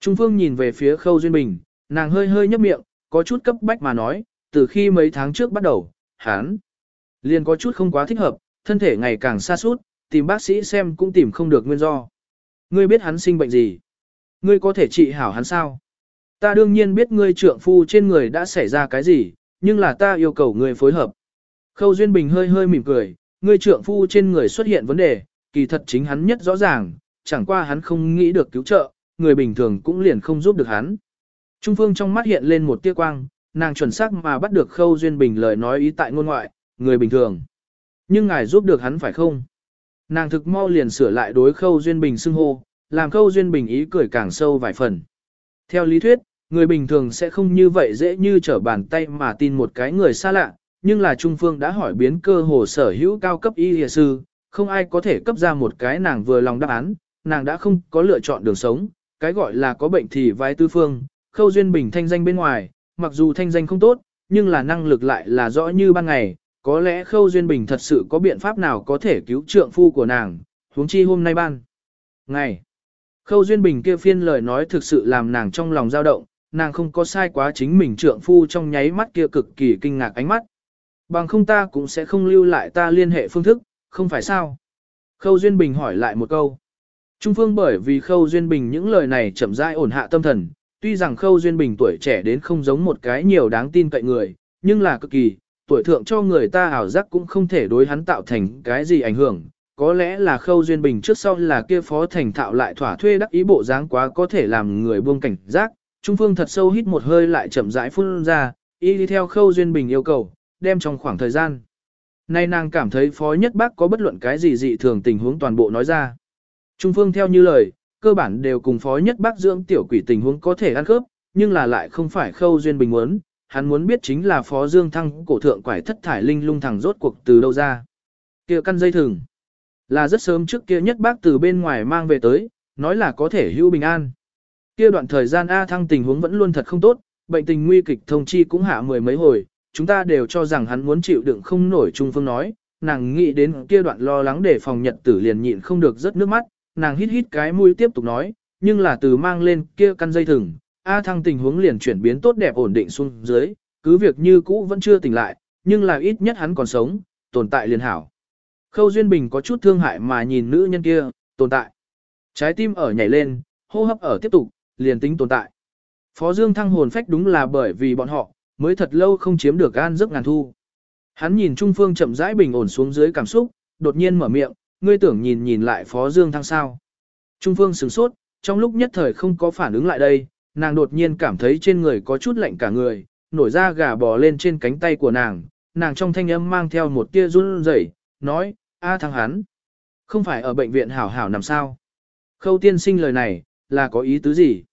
Trung Phương nhìn về phía Khâu Duyên Bình, nàng hơi hơi nhấp miệng, có chút cấp bách mà nói, từ khi mấy tháng trước bắt đầu, hắn liền có chút không quá thích hợp, thân thể ngày càng xa suốt, tìm bác sĩ xem cũng tìm không được nguyên do. Ngươi biết hắn sinh bệnh gì? Ngươi có thể trị hảo hắn sao? Ta đương nhiên biết ngươi trượng phu trên người đã xảy ra cái gì, nhưng là ta yêu cầu ngươi phối hợp. Khâu Duyên Bình hơi hơi mỉm cười, ngươi trượng phu trên người xuất hiện vấn đề, kỳ thật chính hắn nhất rõ ràng, chẳng qua hắn không nghĩ được cứu trợ, người bình thường cũng liền không giúp được hắn. Trung Phương trong mắt hiện lên một tia quang, nàng chuẩn xác mà bắt được Khâu Duyên Bình lời nói ý tại ngôn ngoại, người bình thường. Nhưng ngài giúp được hắn phải không? Nàng thực mau liền sửa lại đối Khâu Duyên Bình xưng hô, làm Khâu Duyên Bình ý cười càng sâu vài phần. Theo lý thuyết, người bình thường sẽ không như vậy dễ như trở bàn tay mà tin một cái người xa lạ, nhưng là Trung Phương đã hỏi biến cơ hồ sở hữu cao cấp y y sư, không ai có thể cấp ra một cái nàng vừa lòng đáp án, nàng đã không có lựa chọn đường sống, cái gọi là có bệnh thì vai tư phương, khâu duyên bình thanh danh bên ngoài, mặc dù thanh danh không tốt, nhưng là năng lực lại là rõ như ban ngày, có lẽ khâu duyên bình thật sự có biện pháp nào có thể cứu trượng phu của nàng, huống chi hôm nay ban. Ngày, khâu duyên bình kia phiên lời nói thực sự làm nàng trong lòng dao động, nàng không có sai quá chính mình trượng phu trong nháy mắt kia cực kỳ kinh ngạc ánh mắt. Bằng không ta cũng sẽ không lưu lại ta liên hệ phương thức, không phải sao? Khâu Duyên Bình hỏi lại một câu. Trung phương bởi vì Khâu Duyên Bình những lời này chậm rãi ổn hạ tâm thần, tuy rằng Khâu Duyên Bình tuổi trẻ đến không giống một cái nhiều đáng tin cậy người, nhưng là cực kỳ, tuổi thượng cho người ta ảo giác cũng không thể đối hắn tạo thành cái gì ảnh hưởng. Có lẽ là Khâu Duyên Bình trước sau là kia phó thành thạo lại thỏa thuê đắc ý bộ dáng quá có thể làm người buông cảnh giác. Trung phương thật sâu hít một hơi lại chậm rãi phun ra, y đi theo Khâu Duyên Bình yêu cầu, đem trong khoảng thời gian. Nay nàng cảm thấy phó nhất bác có bất luận cái gì dị thường tình huống toàn bộ nói ra. Trung phương theo như lời, cơ bản đều cùng phó nhất bác dưỡng tiểu quỷ tình huống có thể ăn khớp, nhưng là lại không phải khâu duyên bình muốn, hắn muốn biết chính là phó dương thăng cổ thượng quải thất thải linh lung thẳng rốt cuộc từ đâu ra. kia căn dây thừng, là rất sớm trước kia nhất bác từ bên ngoài mang về tới, nói là có thể hữu bình an. Kia đoạn thời gian A thăng tình huống vẫn luôn thật không tốt, bệnh tình nguy kịch thông chi cũng hạ mười mấy hồi, chúng ta đều cho rằng hắn muốn chịu đựng không nổi Trung Phương nói, nàng nghĩ đến kia đoạn lo lắng để phòng nhật tử liền nhịn không được rớt nước mắt, nàng hít hít cái mũi tiếp tục nói, nhưng là từ mang lên kia căn dây thừng, A thăng tình huống liền chuyển biến tốt đẹp ổn định xuống dưới, cứ việc như cũ vẫn chưa tỉnh lại, nhưng là ít nhất hắn còn sống, tồn tại liền hảo. Khâu Duyên Bình có chút thương hại mà nhìn nữ nhân kia, tồn tại. Trái tim ở nhảy lên, hô hấp ở tiếp tục, liền tính tồn tại. Phó Dương thăng hồn phách đúng là bởi vì bọn họ, mới thật lâu không chiếm được an giấc ngàn thu. Hắn nhìn Trung Phương chậm rãi bình ổn xuống dưới cảm xúc, đột nhiên mở miệng, ngươi tưởng nhìn nhìn lại Phó Dương Thăng sao. Trung Phương sửng sốt, trong lúc nhất thời không có phản ứng lại đây, nàng đột nhiên cảm thấy trên người có chút lạnh cả người, nổi ra gà bò lên trên cánh tay của nàng, nàng trong thanh âm mang theo một tia run rẩy, nói, a thằng hắn, không phải ở bệnh viện hảo hảo nằm sao. Khâu tiên sinh lời này, là có ý tứ gì?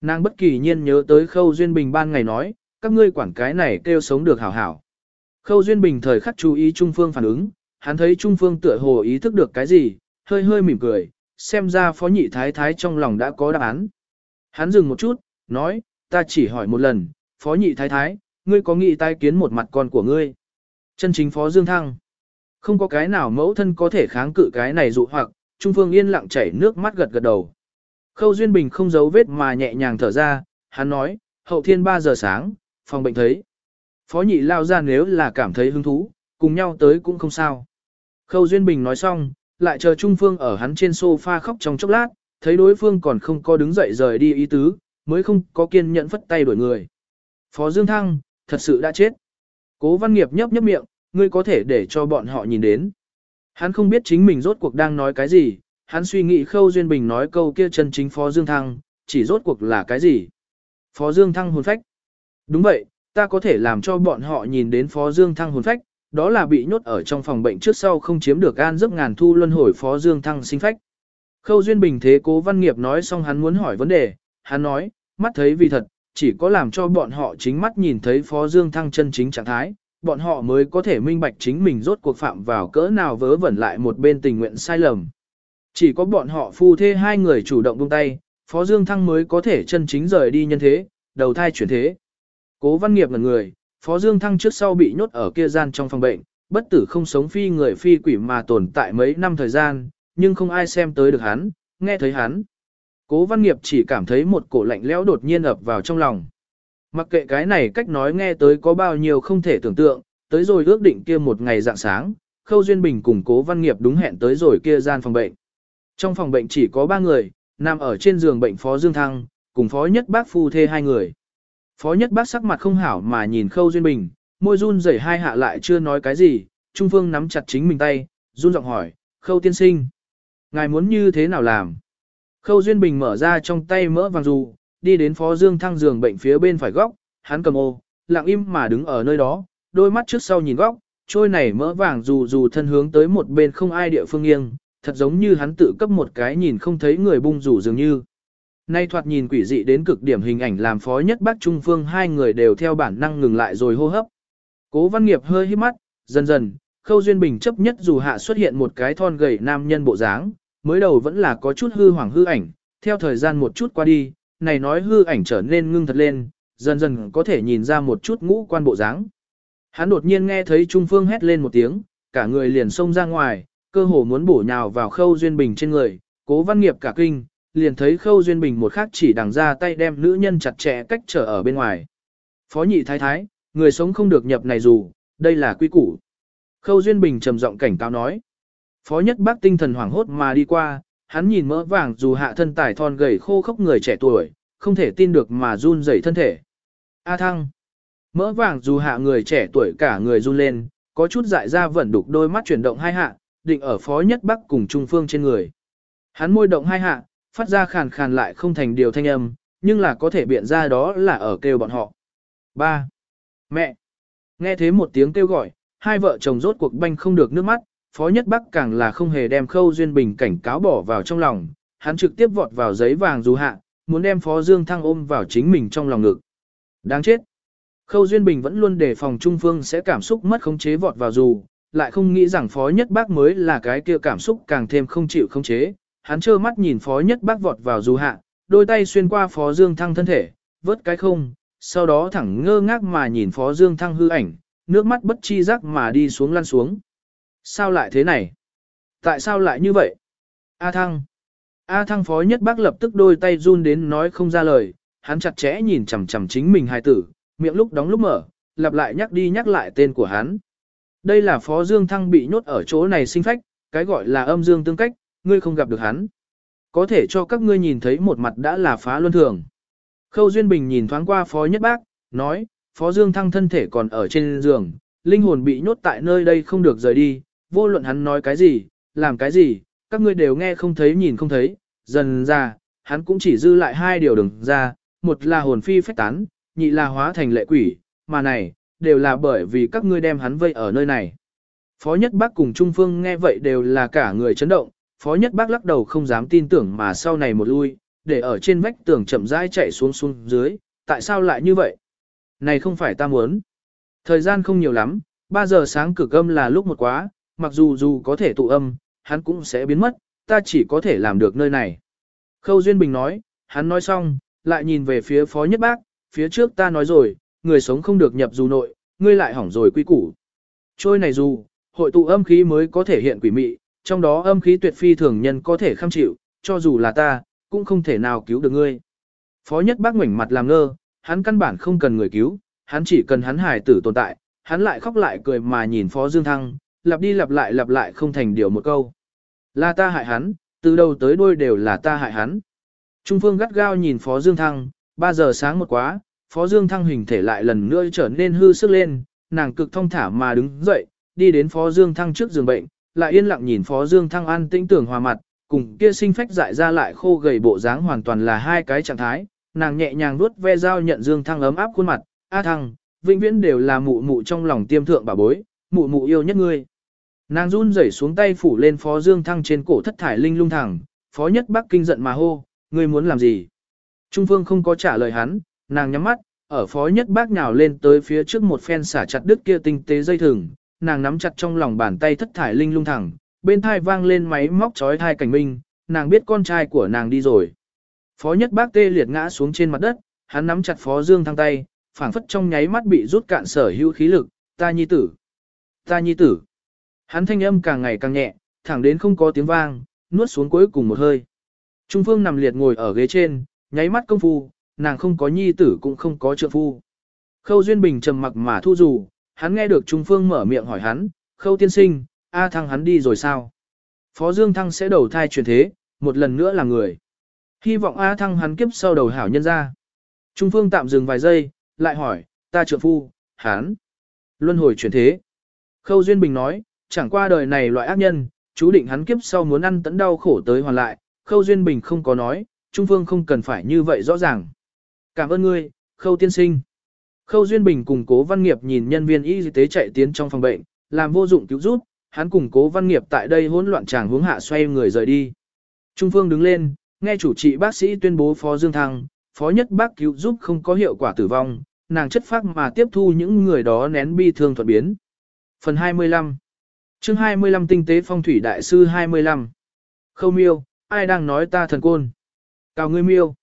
Nàng bất kỳ nhiên nhớ tới khâu duyên bình ban ngày nói, các ngươi quản cái này kêu sống được hảo hảo. Khâu Duyên Bình thời khắc chú ý Trung Phương phản ứng, hắn thấy Trung Phương tựa hồ ý thức được cái gì, hơi hơi mỉm cười, xem ra phó nhị thái thái trong lòng đã có đáp án. Hắn dừng một chút, nói, ta chỉ hỏi một lần, phó nhị thái thái, ngươi có nghĩ tai kiến một mặt con của ngươi? Chân chính phó Dương Thăng. Không có cái nào mẫu thân có thể kháng cự cái này dụ hoặc, Trung Phương yên lặng chảy nước mắt gật gật đầu. Khâu Duyên Bình không giấu vết mà nhẹ nhàng thở ra, hắn nói, hậu thiên 3 giờ sáng, phòng bệnh thấy. Phó nhị lao ra nếu là cảm thấy hứng thú, cùng nhau tới cũng không sao. Khâu Duyên Bình nói xong, lại chờ Trung Phương ở hắn trên sofa khóc trong chốc lát, thấy đối phương còn không có đứng dậy rời đi ý tứ, mới không có kiên nhẫn phất tay đuổi người. Phó Dương Thăng, thật sự đã chết. Cố văn nghiệp nhấp nhấp miệng, ngươi có thể để cho bọn họ nhìn đến. Hắn không biết chính mình rốt cuộc đang nói cái gì, hắn suy nghĩ Khâu Duyên Bình nói câu kia chân chính Phó Dương Thăng, chỉ rốt cuộc là cái gì? Phó Dương Thăng hồn phách. Đúng vậy, ta có thể làm cho bọn họ nhìn đến Phó Dương Thăng hồn phách, đó là bị nhốt ở trong phòng bệnh trước sau không chiếm được an giấc ngàn thu luân hồi Phó Dương Thăng sinh phách. Khâu Duyên Bình thế cố văn nghiệp nói xong hắn muốn hỏi vấn đề, hắn nói, mắt thấy vì thật, chỉ có làm cho bọn họ chính mắt nhìn thấy Phó Dương Thăng chân chính trạng thái, bọn họ mới có thể minh bạch chính mình rốt cuộc phạm vào cỡ nào vớ vẩn lại một bên tình nguyện sai lầm. Chỉ có bọn họ phu thê hai người chủ động buông tay, Phó Dương Thăng mới có thể chân chính rời đi nhân thế, đầu thai chuyển thế. Cố văn nghiệp là người, Phó Dương Thăng trước sau bị nhốt ở kia gian trong phòng bệnh, bất tử không sống phi người phi quỷ mà tồn tại mấy năm thời gian, nhưng không ai xem tới được hắn, nghe thấy hắn. Cố văn nghiệp chỉ cảm thấy một cổ lạnh lẽo đột nhiên ập vào trong lòng. Mặc kệ cái này cách nói nghe tới có bao nhiêu không thể tưởng tượng, tới rồi ước định kia một ngày dạng sáng, Khâu Duyên Bình cùng cố văn nghiệp đúng hẹn tới rồi kia gian phòng bệnh. Trong phòng bệnh chỉ có ba người, nằm ở trên giường bệnh Phó Dương Thăng, cùng Phó Nhất Bác phu thê hai người. Phó Nhất Bác sắc mặt không hảo mà nhìn Khâu Duyên Bình, môi run rẩy hai hạ lại chưa nói cái gì, Trung Phương nắm chặt chính mình tay, run giọng hỏi, Khâu tiên sinh. Ngài muốn như thế nào làm? Khâu Duyên Bình mở ra trong tay mỡ vàng dù, đi đến Phó Dương Thăng giường bệnh phía bên phải góc, hắn cầm ô, lặng im mà đứng ở nơi đó, đôi mắt trước sau nhìn góc, trôi này mỡ vàng dù dù thân hướng tới một bên không ai địa phương nghiêng, thật giống như hắn tự cấp một cái nhìn không thấy người bung rủ dường như. Nay thoạt nhìn quỷ dị đến cực điểm hình ảnh làm phó nhất bác trung phương hai người đều theo bản năng ngừng lại rồi hô hấp. Cố văn nghiệp hơi hít mắt, dần dần, khâu duyên bình chấp nhất dù hạ xuất hiện một cái thon gầy nam nhân bộ dáng, mới đầu vẫn là có chút hư hoàng hư ảnh, theo thời gian một chút qua đi, này nói hư ảnh trở nên ngưng thật lên, dần dần có thể nhìn ra một chút ngũ quan bộ dáng. Hắn đột nhiên nghe thấy Trung Phương hét lên một tiếng, cả người liền xông ra ngoài, cơ hồ muốn bổ nhào vào Khâu Duyên Bình trên người, cố văn nghiệp cả kinh, liền thấy Khâu Duyên Bình một khắc chỉ đằng ra tay đem nữ nhân chặt chẽ cách trở ở bên ngoài. Phó nhị thái thái, người sống không được nhập này dù, đây là quy củ. Khâu Duyên Bình trầm giọng cảnh cáo nói. Phó nhất bác tinh thần hoảng hốt mà đi qua, hắn nhìn mỡ vàng dù hạ thân tải thon gầy khô khốc người trẻ tuổi, không thể tin được mà run rẩy thân thể. A thăng. Mỡ vàng dù hạ người trẻ tuổi cả người run lên, có chút dại ra vẫn đục đôi mắt chuyển động hai hạ, định ở phó nhất bắc cùng trung phương trên người. Hắn môi động hai hạ, phát ra khàn khàn lại không thành điều thanh âm, nhưng là có thể biện ra đó là ở kêu bọn họ. 3. Mẹ! Nghe thế một tiếng kêu gọi, hai vợ chồng rốt cuộc banh không được nước mắt, phó nhất bắc càng là không hề đem khâu duyên bình cảnh cáo bỏ vào trong lòng, hắn trực tiếp vọt vào giấy vàng dù hạ, muốn đem phó dương thăng ôm vào chính mình trong lòng ngực. Đáng chết! Khâu Duyên Bình vẫn luôn đề phòng Trung Phương sẽ cảm xúc mất khống chế vọt vào dù, lại không nghĩ rằng phó nhất bác mới là cái kia cảm xúc càng thêm không chịu khống chế. Hắn trơ mắt nhìn phó nhất bác vọt vào dù hạ, đôi tay xuyên qua phó dương thăng thân thể, vớt cái không, sau đó thẳng ngơ ngác mà nhìn phó dương thăng hư ảnh, nước mắt bất chi giác mà đi xuống lăn xuống. Sao lại thế này? Tại sao lại như vậy? A thăng. A thăng phó nhất bác lập tức đôi tay run đến nói không ra lời, hắn chặt chẽ nhìn chằm chằm chính mình hài tử, miệng lúc đóng lúc mở, lặp lại nhắc đi nhắc lại tên của hắn. Đây là Phó Dương Thăng bị nhốt ở chỗ này sinh phách, cái gọi là âm dương tương cách, ngươi không gặp được hắn. Có thể cho các ngươi nhìn thấy một mặt đã là phá luân thường. Khâu Duyên Bình nhìn thoáng qua Phó Nhất Bác, nói, Phó Dương Thăng thân thể còn ở trên giường, linh hồn bị nhốt tại nơi đây không được rời đi, vô luận hắn nói cái gì, làm cái gì, các ngươi đều nghe không thấy nhìn không thấy, dần ra, hắn cũng chỉ dư lại hai điều đừng ra, một là hồn phi phách tán, nhị là hóa thành lệ quỷ, mà này, đều là bởi vì các ngươi đem hắn vây ở nơi này. Phó Nhất Bác cùng Trung Phương nghe vậy đều là cả người chấn động, Phó Nhất Bác lắc đầu không dám tin tưởng mà sau này một lui, để ở trên vách tường chậm rãi chạy xuống xuống dưới, tại sao lại như vậy? Này không phải ta muốn. Thời gian không nhiều lắm, 3 giờ sáng cực âm là lúc một quá, mặc dù dù có thể tụ âm, hắn cũng sẽ biến mất, ta chỉ có thể làm được nơi này. Khâu Duyên Bình nói, hắn nói xong, lại nhìn về phía Phó Nhất Bác, phía trước ta nói rồi, người sống không được nhập dù nội, ngươi lại hỏng rồi quy củ. Trôi này dù, hội tụ âm khí mới có thể hiện quỷ mị, trong đó âm khí tuyệt phi thường nhân có thể kham chịu, cho dù là ta, cũng không thể nào cứu được ngươi. Phó nhất bác ngoảnh mặt làm ngơ, hắn căn bản không cần người cứu, hắn chỉ cần hắn hài tử tồn tại, hắn lại khóc lại cười mà nhìn Phó Dương Thăng, lặp đi lặp lại lặp lại không thành điều một câu. Là ta hại hắn, từ đầu tới đuôi đều là ta hại hắn. Trung Phương gắt gao nhìn Phó Dương Thăng, 3 giờ sáng một quá, Phó Dương Thăng hình thể lại lần nữa trở nên hư sức lên, nàng cực thông thả mà đứng dậy, đi đến Phó Dương Thăng trước giường bệnh, lại yên lặng nhìn Phó Dương Thăng an tĩnh tưởng hòa mặt, cùng kia sinh phách dại ra lại khô gầy bộ dáng hoàn toàn là hai cái trạng thái, nàng nhẹ nhàng vuốt ve dao nhận Dương Thăng ấm áp khuôn mặt, "A Thăng, vĩnh viễn đều là mụ mụ trong lòng tiêm thượng bà bối, mụ mụ yêu nhất ngươi." Nàng run rẩy xuống tay phủ lên Phó Dương Thăng trên cổ thất thải linh lung thẳng, Phó Nhất Bắc kinh giận mà hô, "Ngươi muốn làm gì?" Trung Phương không có trả lời hắn, nàng nhắm mắt, ở Phó Nhất Bắc nhào lên tới phía trước một phen xả chặt đứt kia tinh tế dây thừng, nàng nắm chặt trong lòng bàn tay thất thải linh lung thẳng, bên thai vang lên máy móc chói thai cảnh minh, nàng biết con trai của nàng đi rồi. Phó nhất bác tê liệt ngã xuống trên mặt đất, hắn nắm chặt phó dương thăng tay, phảng phất trong nháy mắt bị rút cạn sở hữu khí lực, ta nhi tử, ta nhi tử. Hắn thanh âm càng ngày càng nhẹ, thẳng đến không có tiếng vang, nuốt xuống cuối cùng một hơi. Trung phương nằm liệt ngồi ở ghế trên, nháy mắt công phu, nàng không có nhi tử cũng không có trượng phu. Khâu Duyên Bình trầm mặc mà thu dù, hắn nghe được Trung phương mở miệng hỏi hắn, khâu tiên sinh, A thăng hắn đi rồi sao? Phó Dương Thăng sẽ đầu thai chuyển thế, một lần nữa là người. Hy vọng A Thăng hắn kiếp sau đầu hảo nhân ra. Trung Phương tạm dừng vài giây, lại hỏi, ta trượng phu, hắn. Luân hồi chuyển thế. Khâu Duyên Bình nói, chẳng qua đời này loại ác nhân, chú định hắn kiếp sau muốn ăn tẫn đau khổ tới hoàn lại. Khâu Duyên Bình không có nói, Trung Phương không cần phải như vậy rõ ràng. Cảm ơn ngươi, Khâu Tiên Sinh. Khâu Duyên Bình cùng cố văn nghiệp nhìn nhân viên y tế chạy tiến trong phòng bệnh, làm vô dụng cứu giúp, hắn cùng cố văn nghiệp tại đây hỗn loạn chàng hướng hạ xoay người rời đi. Trung Phương đứng lên, nghe chủ trị bác sĩ tuyên bố Phó Dương Thăng, Phó Nhất Bác cứu giúp không có hiệu quả tử vong, nàng chất phác mà tiếp thu những người đó nén bi thương thuận biến. Phần 25 chương 25 Tinh tế phong thủy đại sư 25 Khâu miêu, ai đang nói ta thần côn? Cao ngươi miêu.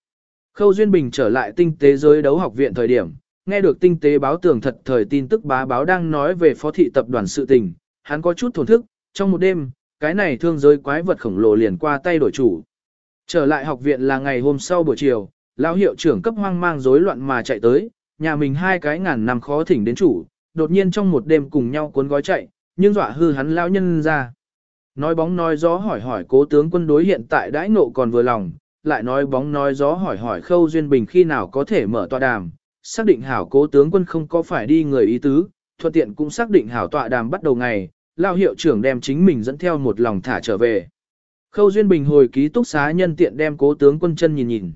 Khâu Duyên Bình trở lại tinh tế giới đấu học viện thời điểm, nghe được tinh tế báo tường thật thời tin tức bá báo đang nói về phó thị tập đoàn sự tình, hắn có chút thổn thức, trong một đêm, cái này thương giới quái vật khổng lồ liền qua tay đổi chủ. Trở lại học viện là ngày hôm sau buổi chiều, lão hiệu trưởng cấp hoang mang rối loạn mà chạy tới, nhà mình hai cái ngàn năm khó thỉnh đến chủ, đột nhiên trong một đêm cùng nhau cuốn gói chạy, nhưng dọa hư hắn lão nhân ra. Nói bóng nói gió hỏi hỏi cố tướng quân đối hiện tại đãi nộ còn vừa lòng, lại nói bóng nói gió hỏi hỏi khâu duyên bình khi nào có thể mở tòa đàm, xác định hảo cố tướng quân không có phải đi người ý tứ, thuận tiện cũng xác định hảo tọa đàm bắt đầu ngày, lao hiệu trưởng đem chính mình dẫn theo một lòng thả trở về. Khâu Duyên Bình hồi ký túc xá nhân tiện đem cố tướng quân chân nhìn nhìn.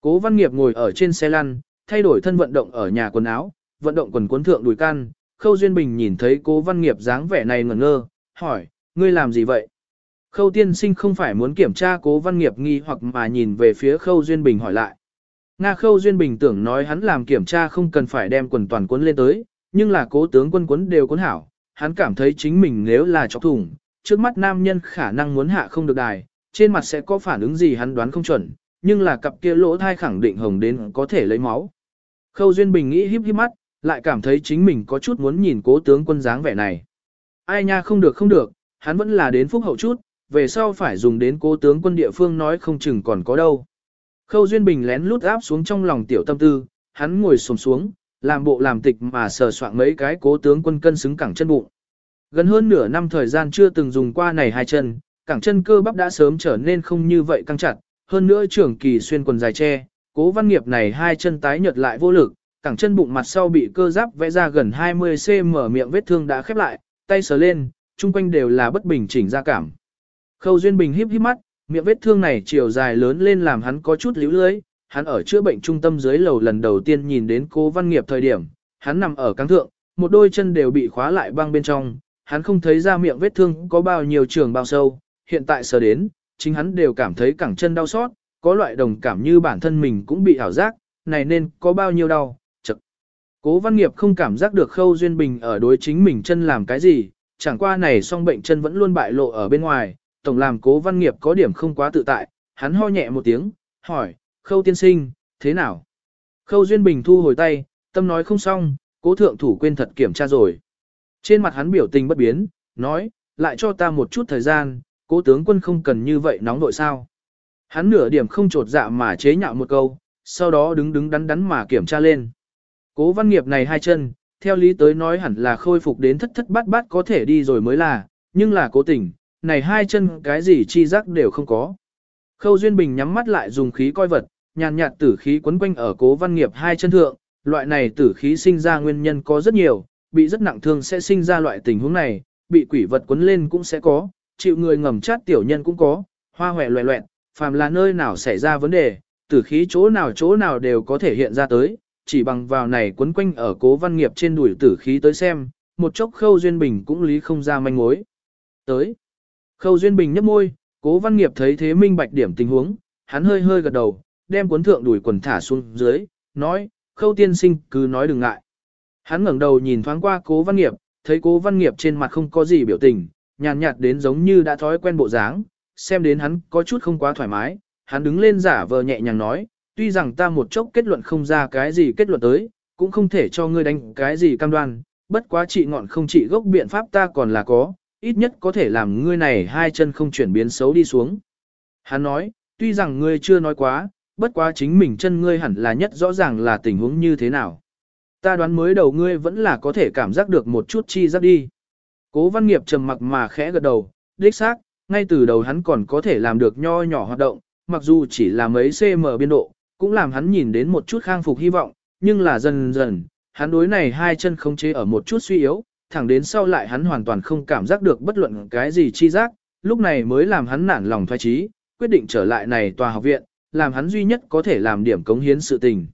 Cố Văn Nghiệp ngồi ở trên xe lăn, thay đổi thân vận động ở nhà quần áo, vận động quần cuốn thượng đùi can. Khâu Duyên Bình nhìn thấy cố Văn Nghiệp dáng vẻ này ngẩn ngơ, hỏi, ngươi làm gì vậy? Khâu tiên sinh không phải muốn kiểm tra cố Văn Nghiệp nghi hoặc mà nhìn về phía Khâu Duyên Bình hỏi lại. Nga Khâu Duyên Bình tưởng nói hắn làm kiểm tra không cần phải đem quần toàn quấn lên tới, nhưng là cố tướng quân quấn đều quấn hảo, hắn cảm thấy chính mình nếu là chọc thủng, trước mắt nam nhân khả năng muốn hạ không được đài, trên mặt sẽ có phản ứng gì hắn đoán không chuẩn, nhưng là cặp kia lỗ thai khẳng định hồng đến có thể lấy máu. Khâu Duyên Bình nghĩ híp híp mắt, lại cảm thấy chính mình có chút muốn nhìn cố tướng quân dáng vẻ này. Ai nha không được không được, hắn vẫn là đến phúc hậu chút, về sau phải dùng đến cố tướng quân địa phương nói không chừng còn có đâu. Khâu Duyên Bình lén lút áp xuống trong lòng tiểu tâm tư, hắn ngồi xổm xuống, làm bộ làm tịch mà sờ soạn mấy cái cố tướng quân cân xứng cẳng chân bụng. Gần hơn nửa năm thời gian chưa từng dùng qua này hai chân, cẳng chân cơ bắp đã sớm trở nên không như vậy căng chặt, hơn nữa trưởng kỳ xuyên quần dài che, cố văn nghiệp này hai chân tái nhợt lại vô lực, cẳng chân bụng mặt sau bị cơ giáp vẽ ra gần 20cm miệng vết thương đã khép lại, tay sờ lên, chung quanh đều là bất bình chỉnh ra cảm. Khâu Duyên Bình híp híp mắt, miệng vết thương này chiều dài lớn lên làm hắn có chút líu lưới, hắn ở chữa bệnh trung tâm dưới lầu lần đầu tiên nhìn đến cố văn nghiệp thời điểm, hắn nằm ở căng thượng, một đôi chân đều bị khóa lại băng bên trong, hắn không thấy ra miệng vết thương có bao nhiêu trường bao sâu, hiện tại sờ đến, chính hắn đều cảm thấy cẳng chân đau xót, có loại đồng cảm như bản thân mình cũng bị ảo giác, này nên có bao nhiêu đau, chật. Cố văn nghiệp không cảm giác được khâu duyên bình ở đối chính mình chân làm cái gì, chẳng qua này song bệnh chân vẫn luôn bại lộ ở bên ngoài, tổng làm cố văn nghiệp có điểm không quá tự tại, hắn ho nhẹ một tiếng, hỏi, khâu tiên sinh, thế nào? Khâu Duyên Bình thu hồi tay, tâm nói không xong, cố thượng thủ quên thật kiểm tra rồi. Trên mặt hắn biểu tình bất biến, nói, lại cho ta một chút thời gian, cố tướng quân không cần như vậy nóng nội sao. Hắn nửa điểm không trột dạ mà chế nhạo một câu, sau đó đứng đứng đắn đắn mà kiểm tra lên. Cố văn nghiệp này hai chân, theo lý tới nói hẳn là khôi phục đến thất thất bát bát có thể đi rồi mới là, nhưng là cố tình, này hai chân cái gì chi giác đều không có. Khâu Duyên Bình nhắm mắt lại dùng khí coi vật, nhàn nhạt tử khí quấn quanh ở cố văn nghiệp hai chân thượng, loại này tử khí sinh ra nguyên nhân có rất nhiều, bị rất nặng thương sẽ sinh ra loại tình huống này, bị quỷ vật quấn lên cũng sẽ có, chịu người ngầm chát tiểu nhân cũng có, hoa hòe loẹ loẹn, phàm là nơi nào xảy ra vấn đề, tử khí chỗ nào chỗ nào đều có thể hiện ra tới, chỉ bằng vào này quấn quanh ở cố văn nghiệp trên đuổi tử khí tới xem, một chốc khâu duyên bình cũng lý không ra manh mối. Tới, khâu duyên bình nhấp môi, cố văn nghiệp thấy thế minh bạch điểm tình huống, hắn hơi hơi gật đầu, đem cuốn thượng đuổi quần thả xuống dưới, nói, khâu tiên sinh cứ nói đừng ngại. Hắn ngẩng đầu nhìn thoáng qua cố văn nghiệp, thấy cố văn nghiệp trên mặt không có gì biểu tình, nhàn nhạt đến giống như đã thói quen bộ dáng, xem đến hắn có chút không quá thoải mái, hắn đứng lên giả vờ nhẹ nhàng nói, tuy rằng ta một chốc kết luận không ra cái gì kết luận tới, cũng không thể cho ngươi đánh cái gì cam đoan, bất quá trị ngọn không trị gốc biện pháp ta còn là có, ít nhất có thể làm ngươi này hai chân không chuyển biến xấu đi xuống. Hắn nói, tuy rằng ngươi chưa nói quá, bất quá chính mình chân ngươi hẳn là nhất rõ ràng là tình huống như thế nào. Ta đoán mới đầu ngươi vẫn là có thể cảm giác được một chút chi giác đi. Cố văn nghiệp trầm mặc mà khẽ gật đầu, đích xác, ngay từ đầu hắn còn có thể làm được nho nhỏ hoạt động, mặc dù chỉ là mấy cm biên độ, cũng làm hắn nhìn đến một chút khang phục hy vọng, nhưng là dần dần, hắn đối này hai chân không chế ở một chút suy yếu, thẳng đến sau lại hắn hoàn toàn không cảm giác được bất luận cái gì chi giác, lúc này mới làm hắn nản lòng thoái trí, quyết định trở lại này tòa học viện, làm hắn duy nhất có thể làm điểm cống hiến sự tình.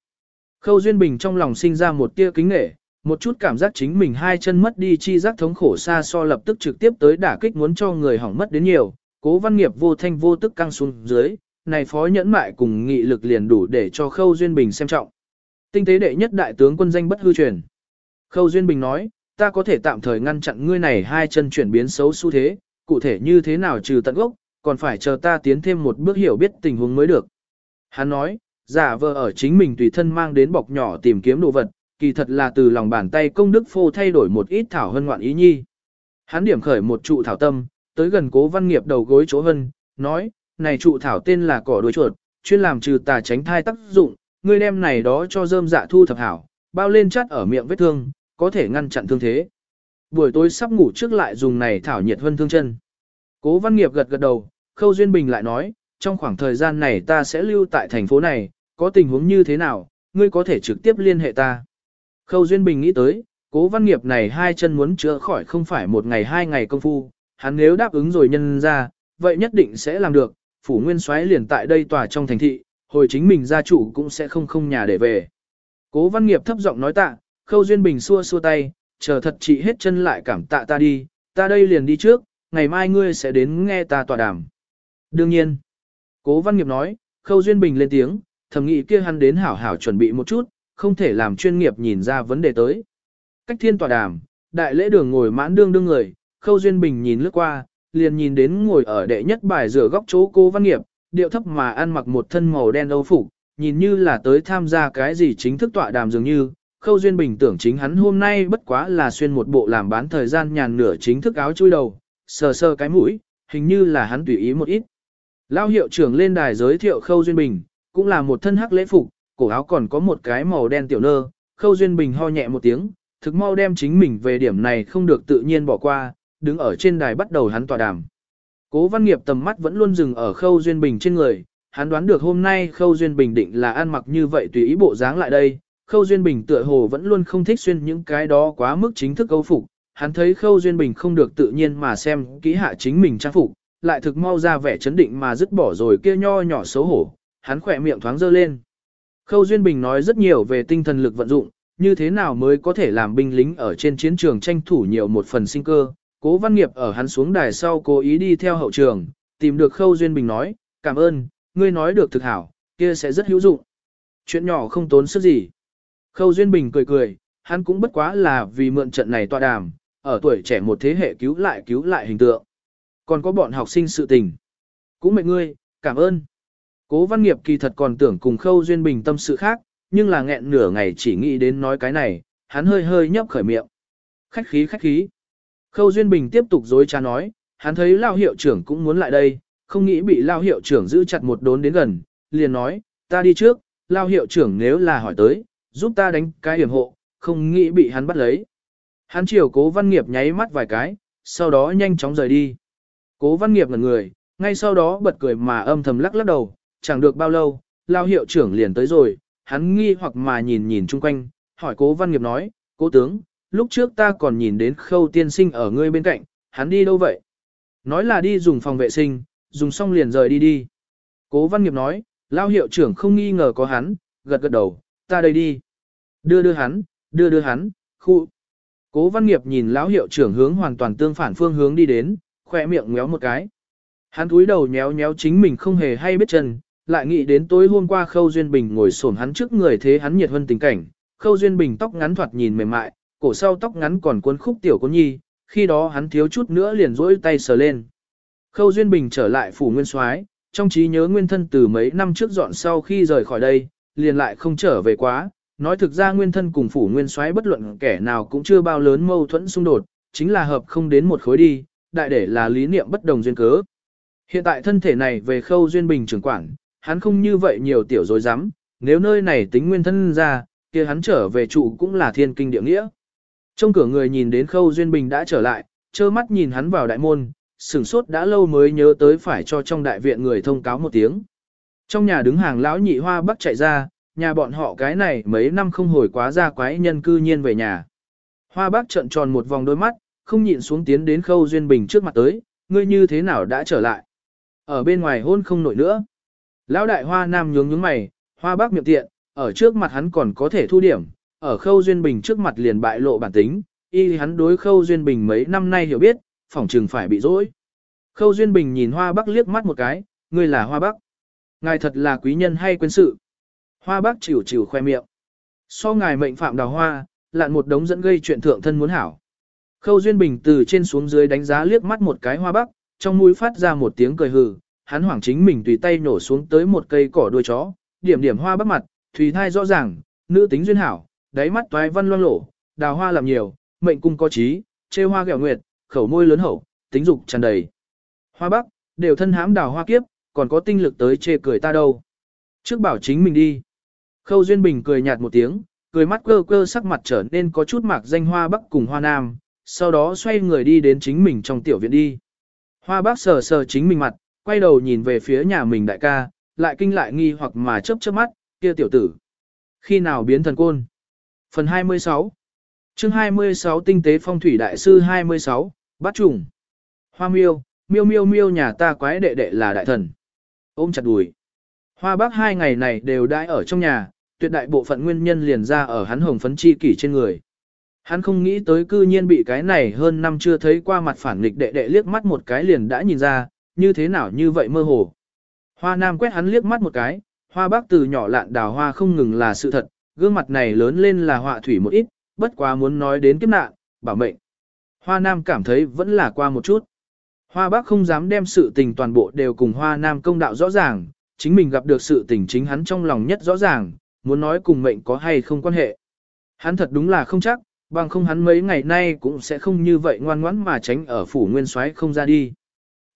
Khâu Duyên Bình trong lòng sinh ra một tia kính nghệ, một chút cảm giác chính mình hai chân mất đi chi giác thống khổ xa so lập tức trực tiếp tới đả kích muốn cho người hỏng mất đến nhiều, cố văn nghiệp vô thanh vô tức căng xuống dưới, này phó nhẫn mại cùng nghị lực liền đủ để cho Khâu Duyên Bình xem trọng. Tinh tế đệ nhất đại tướng quân danh bất hư truyền. Khâu Duyên Bình nói, ta có thể tạm thời ngăn chặn ngươi này hai chân chuyển biến xấu xu thế, cụ thể như thế nào trừ tận gốc, còn phải chờ ta tiến thêm một bước hiểu biết tình huống mới được. Hắn nói, giả vờ ở chính mình tùy thân mang đến bọc nhỏ tìm kiếm đồ vật, kỳ thật là từ lòng bàn tay công đức phô thay đổi một ít thảo hân ngoạn ý nhi. Hắn điểm khởi một trụ thảo tâm, tới gần cố văn nghiệp đầu gối chỗ hân, nói, này trụ thảo tên là cỏ đuôi chuột, chuyên làm trừ tà tránh thai tác dụng, ngươi đem này đó cho rơm dạ thu thập hảo, bao lên chắt ở miệng vết thương, có thể ngăn chặn thương thế. Buổi tối sắp ngủ trước lại dùng này thảo nhiệt vân thương chân. Cố văn nghiệp gật gật đầu, Khâu Duyên Bình lại nói, trong khoảng thời gian này ta sẽ lưu tại thành phố này, có tình huống như thế nào, ngươi có thể trực tiếp liên hệ ta. Khâu Duyên Bình nghĩ tới, cố văn nghiệp này hai chân muốn chữa khỏi không phải một ngày hai ngày công phu, hắn nếu đáp ứng rồi nhân ra, vậy nhất định sẽ làm được, phủ nguyên soái liền tại đây tòa trong thành thị, hồi chính mình gia chủ cũng sẽ không không nhà để về. Cố văn nghiệp thấp giọng nói tạ, khâu duyên bình xua xua tay, chờ thật chị hết chân lại cảm tạ ta đi, ta đây liền đi trước, ngày mai ngươi sẽ đến nghe ta tòa đàm. Đương nhiên, cố văn nghiệp nói, khâu duyên bình lên tiếng, thầm nghĩ kia hắn đến hảo hảo chuẩn bị một chút, không thể làm chuyên nghiệp nhìn ra vấn đề tới. Cách thiên tòa đàm, đại lễ đường ngồi mãn đương đương người, khâu duyên bình nhìn lướt qua, liền nhìn đến ngồi ở đệ nhất bài rửa góc chỗ cố văn nghiệp, điệu thấp mà ăn mặc một thân màu đen âu phục, nhìn như là tới tham gia cái gì chính thức tọa đàm dường như. Khâu Duyên Bình tưởng chính hắn hôm nay bất quá là xuyên một bộ làm bán thời gian nhàn nửa chính thức áo chui đầu, sờ sờ cái mũi, hình như là hắn tùy ý một ít. Lao hiệu trưởng lên đài giới thiệu Khâu Duyên Bình, cũng là một thân hắc lễ phục, cổ áo còn có một cái màu đen tiểu nơ. Khâu Duyên Bình ho nhẹ một tiếng, thực mau đem chính mình về điểm này không được tự nhiên bỏ qua, đứng ở trên đài bắt đầu hắn tòa đàm. Cố văn nghiệp tầm mắt vẫn luôn dừng ở khâu duyên bình trên người, hắn đoán được hôm nay khâu duyên bình định là ăn mặc như vậy tùy ý bộ dáng lại đây. Khâu duyên bình tựa hồ vẫn luôn không thích xuyên những cái đó quá mức chính thức câu phục, hắn thấy khâu duyên bình không được tự nhiên mà xem kỹ hạ chính mình trang phục, lại thực mau ra vẻ chấn định mà dứt bỏ rồi kia nho nhỏ xấu hổ, hắn khỏe miệng thoáng dơ lên. Khâu duyên bình nói rất nhiều về tinh thần lực vận dụng, như thế nào mới có thể làm binh lính ở trên chiến trường tranh thủ nhiều một phần sinh cơ, Cố văn nghiệp ở hắn xuống đài sau cố ý đi theo hậu trường, tìm được Khâu Duyên Bình nói, cảm ơn, ngươi nói được thực hảo, kia sẽ rất hữu dụng. Chuyện nhỏ không tốn sức gì. Khâu Duyên Bình cười cười, hắn cũng bất quá là vì mượn trận này tọa đàm, ở tuổi trẻ một thế hệ cứu lại cứu lại hình tượng. Còn có bọn học sinh sự tình. Cũng mệt ngươi, cảm ơn. Cố văn nghiệp kỳ thật còn tưởng cùng Khâu Duyên Bình tâm sự khác, nhưng là nghẹn nửa ngày chỉ nghĩ đến nói cái này, hắn hơi hơi nhấp khởi miệng. Khách khí khách khí. Khâu Duyên Bình tiếp tục dối trá nói, hắn thấy lao hiệu trưởng cũng muốn lại đây, không nghĩ bị lao hiệu trưởng giữ chặt một đốn đến gần, liền nói, ta đi trước, lao hiệu trưởng nếu là hỏi tới, giúp ta đánh cái hiểm hộ, không nghĩ bị hắn bắt lấy. Hắn chiều cố văn nghiệp nháy mắt vài cái, sau đó nhanh chóng rời đi. Cố văn nghiệp ngẩn người, ngay sau đó bật cười mà âm thầm lắc lắc đầu, chẳng được bao lâu, lao hiệu trưởng liền tới rồi, hắn nghi hoặc mà nhìn nhìn chung quanh, hỏi cố văn nghiệp nói, cố tướng, lúc trước ta còn nhìn đến khâu tiên sinh ở ngươi bên cạnh, hắn đi đâu vậy? Nói là đi dùng phòng vệ sinh, dùng xong liền rời đi đi. Cố văn nghiệp nói, lao hiệu trưởng không nghi ngờ có hắn, gật gật đầu, ta đây đi. Đưa đưa hắn, đưa đưa hắn, khu. Cố văn nghiệp nhìn lão hiệu trưởng hướng hoàn toàn tương phản phương hướng đi đến, khỏe miệng méo một cái. Hắn túi đầu nhéo nhéo chính mình không hề hay biết chân, lại nghĩ đến tối hôm qua Khâu Duyên Bình ngồi xổm hắn trước người thế hắn nhiệt hơn tình cảnh. Khâu Duyên Bình tóc ngắn thoạt nhìn mềm mại, cổ sau tóc ngắn còn cuốn khúc tiểu cuốn nhi, khi đó hắn thiếu chút nữa liền rỗi tay sờ lên. Khâu Duyên Bình trở lại phủ nguyên soái, trong trí nhớ nguyên thân từ mấy năm trước dọn sau khi rời khỏi đây, liền lại không trở về quá. Nói thực ra nguyên thân cùng phủ nguyên soái bất luận kẻ nào cũng chưa bao lớn mâu thuẫn xung đột, chính là hợp không đến một khối đi, đại để là lý niệm bất đồng duyên cớ. Hiện tại thân thể này về khâu duyên bình trưởng quản, hắn không như vậy nhiều tiểu dối rắm nếu nơi này tính nguyên thân ra, kia hắn trở về trụ cũng là thiên kinh địa nghĩa. Trong cửa người nhìn đến khâu duyên bình đã trở lại, trơ mắt nhìn hắn vào đại môn, sửng sốt đã lâu mới nhớ tới phải cho trong đại viện người thông cáo một tiếng. Trong nhà đứng hàng lão nhị hoa bắc chạy ra, nhà bọn họ cái này mấy năm không hồi quá ra quái nhân cư nhiên về nhà. Hoa bắc trợn tròn một vòng đôi mắt, không nhịn xuống tiến đến khâu duyên bình trước mặt tới, ngươi như thế nào đã trở lại. Ở bên ngoài hôn không nổi nữa. Lão đại hoa nam nhướng nhướng mày, hoa bắc miệng tiện, ở trước mặt hắn còn có thể thu điểm, ở khâu duyên bình trước mặt liền bại lộ bản tính, y hắn đối khâu duyên bình mấy năm nay hiểu biết, phỏng chừng phải bị dối. Khâu duyên bình nhìn hoa bắc liếc mắt một cái, ngươi là hoa bắc. Ngài thật là quý nhân hay quên sự. Hoa bắc chịu chịu khoe miệng. So ngài mệnh phạm đào hoa, lạn một đống dẫn gây chuyện thượng thân muốn hảo. Khâu duyên bình từ trên xuống dưới đánh giá liếc mắt một cái hoa bắc, trong mũi phát ra một tiếng cười hừ, hắn hoảng chính mình tùy tay nổ xuống tới một cây cỏ đuôi chó, điểm điểm hoa bắc mặt, thủy thai rõ ràng, nữ tính duyên hảo, đáy mắt toái văn loang lổ, đào hoa làm nhiều, mệnh cung có trí, chê hoa gẹo nguyệt, khẩu môi lớn hậu, tính dục tràn đầy. Hoa bắc, đều thân hãm đào hoa kiếp, còn có tinh lực tới chê cười ta đâu. Trước bảo chính mình đi. Khâu Duyên Bình cười nhạt một tiếng, cười mắt cơ cơ sắc mặt trở nên có chút mạc danh hoa bắc cùng hoa nam, sau đó xoay người đi đến chính mình trong tiểu viện đi. Hoa bác sờ sờ chính mình mặt, quay đầu nhìn về phía nhà mình đại ca, lại kinh lại nghi hoặc mà chớp chớp mắt, kia tiểu tử. Khi nào biến thần côn? Phần 26 chương 26 Tinh tế phong thủy đại sư 26, bắt trùng. Hoa miêu, miêu miêu miêu nhà ta quái đệ đệ là đại thần. Ôm chặt đùi. Hoa bác hai ngày này đều đãi ở trong nhà, tuyệt đại bộ phận nguyên nhân liền ra ở hắn hồng phấn chi kỷ trên người. Hắn không nghĩ tới cư nhiên bị cái này hơn năm chưa thấy qua mặt phản nghịch đệ đệ liếc mắt một cái liền đã nhìn ra, như thế nào như vậy mơ hồ. Hoa Nam quét hắn liếc mắt một cái, hoa bác từ nhỏ lạn đào hoa không ngừng là sự thật, gương mặt này lớn lên là họa thủy một ít, bất quá muốn nói đến kiếp nạn, bảo mệnh. Hoa Nam cảm thấy vẫn là qua một chút. Hoa bác không dám đem sự tình toàn bộ đều cùng Hoa Nam công đạo rõ ràng, chính mình gặp được sự tình chính hắn trong lòng nhất rõ ràng, muốn nói cùng mệnh có hay không quan hệ. Hắn thật đúng là không chắc, bằng không hắn mấy ngày nay cũng sẽ không như vậy ngoan ngoãn mà tránh ở phủ nguyên soái không ra đi.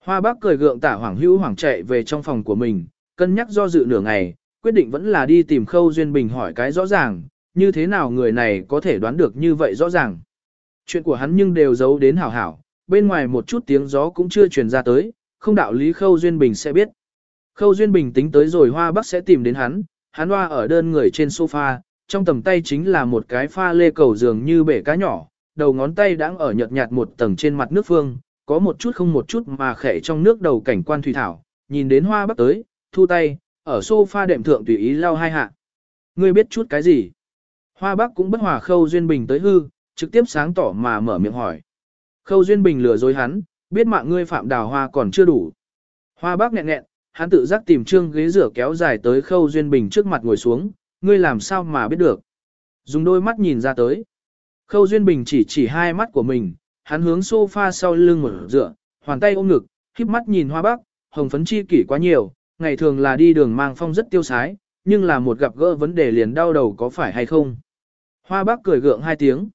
Hoa bác cười gượng tả hoảng hữu hoảng chạy về trong phòng của mình, cân nhắc do dự nửa ngày, quyết định vẫn là đi tìm khâu duyên bình hỏi cái rõ ràng, như thế nào người này có thể đoán được như vậy rõ ràng. Chuyện của hắn nhưng đều giấu đến hảo hảo, bên ngoài một chút tiếng gió cũng chưa truyền ra tới, không đạo lý khâu duyên bình sẽ biết. Khâu duyên bình tính tới rồi hoa bắc sẽ tìm đến hắn, hắn hoa ở đơn người trên sofa, trong tầm tay chính là một cái pha lê cầu dường như bể cá nhỏ, đầu ngón tay đang ở nhợt nhạt một tầng trên mặt nước phương, có một chút không một chút mà khẽ trong nước đầu cảnh quan thủy thảo, nhìn đến hoa bắc tới, thu tay, ở sofa đệm thượng tùy ý lau hai hạ. Ngươi biết chút cái gì? Hoa bắc cũng bất hòa khâu duyên bình tới hư, trực tiếp sáng tỏ mà mở miệng hỏi. Khâu duyên bình lừa dối hắn, biết mạng ngươi phạm đào hoa còn chưa đủ. Hoa bắc nghẹn nghẹn, hắn tự giác tìm trương ghế rửa kéo dài tới khâu duyên bình trước mặt ngồi xuống, ngươi làm sao mà biết được. Dùng đôi mắt nhìn ra tới. Khâu Duyên Bình chỉ chỉ hai mắt của mình, hắn hướng sofa sau lưng một dựa, hoàn tay ôm ngực, khiếp mắt nhìn hoa bắc, hồng phấn chi kỷ quá nhiều, ngày thường là đi đường mang phong rất tiêu sái, nhưng là một gặp gỡ vấn đề liền đau đầu có phải hay không. Hoa bắc cười gượng hai tiếng.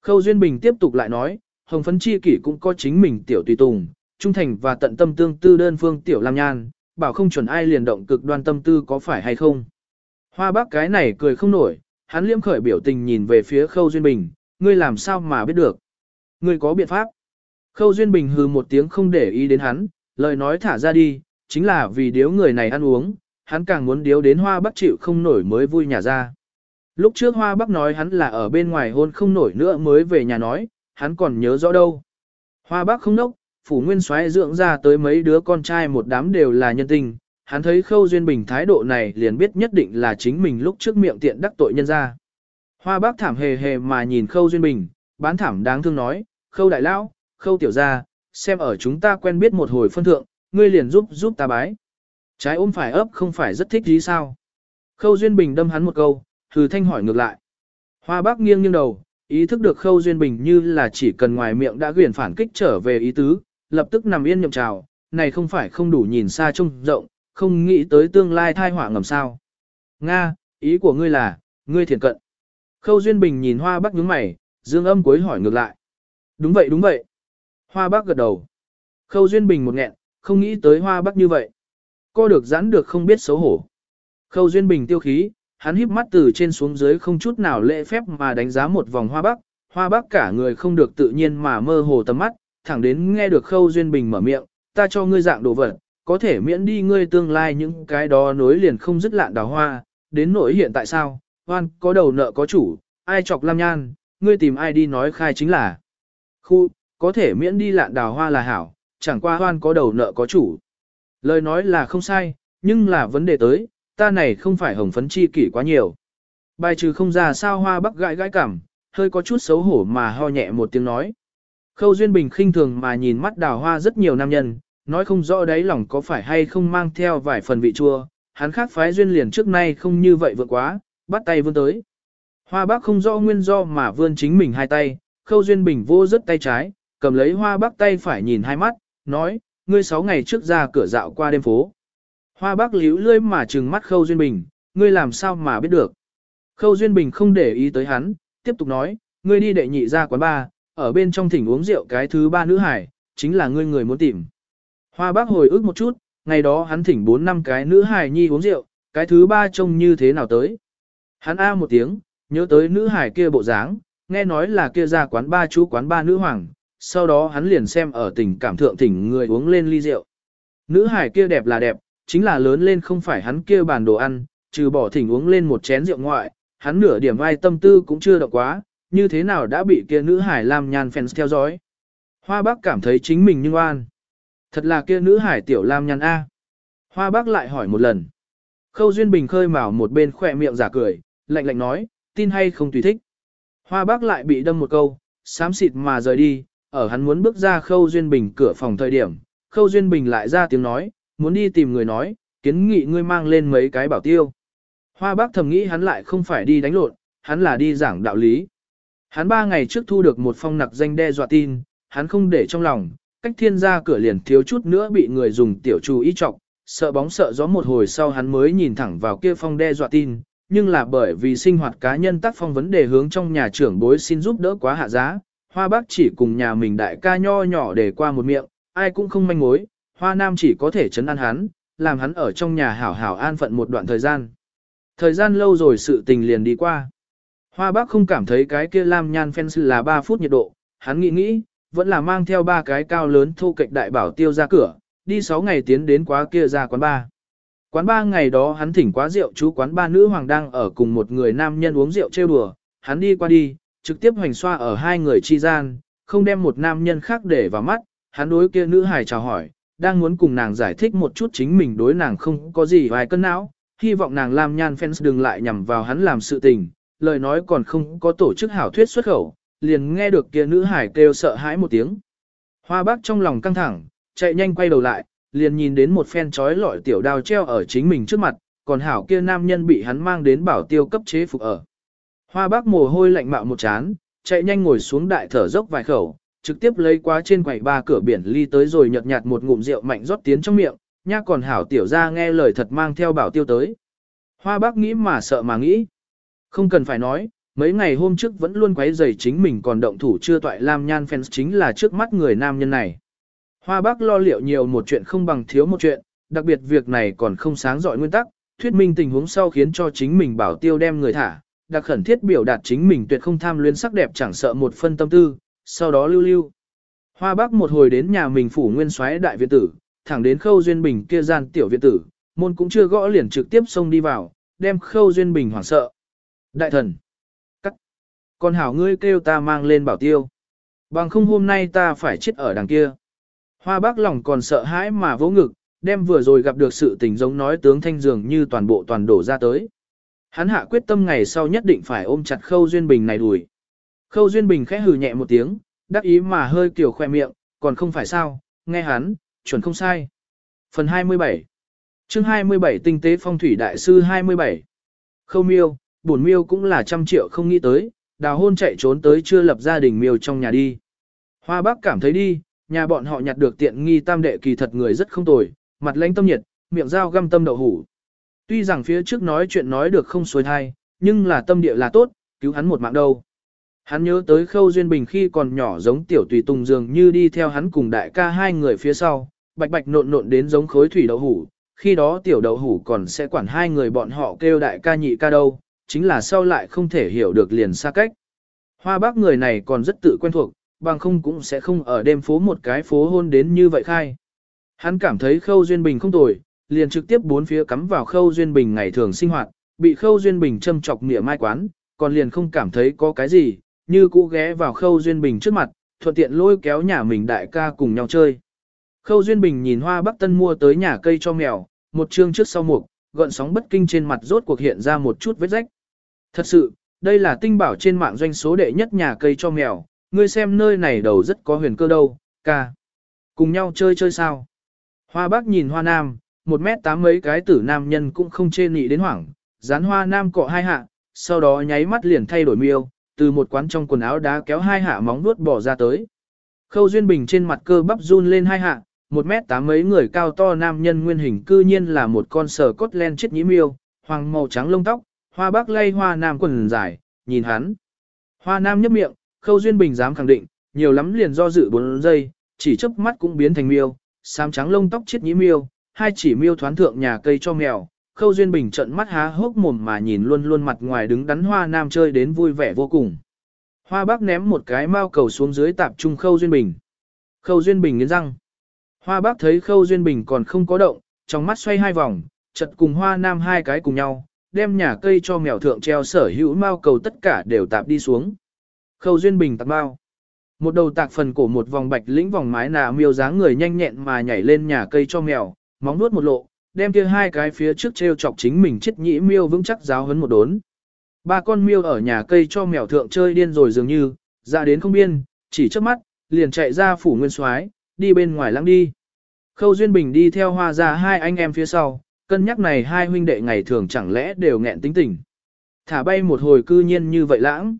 Khâu Duyên Bình tiếp tục lại nói, hồng phấn chi kỷ cũng có chính mình tiểu tùy tùng, trung thành và tận tâm tương tư đơn phương tiểu lam nhan, bảo không chuẩn ai liền động cực đoan tâm tư có phải hay không. Hoa bác cái này cười không nổi, hắn liêm khởi biểu tình nhìn về phía Khâu Duyên Bình, ngươi làm sao mà biết được. Ngươi có biện pháp. Khâu Duyên Bình hừ một tiếng không để ý đến hắn, lời nói thả ra đi, chính là vì điếu người này ăn uống, hắn càng muốn điếu đến hoa bắc chịu không nổi mới vui nhà ra. Lúc trước hoa bắc nói hắn là ở bên ngoài hôn không nổi nữa mới về nhà nói, hắn còn nhớ rõ đâu. Hoa bác không nốc, phủ nguyên soái dưỡng ra tới mấy đứa con trai một đám đều là nhân tình, hắn thấy Khâu Duyên Bình thái độ này liền biết nhất định là chính mình lúc trước miệng tiện đắc tội nhân ra. Hoa bác thảm hề hề mà nhìn Khâu Duyên Bình, bán thảm đáng thương nói, Khâu đại lão, Khâu tiểu gia, xem ở chúng ta quen biết một hồi phân thượng, ngươi liền giúp giúp ta bái. Trái ôm phải ấp không phải rất thích gì sao. Khâu Duyên Bình đâm hắn một câu, hừ thanh hỏi ngược lại. Hoa bác nghiêng nghiêng đầu, ý thức được Khâu Duyên Bình như là chỉ cần ngoài miệng đã quyền phản kích trở về ý tứ, lập tức nằm yên nhậm trào, này không phải không đủ nhìn xa trông rộng, không nghĩ tới tương lai thai họa ngầm sao. Nga, ý của ngươi là, ngươi thiền cận. Khâu Duyên Bình nhìn hoa Bắc nhướng mày, dương âm cuối hỏi ngược lại. Đúng vậy đúng vậy. Hoa Bắc gật đầu. Khâu Duyên Bình một nghẹn, không nghĩ tới hoa Bắc như vậy. Co được giãn được không biết xấu hổ. Khâu Duyên Bình tiêu khí, hắn híp mắt từ trên xuống dưới không chút nào lễ phép mà đánh giá một vòng hoa bắc, Hoa bắc cả người không được tự nhiên mà mơ hồ tầm mắt, thẳng đến nghe được Khâu Duyên Bình mở miệng, ta cho ngươi dạng đồ vật, có thể miễn đi ngươi tương lai những cái đó nối liền không dứt lạn đào hoa, đến nỗi hiện tại sao, hoan có đầu nợ có chủ, ai chọc lam nhan, ngươi tìm ai đi nói khai chính là. Khu, có thể miễn đi lạn đào hoa là hảo, chẳng qua hoan có đầu nợ có chủ. Lời nói là không sai, nhưng là vấn đề tới, ta này không phải hồng phấn chi kỷ quá nhiều. Bài trừ không ra sao hoa bắc gãi gãi cảm, hơi có chút xấu hổ mà ho nhẹ một tiếng nói. Khâu Duyên Bình khinh thường mà nhìn mắt đào hoa rất nhiều nam nhân, nói không rõ đấy lòng có phải hay không mang theo vài phần vị chua, hắn khác phái duyên liền trước nay không như vậy vượt quá, bắt tay vươn tới. Hoa bác không rõ nguyên do mà vươn chính mình hai tay, khâu duyên bình vô rất tay trái, cầm lấy hoa bác tay phải nhìn hai mắt, nói, ngươi sáu ngày trước ra cửa dạo qua đêm phố. Hoa bác liễu lươi mà trừng mắt khâu duyên bình, ngươi làm sao mà biết được. Khâu duyên bình không để ý tới hắn, tiếp tục nói, ngươi đi đệ nhị ra quán ba, ở bên trong thỉnh uống rượu cái thứ ba nữ hải, chính là ngươi người muốn tìm. Hoa bác hồi ức một chút, ngày đó hắn thỉnh 4 năm cái nữ hải nhi uống rượu, cái thứ ba trông như thế nào tới. Hắn a một tiếng, nhớ tới nữ hải kia bộ dáng, nghe nói là kia ra quán ba chú quán ba nữ hoàng, sau đó hắn liền xem ở tình cảm thượng thỉnh người uống lên ly rượu. Nữ hải kia đẹp là đẹp, chính là lớn lên không phải hắn kia bàn đồ ăn, trừ bỏ thỉnh uống lên một chén rượu ngoại, hắn nửa điểm ai tâm tư cũng chưa động quá, như thế nào đã bị kia nữ hải làm nhàn fans theo dõi. Hoa bác cảm thấy chính mình nhưng oan. Thật là kia nữ hải tiểu lam nhàn A. Hoa bác lại hỏi một lần. Khâu Duyên Bình khơi mào một bên khỏe miệng giả cười, lạnh lạnh nói, tin hay không tùy thích. Hoa bác lại bị đâm một câu, xám xịt mà rời đi, ở hắn muốn bước ra Khâu Duyên Bình cửa phòng thời điểm. Khâu Duyên Bình lại ra tiếng nói, muốn đi tìm người nói, kiến nghị ngươi mang lên mấy cái bảo tiêu. Hoa bác thầm nghĩ hắn lại không phải đi đánh lộn, hắn là đi giảng đạo lý. Hắn ba ngày trước thu được một phong nặc danh đe dọa tin, hắn không để trong lòng, cách thiên ra cửa liền thiếu chút nữa bị người dùng tiểu trù ý trọng, sợ bóng sợ gió một hồi sau hắn mới nhìn thẳng vào kia phong đe dọa tin, nhưng là bởi vì sinh hoạt cá nhân tác phong vấn đề hướng trong nhà trưởng bối xin giúp đỡ quá hạ giá, hoa bác chỉ cùng nhà mình đại ca nho nhỏ để qua một miệng, ai cũng không manh mối, hoa nam chỉ có thể chấn an hắn, làm hắn ở trong nhà hảo hảo an phận một đoạn thời gian. Thời gian lâu rồi sự tình liền đi qua. Hoa bác không cảm thấy cái kia lam nhan fence là 3 phút nhiệt độ, hắn nghĩ nghĩ, vẫn là mang theo ba cái cao lớn thu kịch đại bảo tiêu ra cửa, đi 6 ngày tiến đến quá kia ra quán ba. Quán ba ngày đó hắn thỉnh quá rượu chú quán ba nữ hoàng đang ở cùng một người nam nhân uống rượu trêu đùa, hắn đi qua đi, trực tiếp hoành xoa ở hai người chi gian, không đem một nam nhân khác để vào mắt, hắn đối kia nữ hài chào hỏi, đang muốn cùng nàng giải thích một chút chính mình đối nàng không có gì vài cân não, hy vọng nàng làm nhan fans đừng lại nhằm vào hắn làm sự tình, lời nói còn không có tổ chức hảo thuyết xuất khẩu, liền nghe được kia nữ hải kêu sợ hãi một tiếng. Hoa bác trong lòng căng thẳng, chạy nhanh quay đầu lại, liền nhìn đến một phen trói lọi tiểu đao treo ở chính mình trước mặt, còn hảo kia nam nhân bị hắn mang đến bảo tiêu cấp chế phục ở. Hoa bác mồ hôi lạnh mạo một chán, chạy nhanh ngồi xuống đại thở dốc vài khẩu, trực tiếp lấy qua trên quầy ba cửa biển ly tới rồi nhợt nhạt một ngụm rượu mạnh rót tiến trong miệng, nha còn hảo tiểu ra nghe lời thật mang theo bảo tiêu tới. Hoa bác nghĩ mà sợ mà nghĩ. Không cần phải nói, mấy ngày hôm trước vẫn luôn quấy rầy chính mình còn động thủ chưa toại Lam Nhan fans chính là trước mắt người nam nhân này. Hoa Bắc lo liệu nhiều một chuyện không bằng thiếu một chuyện, đặc biệt việc này còn không sáng dọi nguyên tắc, thuyết minh tình huống sau khiến cho chính mình bảo tiêu đem người thả, đặc khẩn thiết biểu đạt chính mình tuyệt không tham luyến sắc đẹp chẳng sợ một phân tâm tư, sau đó lưu lưu. Hoa Bắc một hồi đến nhà mình phủ nguyên soái đại viện tử, thẳng đến khâu duyên bình kia gian tiểu viện tử, môn cũng chưa gõ liền trực tiếp xông đi vào, đem khâu duyên bình hoảng sợ. Đại thần! cắt, Còn hảo ngươi kêu ta mang lên bảo tiêu. Bằng không hôm nay ta phải chết ở đằng kia. Hoa bắc lòng còn sợ hãi mà vỗ ngực, đem vừa rồi gặp được sự tình giống nói tướng thanh dường như toàn bộ toàn đổ ra tới. Hắn hạ quyết tâm ngày sau nhất định phải ôm chặt Khâu Duyên Bình này đuổi. Khâu Duyên Bình khẽ hừ nhẹ một tiếng, đắc ý mà hơi kiểu khoe miệng, còn không phải sao, nghe hắn, chuẩn không sai. Phần 27 chương 27 Tinh tế phong thủy đại sư 27 Khâu miêu, bổn miêu cũng là trăm triệu không nghĩ tới, đào hôn chạy trốn tới chưa lập gia đình miêu trong nhà đi. Hoa bắc cảm thấy đi, nhà bọn họ nhặt được tiện nghi tam đệ kỳ thật người rất không tồi, mặt lãnh tâm nhiệt, miệng dao găm tâm đậu hủ. Tuy rằng phía trước nói chuyện nói được không xuôi thai, nhưng là tâm địa là tốt, cứu hắn một mạng đâu. Hắn nhớ tới khâu duyên bình khi còn nhỏ giống tiểu tùy tùng dường như đi theo hắn cùng đại ca hai người phía sau, bạch bạch nộn nộn đến giống khối thủy đậu hủ, khi đó tiểu đậu hủ còn sẽ quản hai người bọn họ kêu đại ca nhị ca đâu, chính là sau lại không thể hiểu được liền xa cách. Hoa bác người này còn rất tự quen thuộc, bằng không cũng sẽ không ở đêm phố một cái phố hôn đến như vậy khai. Hắn cảm thấy khâu duyên bình không tồi, liền trực tiếp bốn phía cắm vào khâu duyên bình ngày thường sinh hoạt, bị khâu duyên bình châm chọc nghĩa mai quán, còn liền không cảm thấy có cái gì, như cũ ghé vào khâu duyên bình trước mặt, thuận tiện lôi kéo nhà mình đại ca cùng nhau chơi. Khâu duyên bình nhìn hoa bắc tân mua tới nhà cây cho mèo, một chương trước sau mục, gợn sóng bất kinh trên mặt rốt cuộc hiện ra một chút vết rách. Thật sự, đây là tinh bảo trên mạng doanh số đệ nhất nhà cây cho mèo, ngươi xem nơi này đầu rất có huyền cơ đâu, ca. Cùng nhau chơi chơi sao? Hoa bác nhìn hoa nam, một mét tám mấy cái tử nam nhân cũng không chê nị đến hoảng, dán hoa nam cọ hai hạ, sau đó nháy mắt liền thay đổi miêu, từ một quán trong quần áo đá kéo hai hạ móng vuốt bỏ ra tới. Khâu Duyên Bình trên mặt cơ bắp run lên hai hạ, một mét tám mấy người cao to nam nhân nguyên hình cư nhiên là một con sờ cốt len chết nhĩ miêu, hoàng màu trắng lông tóc, hoa bác lay hoa nam quần dài, nhìn hắn. Hoa nam nhấp miệng, Khâu Duyên Bình dám khẳng định, nhiều lắm liền do dự 4 giây, chỉ chớp mắt cũng biến thành miêu, xám trắng lông tóc chết nhĩ miêu, hai chỉ miêu thoán thượng nhà cây cho mèo. Khâu Duyên Bình trận mắt há hốc mồm mà nhìn luôn luôn mặt ngoài đứng đắn hoa nam chơi đến vui vẻ vô cùng. Hoa bác ném một cái mao cầu xuống dưới tạp trung Khâu Duyên Bình. Khâu Duyên Bình nghiến răng. Hoa bác thấy Khâu Duyên Bình còn không có động, trong mắt xoay hai vòng, chật cùng hoa nam hai cái cùng nhau, đem nhà cây cho mèo thượng treo sở hữu mao cầu tất cả đều tạp đi xuống. Khâu Duyên Bình tạp bao. Một đầu tạc phần cổ một vòng bạch lĩnh vòng mái nà miêu dáng người nhanh nhẹn mà nhảy lên nhà cây cho mèo, móng nuốt một lộ, đem kia hai cái phía trước treo chọc chính mình chết nhĩ miêu vững chắc giáo hấn một đốn. Ba con miêu ở nhà cây cho mèo thượng chơi điên rồi dường như, ra đến không biên, chỉ trước mắt, liền chạy ra phủ nguyên soái, đi bên ngoài lăng đi. Khâu Duyên Bình đi theo hoa ra hai anh em phía sau, cân nhắc này hai huynh đệ ngày thường chẳng lẽ đều nghẹn tính tình. Thả bay một hồi cư nhiên như vậy lãng.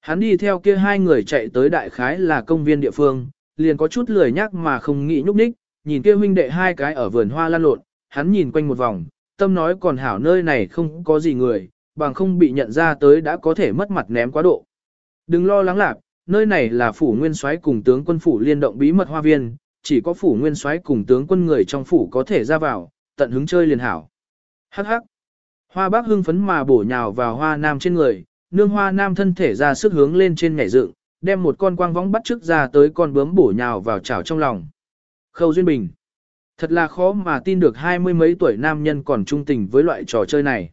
Hắn đi theo kia hai người chạy tới đại khái là công viên địa phương, liền có chút lười nhắc mà không nghĩ nhúc nhích, nhìn kia huynh đệ hai cái ở vườn hoa lan lộn, hắn nhìn quanh một vòng, tâm nói còn hảo nơi này không có gì người, bằng không bị nhận ra tới đã có thể mất mặt ném quá độ. Đừng lo lắng lạc, nơi này là phủ nguyên soái cùng tướng quân phủ liên động bí mật hoa viên, chỉ có phủ nguyên soái cùng tướng quân người trong phủ có thể ra vào, tận hứng chơi liền hảo. Hắc hắc. Hoa bác hưng phấn mà bổ nhào vào hoa nam trên người, nương hoa nam thân thể ra sức hướng lên trên nhảy dựng, đem một con quang võng bắt trước ra tới con bướm bổ nhào vào chảo trong lòng. Khâu Duyên Bình. Thật là khó mà tin được hai mươi mấy tuổi nam nhân còn trung tình với loại trò chơi này.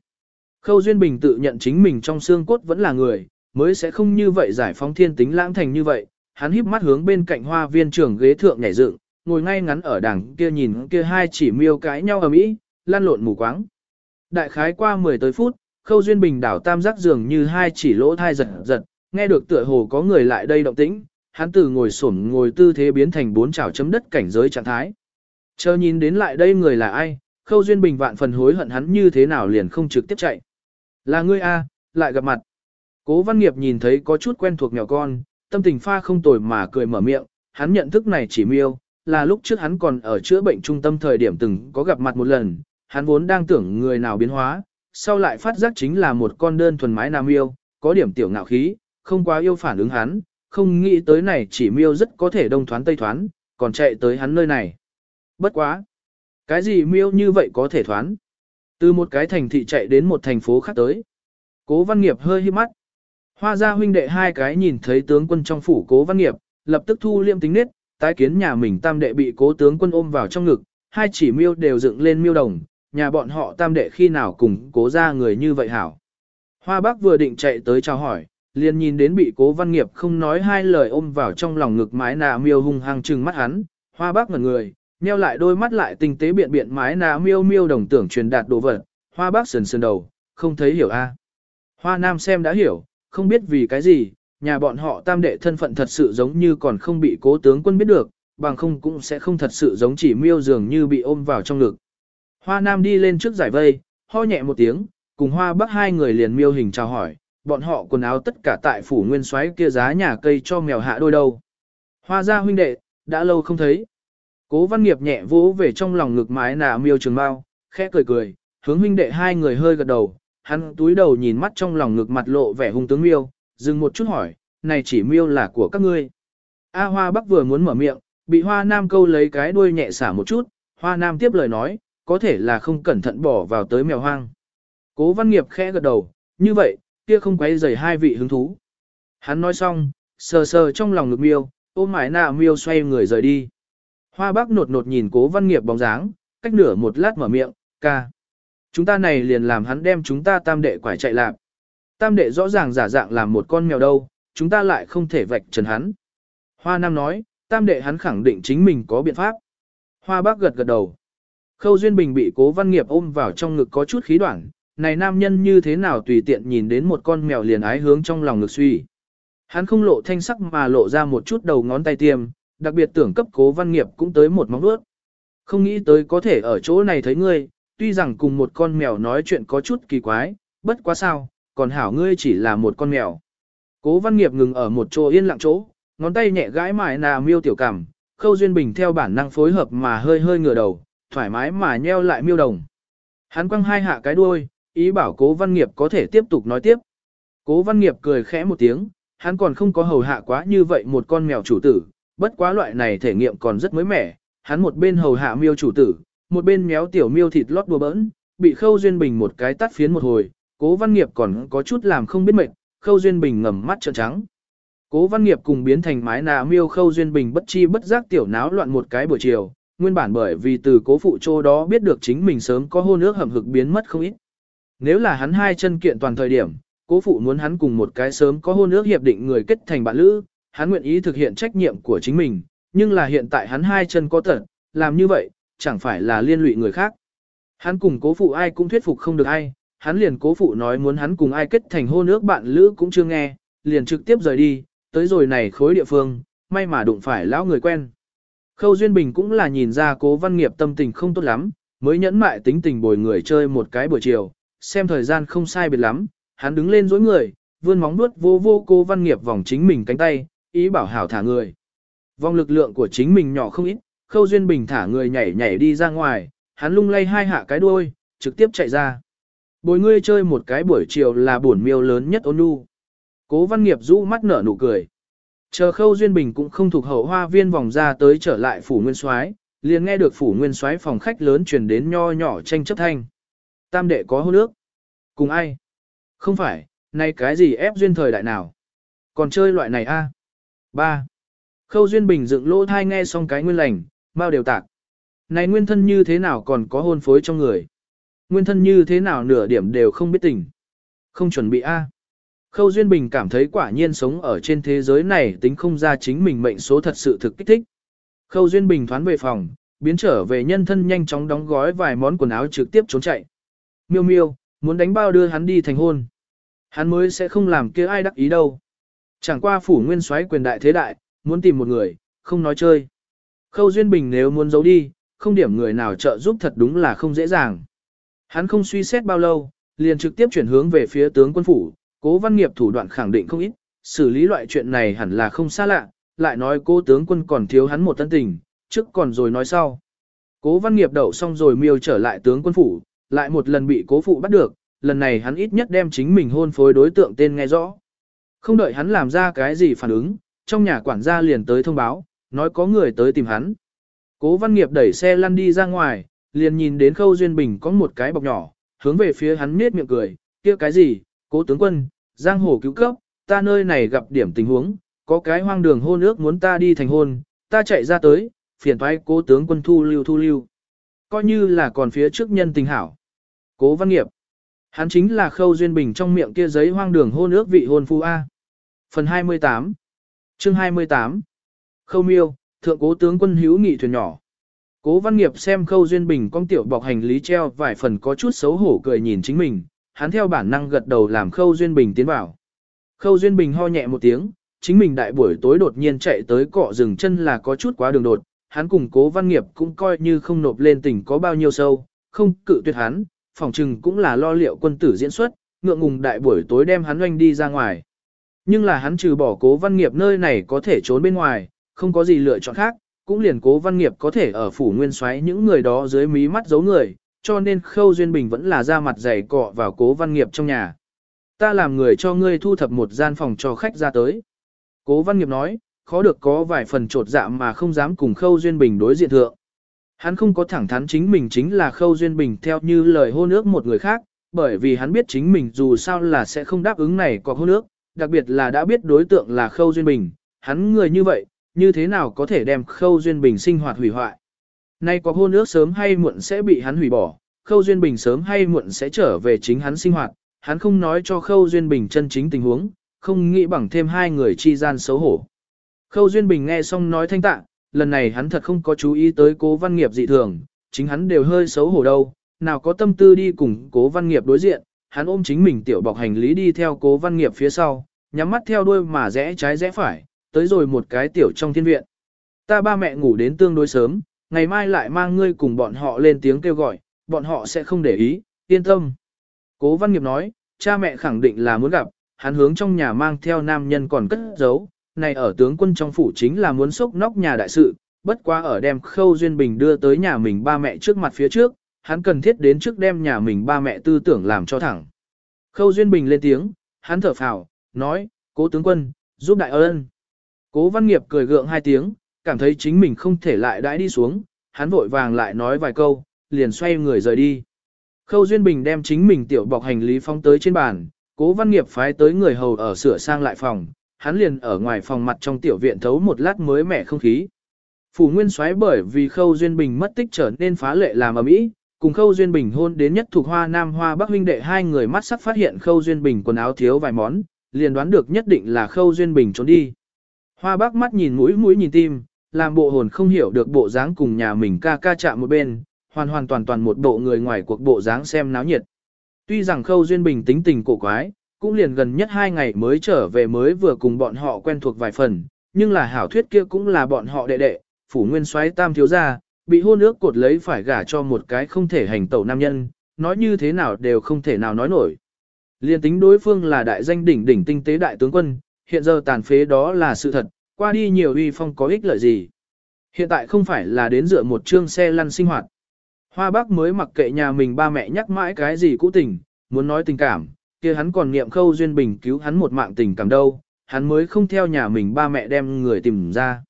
Khâu Duyên Bình tự nhận chính mình trong xương cốt vẫn là người, mới sẽ không như vậy giải phóng thiên tính lãng thành như vậy. Hắn híp mắt hướng bên cạnh hoa viên trưởng ghế thượng nhảy dựng, ngồi ngay ngắn ở đằng kia nhìn kia hai chỉ miêu cãi nhau ở mỹ, lan lộn mù quáng. Đại khái qua 10 tới phút, Khâu Duyên Bình đảo tam giác dường như hai chỉ lỗ thai giật giật, nghe được tựa hồ có người lại đây động tĩnh, hắn từ ngồi xổm ngồi tư thế biến thành bốn chảo chấm đất cảnh giới trạng thái. Chờ nhìn đến lại đây người là ai, Khâu Duyên Bình vạn phần hối hận hắn như thế nào liền không trực tiếp chạy. Là ngươi a, lại gặp mặt. Cố Văn Nghiệp nhìn thấy có chút quen thuộc mèo con, tâm tình pha không tồi mà cười mở miệng, hắn nhận thức này chỉ miêu, là lúc trước hắn còn ở chữa bệnh trung tâm thời điểm từng có gặp mặt một lần, hắn vốn đang tưởng người nào biến hóa, sau lại phát giác chính là một con đơn thuần mái nam yêu, có điểm tiểu ngạo khí, không quá yêu phản ứng hắn, không nghĩ tới này chỉ miêu rất có thể đông thoán tây thoán, còn chạy tới hắn nơi này. Bất quá! Cái gì miêu như vậy có thể thoán? Từ một cái thành thị chạy đến một thành phố khác tới. Cố văn nghiệp hơi hiếp mắt. Hoa gia huynh đệ hai cái nhìn thấy tướng quân trong phủ cố văn nghiệp, lập tức thu liêm tính nết, tái kiến nhà mình tam đệ bị cố tướng quân ôm vào trong ngực, hai chỉ miêu đều dựng lên miêu đồng, nhà bọn họ tam đệ khi nào cùng cố ra người như vậy hảo. Hoa bác vừa định chạy tới chào hỏi, liền nhìn đến bị cố văn nghiệp không nói hai lời ôm vào trong lòng ngực mái nạ miêu hung hăng trừng mắt hắn, hoa bác ngẩn người, nheo lại đôi mắt lại tinh tế biện biện mái nà miêu miêu đồng tưởng truyền đạt đồ vật, hoa bác sườn sườn đầu, không thấy hiểu a. À. Hoa nam xem đã hiểu, không biết vì cái gì, nhà bọn họ tam đệ thân phận thật sự giống như còn không bị cố tướng quân biết được, bằng không cũng sẽ không thật sự giống chỉ miêu dường như bị ôm vào trong ngực. Hoa nam đi lên trước giải vây, ho nhẹ một tiếng, cùng hoa bắc hai người liền miêu hình chào hỏi, bọn họ quần áo tất cả tại phủ nguyên xoáy kia giá nhà cây cho mèo hạ đôi đâu. Hoa gia huynh đệ, đã lâu không thấy. Cố văn nghiệp nhẹ vỗ về trong lòng ngực mái nà miêu trường bao, khẽ cười cười, hướng huynh đệ hai người hơi gật đầu, hắn túi đầu nhìn mắt trong lòng ngực mặt lộ vẻ hung tướng miêu, dừng một chút hỏi, này chỉ miêu là của các ngươi. A hoa bắc vừa muốn mở miệng, bị hoa nam câu lấy cái đuôi nhẹ xả một chút, hoa nam tiếp lời nói, có thể là không cẩn thận bỏ vào tới mèo hoang. Cố văn nghiệp khẽ gật đầu, như vậy, kia không quấy rầy hai vị hứng thú. Hắn nói xong, sờ sờ trong lòng ngực miêu, ôm mái nạ miêu xoay người rời đi. Hoa bác nột nột nhìn cố văn nghiệp bóng dáng, cách nửa một lát mở miệng, ca. Chúng ta này liền làm hắn đem chúng ta tam đệ quải chạy lạc. Tam đệ rõ ràng giả dạng làm một con mèo đâu, chúng ta lại không thể vạch trần hắn. Hoa Nam nói, tam đệ hắn khẳng định chính mình có biện pháp. Hoa bác gật gật đầu. Khâu Duyên Bình bị cố văn nghiệp ôm vào trong ngực có chút khí đoạn, này nam nhân như thế nào tùy tiện nhìn đến một con mèo liền ái hướng trong lòng ngực suy. Hắn không lộ thanh sắc mà lộ ra một chút đầu ngón tay tiêm, đặc biệt tưởng cấp cố văn nghiệp cũng tới một móng vuốt. Không nghĩ tới có thể ở chỗ này thấy ngươi, tuy rằng cùng một con mèo nói chuyện có chút kỳ quái, bất quá sao, còn hảo ngươi chỉ là một con mèo. Cố văn nghiệp ngừng ở một chỗ yên lặng chỗ, ngón tay nhẹ gãi mài nà miêu tiểu cảm, khâu duyên bình theo bản năng phối hợp mà hơi hơi ngửa đầu, thoải mái mà nheo lại miêu đồng. Hắn quăng hai hạ cái đuôi, ý bảo cố văn nghiệp có thể tiếp tục nói tiếp. Cố văn nghiệp cười khẽ một tiếng, hắn còn không có hầu hạ quá như vậy một con mèo chủ tử, bất quá loại này thể nghiệm còn rất mới mẻ, hắn một bên hầu hạ miêu chủ tử, một bên méo tiểu miêu thịt lót đùa bỡn, bị khâu duyên bình một cái tắt phiến một hồi, cố văn nghiệp còn có chút làm không biết mệt, khâu duyên bình ngầm mắt trợn trắng. Cố văn nghiệp cùng biến thành mái nà miêu khâu duyên bình bất chi bất giác tiểu náo loạn một cái buổi chiều, nguyên bản bởi vì từ cố phụ chỗ đó biết được chính mình sớm có hôn ước hầm hực biến mất không ít. Nếu là hắn hai chân kiện toàn thời điểm, cố phụ muốn hắn cùng một cái sớm có hôn ước hiệp định người kết thành bạn lữ, hắn nguyện ý thực hiện trách nhiệm của chính mình, nhưng là hiện tại hắn hai chân có tật, làm như vậy, chẳng phải là liên lụy người khác. Hắn cùng cố phụ ai cũng thuyết phục không được ai, hắn liền cố phụ nói muốn hắn cùng ai kết thành hôn ước bạn lữ cũng chưa nghe, liền trực tiếp rời đi, tới rồi này khối địa phương, may mà đụng phải lão người quen. Khâu Duyên Bình cũng là nhìn ra cố văn nghiệp tâm tình không tốt lắm, mới nhẫn mại tính tình bồi người chơi một cái buổi chiều, xem thời gian không sai biệt lắm, hắn đứng lên dối người, vươn móng vuốt vô vô cố văn nghiệp vòng chính mình cánh tay, ý bảo hảo thả người. Vòng lực lượng của chính mình nhỏ không ít, Khâu Duyên Bình thả người nhảy nhảy đi ra ngoài, hắn lung lay hai hạ cái đuôi, trực tiếp chạy ra. Bồi ngươi chơi một cái buổi chiều là buồn miêu lớn nhất ôn nhu. Cố văn nghiệp rũ mắt nở nụ cười. Chờ khâu duyên bình cũng không thuộc hậu hoa viên vòng ra tới trở lại phủ nguyên soái liền nghe được phủ nguyên soái phòng khách lớn truyền đến nho nhỏ tranh chấp thanh. Tam đệ có hôn nước. Cùng ai? Không phải, nay cái gì ép duyên thời đại nào? Còn chơi loại này a? Ba. Khâu duyên bình dựng lỗ thai nghe xong cái nguyên lành, bao đều tạc. Này nguyên thân như thế nào còn có hôn phối trong người? Nguyên thân như thế nào nửa điểm đều không biết tình. Không chuẩn bị a. Khâu Duyên Bình cảm thấy quả nhiên sống ở trên thế giới này tính không ra chính mình mệnh số thật sự thực kích thích. Khâu Duyên Bình thoán về phòng, biến trở về nhân thân nhanh chóng đóng gói vài món quần áo trực tiếp trốn chạy. Miêu miêu, muốn đánh bao đưa hắn đi thành hôn. Hắn mới sẽ không làm kia ai đắc ý đâu. Chẳng qua phủ nguyên soái quyền đại thế đại, muốn tìm một người, không nói chơi. Khâu Duyên Bình nếu muốn giấu đi, không điểm người nào trợ giúp thật đúng là không dễ dàng. Hắn không suy xét bao lâu, liền trực tiếp chuyển hướng về phía tướng quân phủ, cố văn nghiệp thủ đoạn khẳng định không ít, xử lý loại chuyện này hẳn là không xa lạ, lại nói cố tướng quân còn thiếu hắn một tân tình, trước còn rồi nói sau. Cố văn nghiệp đậu xong rồi miêu trở lại tướng quân phủ, lại một lần bị cố phụ bắt được, lần này hắn ít nhất đem chính mình hôn phối đối tượng tên nghe rõ. Không đợi hắn làm ra cái gì phản ứng, trong nhà quản gia liền tới thông báo, nói có người tới tìm hắn. Cố văn nghiệp đẩy xe lăn đi ra ngoài, liền nhìn đến khâu duyên bình có một cái bọc nhỏ, hướng về phía hắn nết miệng cười, kia cái gì, cố tướng quân, giang hồ cứu cấp, ta nơi này gặp điểm tình huống, có cái hoang đường hôn ước muốn ta đi thành hôn, ta chạy ra tới, phiền thoái cố tướng quân thu lưu thu lưu. Coi như là còn phía trước nhân tình hảo. Cố văn nghiệp. Hắn chính là khâu duyên bình trong miệng kia giấy hoang đường hôn ước vị hôn phu A. Phần 28 Chương 28 Khâu miêu, thượng cố tướng quân hữu nghị thuyền nhỏ. Cố văn nghiệp xem khâu duyên bình con tiểu bọc hành lý treo vài phần có chút xấu hổ cười nhìn chính mình, hắn theo bản năng gật đầu làm khâu duyên bình tiến vào. Khâu duyên bình ho nhẹ một tiếng, chính mình đại buổi tối đột nhiên chạy tới cọ rừng chân là có chút quá đường đột, hắn cùng cố văn nghiệp cũng coi như không nộp lên tình có bao nhiêu sâu, không cự tuyệt hắn, phòng trừng cũng là lo liệu quân tử diễn xuất, ngượng ngùng đại buổi tối đem hắn oanh đi ra ngoài. Nhưng là hắn trừ bỏ cố văn nghiệp nơi này có thể trốn bên ngoài, không có gì lựa chọn khác, cũng liền cố văn nghiệp có thể ở phủ nguyên xoáy những người đó dưới mí mắt giấu người, cho nên Khâu Duyên Bình vẫn là ra mặt dày cọ vào cố văn nghiệp trong nhà. Ta làm người cho ngươi thu thập một gian phòng cho khách ra tới. Cố văn nghiệp nói, khó được có vài phần trột dạ mà không dám cùng Khâu Duyên Bình đối diện thượng. Hắn không có thẳng thắn chính mình chính là Khâu Duyên Bình theo như lời hôn ước một người khác, bởi vì hắn biết chính mình dù sao là sẽ không đáp ứng này có hôn ước, đặc biệt là đã biết đối tượng là Khâu Duyên Bình, hắn người như vậy, như thế nào có thể đem Khâu Duyên Bình sinh hoạt hủy hoại. Nay có hôn ước sớm hay muộn sẽ bị hắn hủy bỏ, Khâu Duyên Bình sớm hay muộn sẽ trở về chính hắn sinh hoạt, hắn không nói cho Khâu Duyên Bình chân chính tình huống, không nghĩ bằng thêm hai người chi gian xấu hổ. Khâu Duyên Bình nghe xong nói thanh tạ, lần này hắn thật không có chú ý tới cố văn nghiệp dị thường, chính hắn đều hơi xấu hổ đâu, nào có tâm tư đi cùng cố văn nghiệp đối diện, hắn ôm chính mình tiểu bọc hành lý đi theo cố văn nghiệp phía sau, nhắm mắt theo đuôi mà rẽ trái rẽ phải, tới rồi một cái tiểu trong thiên viện. Ta ba mẹ ngủ đến tương đối sớm, ngày mai lại mang ngươi cùng bọn họ lên tiếng kêu gọi, bọn họ sẽ không để ý, yên tâm. Cố văn nghiệp nói, cha mẹ khẳng định là muốn gặp, hắn hướng trong nhà mang theo nam nhân còn cất giấu, này ở tướng quân trong phủ chính là muốn sốc nóc nhà đại sự, bất quá ở đem khâu duyên bình đưa tới nhà mình ba mẹ trước mặt phía trước, hắn cần thiết đến trước đem nhà mình ba mẹ tư tưởng làm cho thẳng. Khâu duyên bình lên tiếng, hắn thở phào, nói, cố tướng quân, giúp đại ơn. Cố văn nghiệp cười gượng hai tiếng, cảm thấy chính mình không thể lại đãi đi xuống, hắn vội vàng lại nói vài câu, liền xoay người rời đi. Khâu Duyên Bình đem chính mình tiểu bọc hành lý phong tới trên bàn, cố văn nghiệp phái tới người hầu ở sửa sang lại phòng, hắn liền ở ngoài phòng mặt trong tiểu viện thấu một lát mới mẻ không khí. Phủ Nguyên xoáy bởi vì Khâu Duyên Bình mất tích trở nên phá lệ làm ở mỹ, cùng Khâu Duyên Bình hôn đến nhất thuộc hoa Nam Hoa Bắc huynh đệ hai người mắt sắc phát hiện Khâu Duyên Bình quần áo thiếu vài món, liền đoán được nhất định là Khâu Duyên Bình trốn đi. Hoa Bắc mắt nhìn mũi mũi nhìn tim, làm bộ hồn không hiểu được bộ dáng cùng nhà mình ca ca chạm một bên, hoàn hoàn toàn toàn một bộ người ngoài cuộc bộ dáng xem náo nhiệt. Tuy rằng Khâu Duyên Bình tính tình cổ quái, cũng liền gần nhất hai ngày mới trở về mới vừa cùng bọn họ quen thuộc vài phần, nhưng là hảo thuyết kia cũng là bọn họ đệ đệ, phủ nguyên soái tam thiếu gia, bị hôn ước cột lấy phải gả cho một cái không thể hành tẩu nam nhân, nói như thế nào đều không thể nào nói nổi. Liên tính đối phương là đại danh đỉnh đỉnh tinh tế đại tướng quân, hiện giờ tàn phế đó là sự thật, qua đi nhiều uy phong có ích lợi gì. Hiện tại không phải là đến dựa một chương xe lăn sinh hoạt. Hoa Bắc mới mặc kệ nhà mình ba mẹ nhắc mãi cái gì cũ tình, muốn nói tình cảm, kia hắn còn niệm khâu duyên bình cứu hắn một mạng tình cảm đâu, hắn mới không theo nhà mình ba mẹ đem người tìm ra.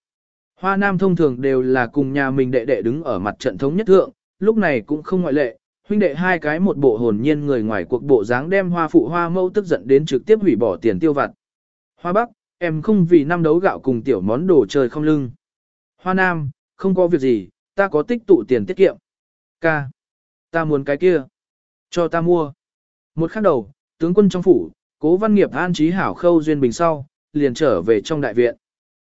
Hoa Nam thông thường đều là cùng nhà mình đệ đệ đứng ở mặt trận thống nhất thượng, lúc này cũng không ngoại lệ, huynh đệ hai cái một bộ hồn nhiên người ngoài cuộc bộ dáng đem hoa phụ hoa Mẫu tức giận đến trực tiếp hủy bỏ tiền tiêu vặt. Hoa Bắc, em không vì năm đấu gạo cùng tiểu món đồ chơi không lưng. Hoa Nam, không có việc gì, ta có tích tụ tiền tiết kiệm. Ca, ta muốn cái kia. Cho ta mua. Một khắc đầu, tướng quân trong phủ, cố văn nghiệp an trí hảo khâu duyên bình sau, liền trở về trong đại viện.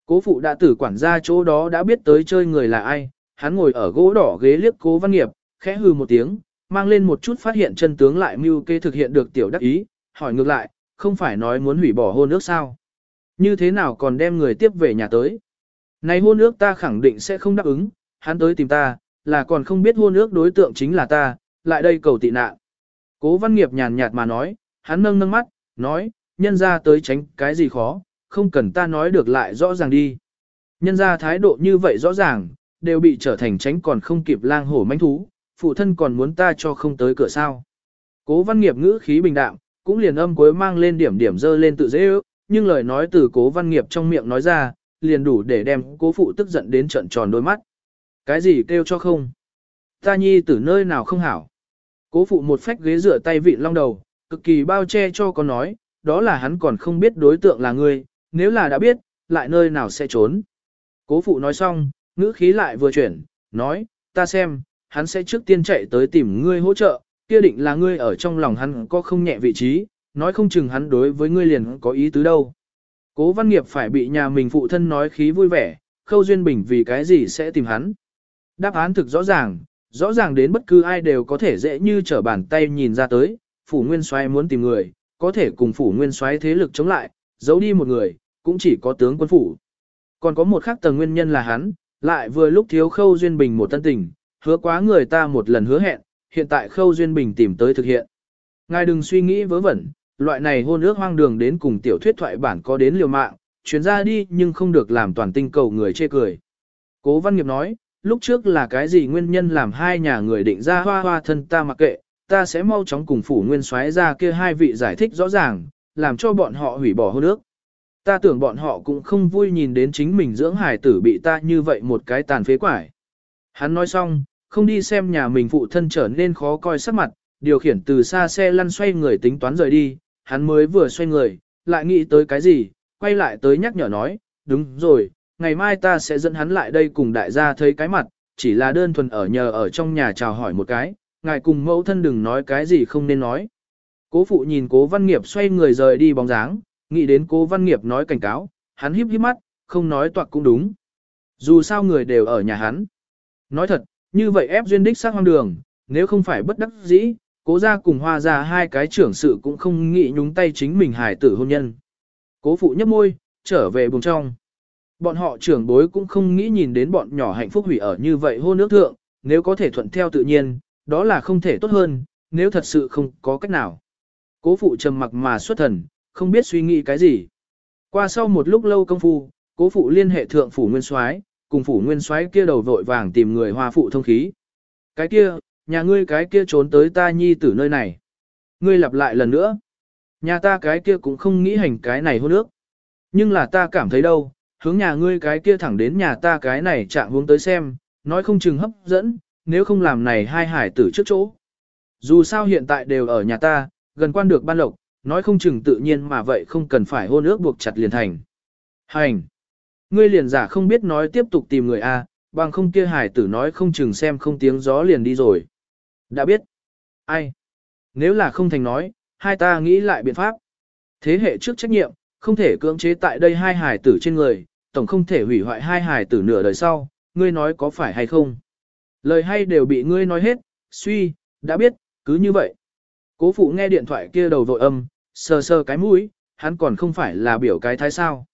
Cố phụ đã tử quản gia chỗ đó đã biết tới chơi người là ai, hắn ngồi ở gỗ đỏ ghế liếc cố văn nghiệp, khẽ hừ một tiếng, mang lên một chút phát hiện chân tướng lại mưu kê thực hiện được tiểu đắc ý, hỏi ngược lại, không phải nói muốn hủy bỏ hôn ước sao? Như thế nào còn đem người tiếp về nhà tới? Này hôn ước ta khẳng định sẽ không đáp ứng, hắn tới tìm ta, là còn không biết hôn ước đối tượng chính là ta, lại đây cầu tị nạn. Cố văn nghiệp nhàn nhạt mà nói, hắn nâng nâng mắt, nói, nhân ra tới tránh cái gì khó, không cần ta nói được lại rõ ràng đi. Nhân ra thái độ như vậy rõ ràng, đều bị trở thành tránh còn không kịp lang hổ manh thú, phụ thân còn muốn ta cho không tới cửa sao. Cố văn nghiệp ngữ khí bình đạm, cũng liền âm cuối mang lên điểm điểm dơ lên tự dễ ước, nhưng lời nói từ cố văn nghiệp trong miệng nói ra, liền đủ để đem cố phụ tức giận đến trận tròn đôi mắt. Cái gì kêu cho không? Ta nhi từ nơi nào không hảo? Cố phụ một phách ghế rửa tay vị long đầu, cực kỳ bao che cho con nói, đó là hắn còn không biết đối tượng là ngươi, nếu là đã biết, lại nơi nào sẽ trốn. Cố phụ nói xong, ngữ khí lại vừa chuyển, nói, ta xem, hắn sẽ trước tiên chạy tới tìm ngươi hỗ trợ, kia định là ngươi ở trong lòng hắn có không nhẹ vị trí, nói không chừng hắn đối với ngươi liền có ý tứ đâu. Cố văn nghiệp phải bị nhà mình phụ thân nói khí vui vẻ, Khâu Duyên Bình vì cái gì sẽ tìm hắn. Đáp án thực rõ ràng, rõ ràng đến bất cứ ai đều có thể dễ như trở bàn tay nhìn ra tới, phủ nguyên soái muốn tìm người, có thể cùng phủ nguyên soái thế lực chống lại, giấu đi một người, cũng chỉ có tướng quân phủ. Còn có một khác tầng nguyên nhân là hắn, lại vừa lúc thiếu khâu duyên bình một tân tình, hứa quá người ta một lần hứa hẹn, hiện tại khâu duyên bình tìm tới thực hiện. Ngài đừng suy nghĩ vớ vẩn, loại này hôn ước hoang đường đến cùng tiểu thuyết thoại bản có đến liều mạng, chuyến ra đi nhưng không được làm toàn tinh cầu người chê cười. Cố văn nghiệp nói, lúc trước là cái gì nguyên nhân làm hai nhà người định ra hoa hoa thân ta mặc kệ, ta sẽ mau chóng cùng phủ nguyên soái ra kia hai vị giải thích rõ ràng, làm cho bọn họ hủy bỏ hôn ước. Ta tưởng bọn họ cũng không vui nhìn đến chính mình dưỡng hải tử bị ta như vậy một cái tàn phế quải. Hắn nói xong, không đi xem nhà mình phụ thân trở nên khó coi sắc mặt, điều khiển từ xa xe lăn xoay người tính toán rời đi, hắn mới vừa xoay người, lại nghĩ tới cái gì, quay lại tới nhắc nhở nói, đúng rồi, ngày mai ta sẽ dẫn hắn lại đây cùng đại gia thấy cái mặt, chỉ là đơn thuần ở nhờ ở trong nhà chào hỏi một cái, ngài cùng mẫu thân đừng nói cái gì không nên nói. Cố phụ nhìn cố văn nghiệp xoay người rời đi bóng dáng, nghĩ đến cố văn nghiệp nói cảnh cáo, hắn híp híp mắt, không nói toạc cũng đúng. Dù sao người đều ở nhà hắn. Nói thật, như vậy ép duyên đích sát hoang đường, nếu không phải bất đắc dĩ, cố ra cùng hoa ra hai cái trưởng sự cũng không nghĩ nhúng tay chính mình hài tử hôn nhân. Cố phụ nhấp môi, trở về buồng trong. Bọn họ trưởng bối cũng không nghĩ nhìn đến bọn nhỏ hạnh phúc hủy ở như vậy hôn nước thượng, nếu có thể thuận theo tự nhiên, đó là không thể tốt hơn, nếu thật sự không có cách nào. Cố phụ trầm mặc mà xuất thần, không biết suy nghĩ cái gì. Qua sau một lúc lâu công phu, cố phụ liên hệ thượng phủ nguyên soái, cùng phủ nguyên soái kia đầu vội vàng tìm người hòa phụ thông khí. Cái kia, nhà ngươi cái kia trốn tới ta nhi tử nơi này. Ngươi lặp lại lần nữa. Nhà ta cái kia cũng không nghĩ hành cái này hôn nước. Nhưng là ta cảm thấy đâu, hướng nhà ngươi cái kia thẳng đến nhà ta cái này chạm hướng tới xem, nói không chừng hấp dẫn, nếu không làm này hai hải tử trước chỗ. Dù sao hiện tại đều ở nhà ta, gần quan được ban lộc, nói không chừng tự nhiên mà vậy không cần phải hôn ước buộc chặt liền thành. Hành! Ngươi liền giả không biết nói tiếp tục tìm người A, bằng không kia hải tử nói không chừng xem không tiếng gió liền đi rồi. Đã biết. Ai? Nếu là không thành nói, hai ta nghĩ lại biện pháp. Thế hệ trước trách nhiệm, không thể cưỡng chế tại đây hai hải tử trên người, tổng không thể hủy hoại hai hải tử nửa đời sau, ngươi nói có phải hay không? Lời hay đều bị ngươi nói hết, suy, đã biết, cứ như vậy. Cố phụ nghe điện thoại kia đầu vội âm, sờ sờ cái mũi, hắn còn không phải là biểu cái thái sao.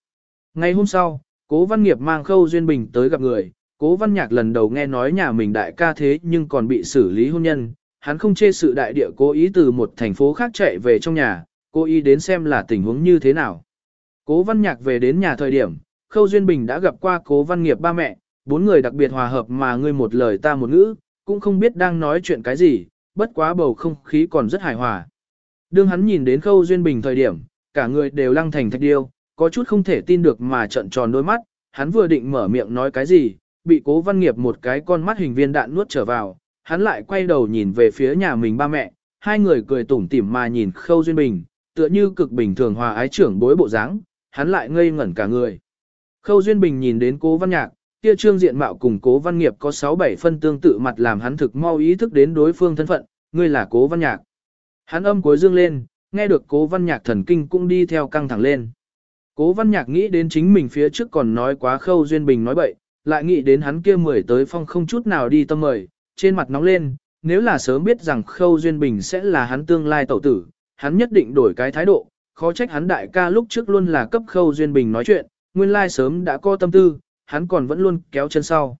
Ngày hôm sau, cố văn nghiệp mang khâu duyên bình tới gặp người, cố văn nhạc lần đầu nghe nói nhà mình đại ca thế nhưng còn bị xử lý hôn nhân, hắn không chê sự đại địa cố ý từ một thành phố khác chạy về trong nhà, cố ý đến xem là tình huống như thế nào. Cố văn nhạc về đến nhà thời điểm, khâu duyên bình đã gặp qua cố văn nghiệp ba mẹ, bốn người đặc biệt hòa hợp mà ngươi một lời ta một ngữ, cũng không biết đang nói chuyện cái gì, bất quá bầu không khí còn rất hài hòa. Đương hắn nhìn đến khâu duyên bình thời điểm, cả người đều lăng thành thạch điêu, có chút không thể tin được mà trận tròn đôi mắt, hắn vừa định mở miệng nói cái gì, bị cố văn nghiệp một cái con mắt hình viên đạn nuốt trở vào, hắn lại quay đầu nhìn về phía nhà mình ba mẹ, hai người cười tủm tỉm mà nhìn khâu duyên bình, tựa như cực bình thường hòa ái trưởng bối bộ dáng, hắn lại ngây ngẩn cả người. Khâu duyên bình nhìn đến cố văn nhạc, kia trương diện mạo cùng cố văn nghiệp có 6-7 phân tương tự mặt làm hắn thực mau ý thức đến đối phương thân phận, ngươi là cố văn nhạc. Hắn âm cuối dương lên, nghe được cố văn nhạc thần kinh cũng đi theo căng thẳng lên. Cố văn nhạc nghĩ đến chính mình phía trước còn nói quá khâu duyên bình nói bậy, lại nghĩ đến hắn kia mời tới phong không chút nào đi tâm mời, trên mặt nóng lên, nếu là sớm biết rằng khâu duyên bình sẽ là hắn tương lai tẩu tử, hắn nhất định đổi cái thái độ, khó trách hắn đại ca lúc trước luôn là cấp khâu duyên bình nói chuyện, nguyên lai sớm đã có tâm tư, hắn còn vẫn luôn kéo chân sau.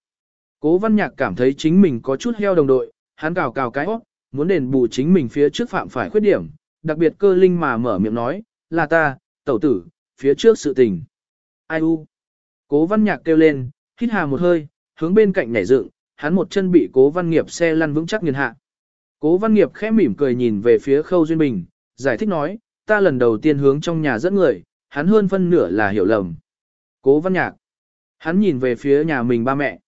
Cố văn nhạc cảm thấy chính mình có chút heo đồng đội, hắn cào cào cái óc, muốn đền bù chính mình phía trước phạm phải khuyết điểm, đặc biệt cơ linh mà mở miệng nói, là ta, tẩu tử, phía trước sự tình. Ai u? Cố văn nhạc kêu lên, hít hà một hơi, hướng bên cạnh nhảy dựng, hắn một chân bị cố văn nghiệp xe lăn vững chắc nghiền hạ. Cố văn nghiệp khẽ mỉm cười nhìn về phía khâu duyên bình, giải thích nói, ta lần đầu tiên hướng trong nhà dẫn người, hắn hơn phân nửa là hiểu lầm. Cố văn nhạc. Hắn nhìn về phía nhà mình ba mẹ.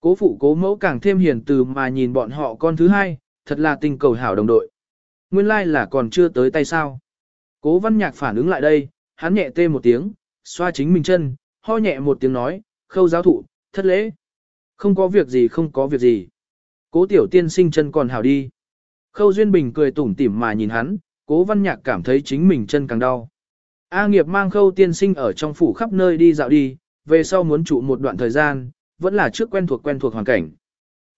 Cố phụ cố mẫu càng thêm hiền từ mà nhìn bọn họ con thứ hai, thật là tình cầu hảo đồng đội. Nguyên lai like là còn chưa tới tay sao. Cố văn nhạc phản ứng lại đây, hắn nhẹ tê một tiếng, xoa chính mình chân, ho nhẹ một tiếng nói, khâu giáo thụ, thất lễ. Không có việc gì không có việc gì. Cố tiểu tiên sinh chân còn hảo đi. Khâu Duyên Bình cười tủm tỉm mà nhìn hắn, cố văn nhạc cảm thấy chính mình chân càng đau. A nghiệp mang khâu tiên sinh ở trong phủ khắp nơi đi dạo đi, về sau muốn trụ một đoạn thời gian, vẫn là trước quen thuộc quen thuộc hoàn cảnh.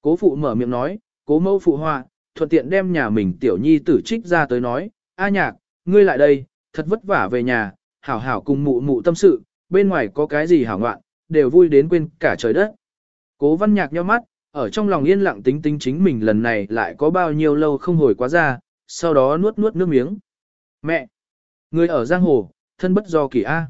Cố phụ mở miệng nói, cố mẫu phụ họa, thuận tiện đem nhà mình tiểu nhi tử trích ra tới nói, a nhạc, ngươi lại đây, thật vất vả về nhà, hảo hảo cùng mụ mụ tâm sự, bên ngoài có cái gì hảo ngoạn, đều vui đến quên cả trời đất. Cố văn nhạc nheo mắt, ở trong lòng yên lặng tính tính chính mình lần này lại có bao nhiêu lâu không hồi quá ra, sau đó nuốt nuốt nước miếng. Mẹ! Người ở giang hồ, thân bất do kỳ A.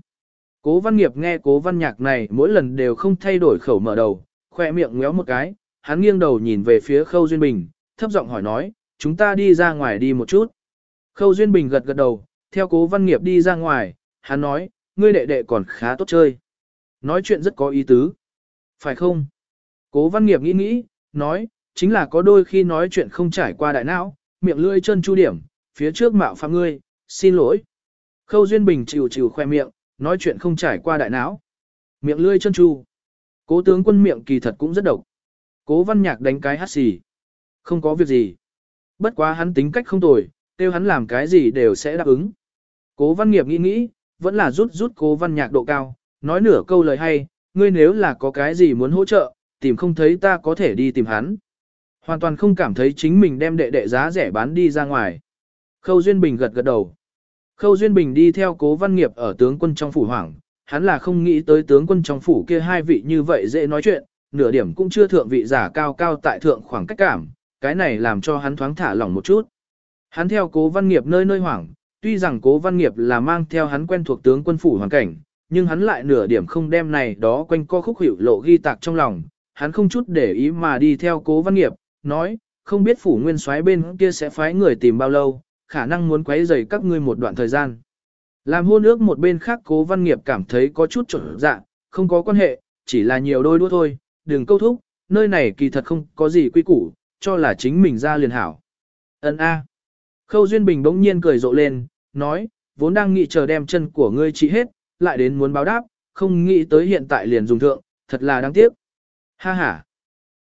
Cố văn nghiệp nghe cố văn nhạc này mỗi lần đều không thay đổi khẩu mở đầu, khoe miệng ngéo một cái, hắn nghiêng đầu nhìn về phía Khâu Duyên Bình, thấp giọng hỏi nói, chúng ta đi ra ngoài đi một chút. Khâu Duyên Bình gật gật đầu, theo cố văn nghiệp đi ra ngoài, hắn nói, ngươi đệ đệ còn khá tốt chơi. Nói chuyện rất có ý tứ. Phải không? Cố văn nghiệp nghĩ nghĩ, nói, chính là có đôi khi nói chuyện không trải qua đại não, miệng lưỡi chân chu điểm, phía trước mạo phạm ngươi, xin lỗi. Khâu Duyên Bình chịu chịu khoe miệng, nói chuyện không trải qua đại não. Miệng lưỡi chân chu. Cố tướng quân miệng kỳ thật cũng rất độc. Cố văn nhạc đánh cái hát xì. Không có việc gì. Bất quá hắn tính cách không tồi, kêu hắn làm cái gì đều sẽ đáp ứng. Cố văn nghiệp nghĩ nghĩ, vẫn là rút rút cố văn nhạc độ cao, nói nửa câu lời hay, ngươi nếu là có cái gì muốn hỗ trợ, tìm không thấy ta có thể đi tìm hắn. Hoàn toàn không cảm thấy chính mình đem đệ đệ giá rẻ bán đi ra ngoài. Khâu Duyên Bình gật gật đầu. Khâu Duyên Bình đi theo cố văn nghiệp ở tướng quân trong phủ hoảng, hắn là không nghĩ tới tướng quân trong phủ kia hai vị như vậy dễ nói chuyện, nửa điểm cũng chưa thượng vị giả cao cao tại thượng khoảng cách cảm, cái này làm cho hắn thoáng thả lỏng một chút. Hắn theo cố văn nghiệp nơi nơi hoảng, tuy rằng cố văn nghiệp là mang theo hắn quen thuộc tướng quân phủ hoàn cảnh, nhưng hắn lại nửa điểm không đem này đó quanh co khúc hiệu lộ ghi tạc trong lòng, hắn không chút để ý mà đi theo cố văn nghiệp, nói, không biết phủ nguyên soái bên kia sẽ phái người tìm bao lâu, khả năng muốn quấy rầy các ngươi một đoạn thời gian. Làm hôn ước một bên khác cố văn nghiệp cảm thấy có chút trở dạ, không có quan hệ, chỉ là nhiều đôi đua thôi, đừng câu thúc, nơi này kỳ thật không có gì quy củ, cho là chính mình ra liền hảo. Ấn A. Khâu Duyên Bình bỗng nhiên cười rộ lên, nói, vốn đang nghĩ chờ đem chân của ngươi trị hết, lại đến muốn báo đáp, không nghĩ tới hiện tại liền dùng thượng, thật là đáng tiếc. Ha ha.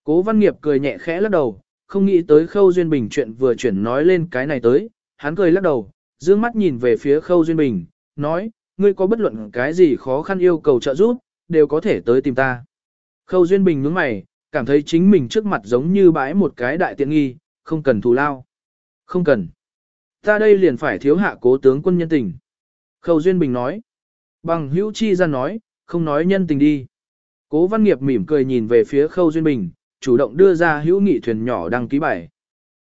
Cố văn nghiệp cười nhẹ khẽ lắc đầu, không nghĩ tới Khâu Duyên Bình chuyện vừa chuyển nói lên cái này tới, hắn cười lắc đầu, dương mắt nhìn về phía Khâu Duyên Bình, nói, ngươi có bất luận cái gì khó khăn yêu cầu trợ giúp, đều có thể tới tìm ta. Khâu Duyên Bình nhướng mày, cảm thấy chính mình trước mặt giống như bãi một cái đại tiện nghi, không cần thù lao. Không cần. Ta đây liền phải thiếu hạ cố tướng quân nhân tình. Khâu Duyên Bình nói. Bằng hữu chi ra nói, không nói nhân tình đi. Cố văn nghiệp mỉm cười nhìn về phía Khâu Duyên Bình, chủ động đưa ra hữu nghị thuyền nhỏ đăng ký bài.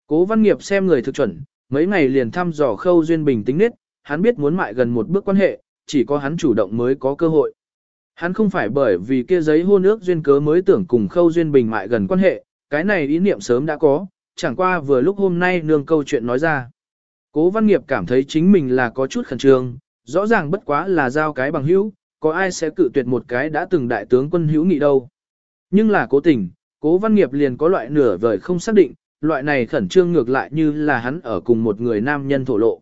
Cố văn nghiệp xem người thực chuẩn, mấy ngày liền thăm dò Khâu Duyên Bình tính nết, hắn biết muốn mại gần một bước quan hệ, chỉ có hắn chủ động mới có cơ hội. Hắn không phải bởi vì kia giấy hôn ước duyên cớ mới tưởng cùng Khâu Duyên Bình mại gần quan hệ, cái này ý niệm sớm đã có, chẳng qua vừa lúc hôm nay nương câu chuyện nói ra. Cố văn nghiệp cảm thấy chính mình là có chút khẩn trương, rõ ràng bất quá là giao cái bằng hữu, có ai sẽ cự tuyệt một cái đã từng đại tướng quân hữu nghị đâu. Nhưng là cố tình, cố văn nghiệp liền có loại nửa vời không xác định, loại này khẩn trương ngược lại như là hắn ở cùng một người nam nhân thổ lộ.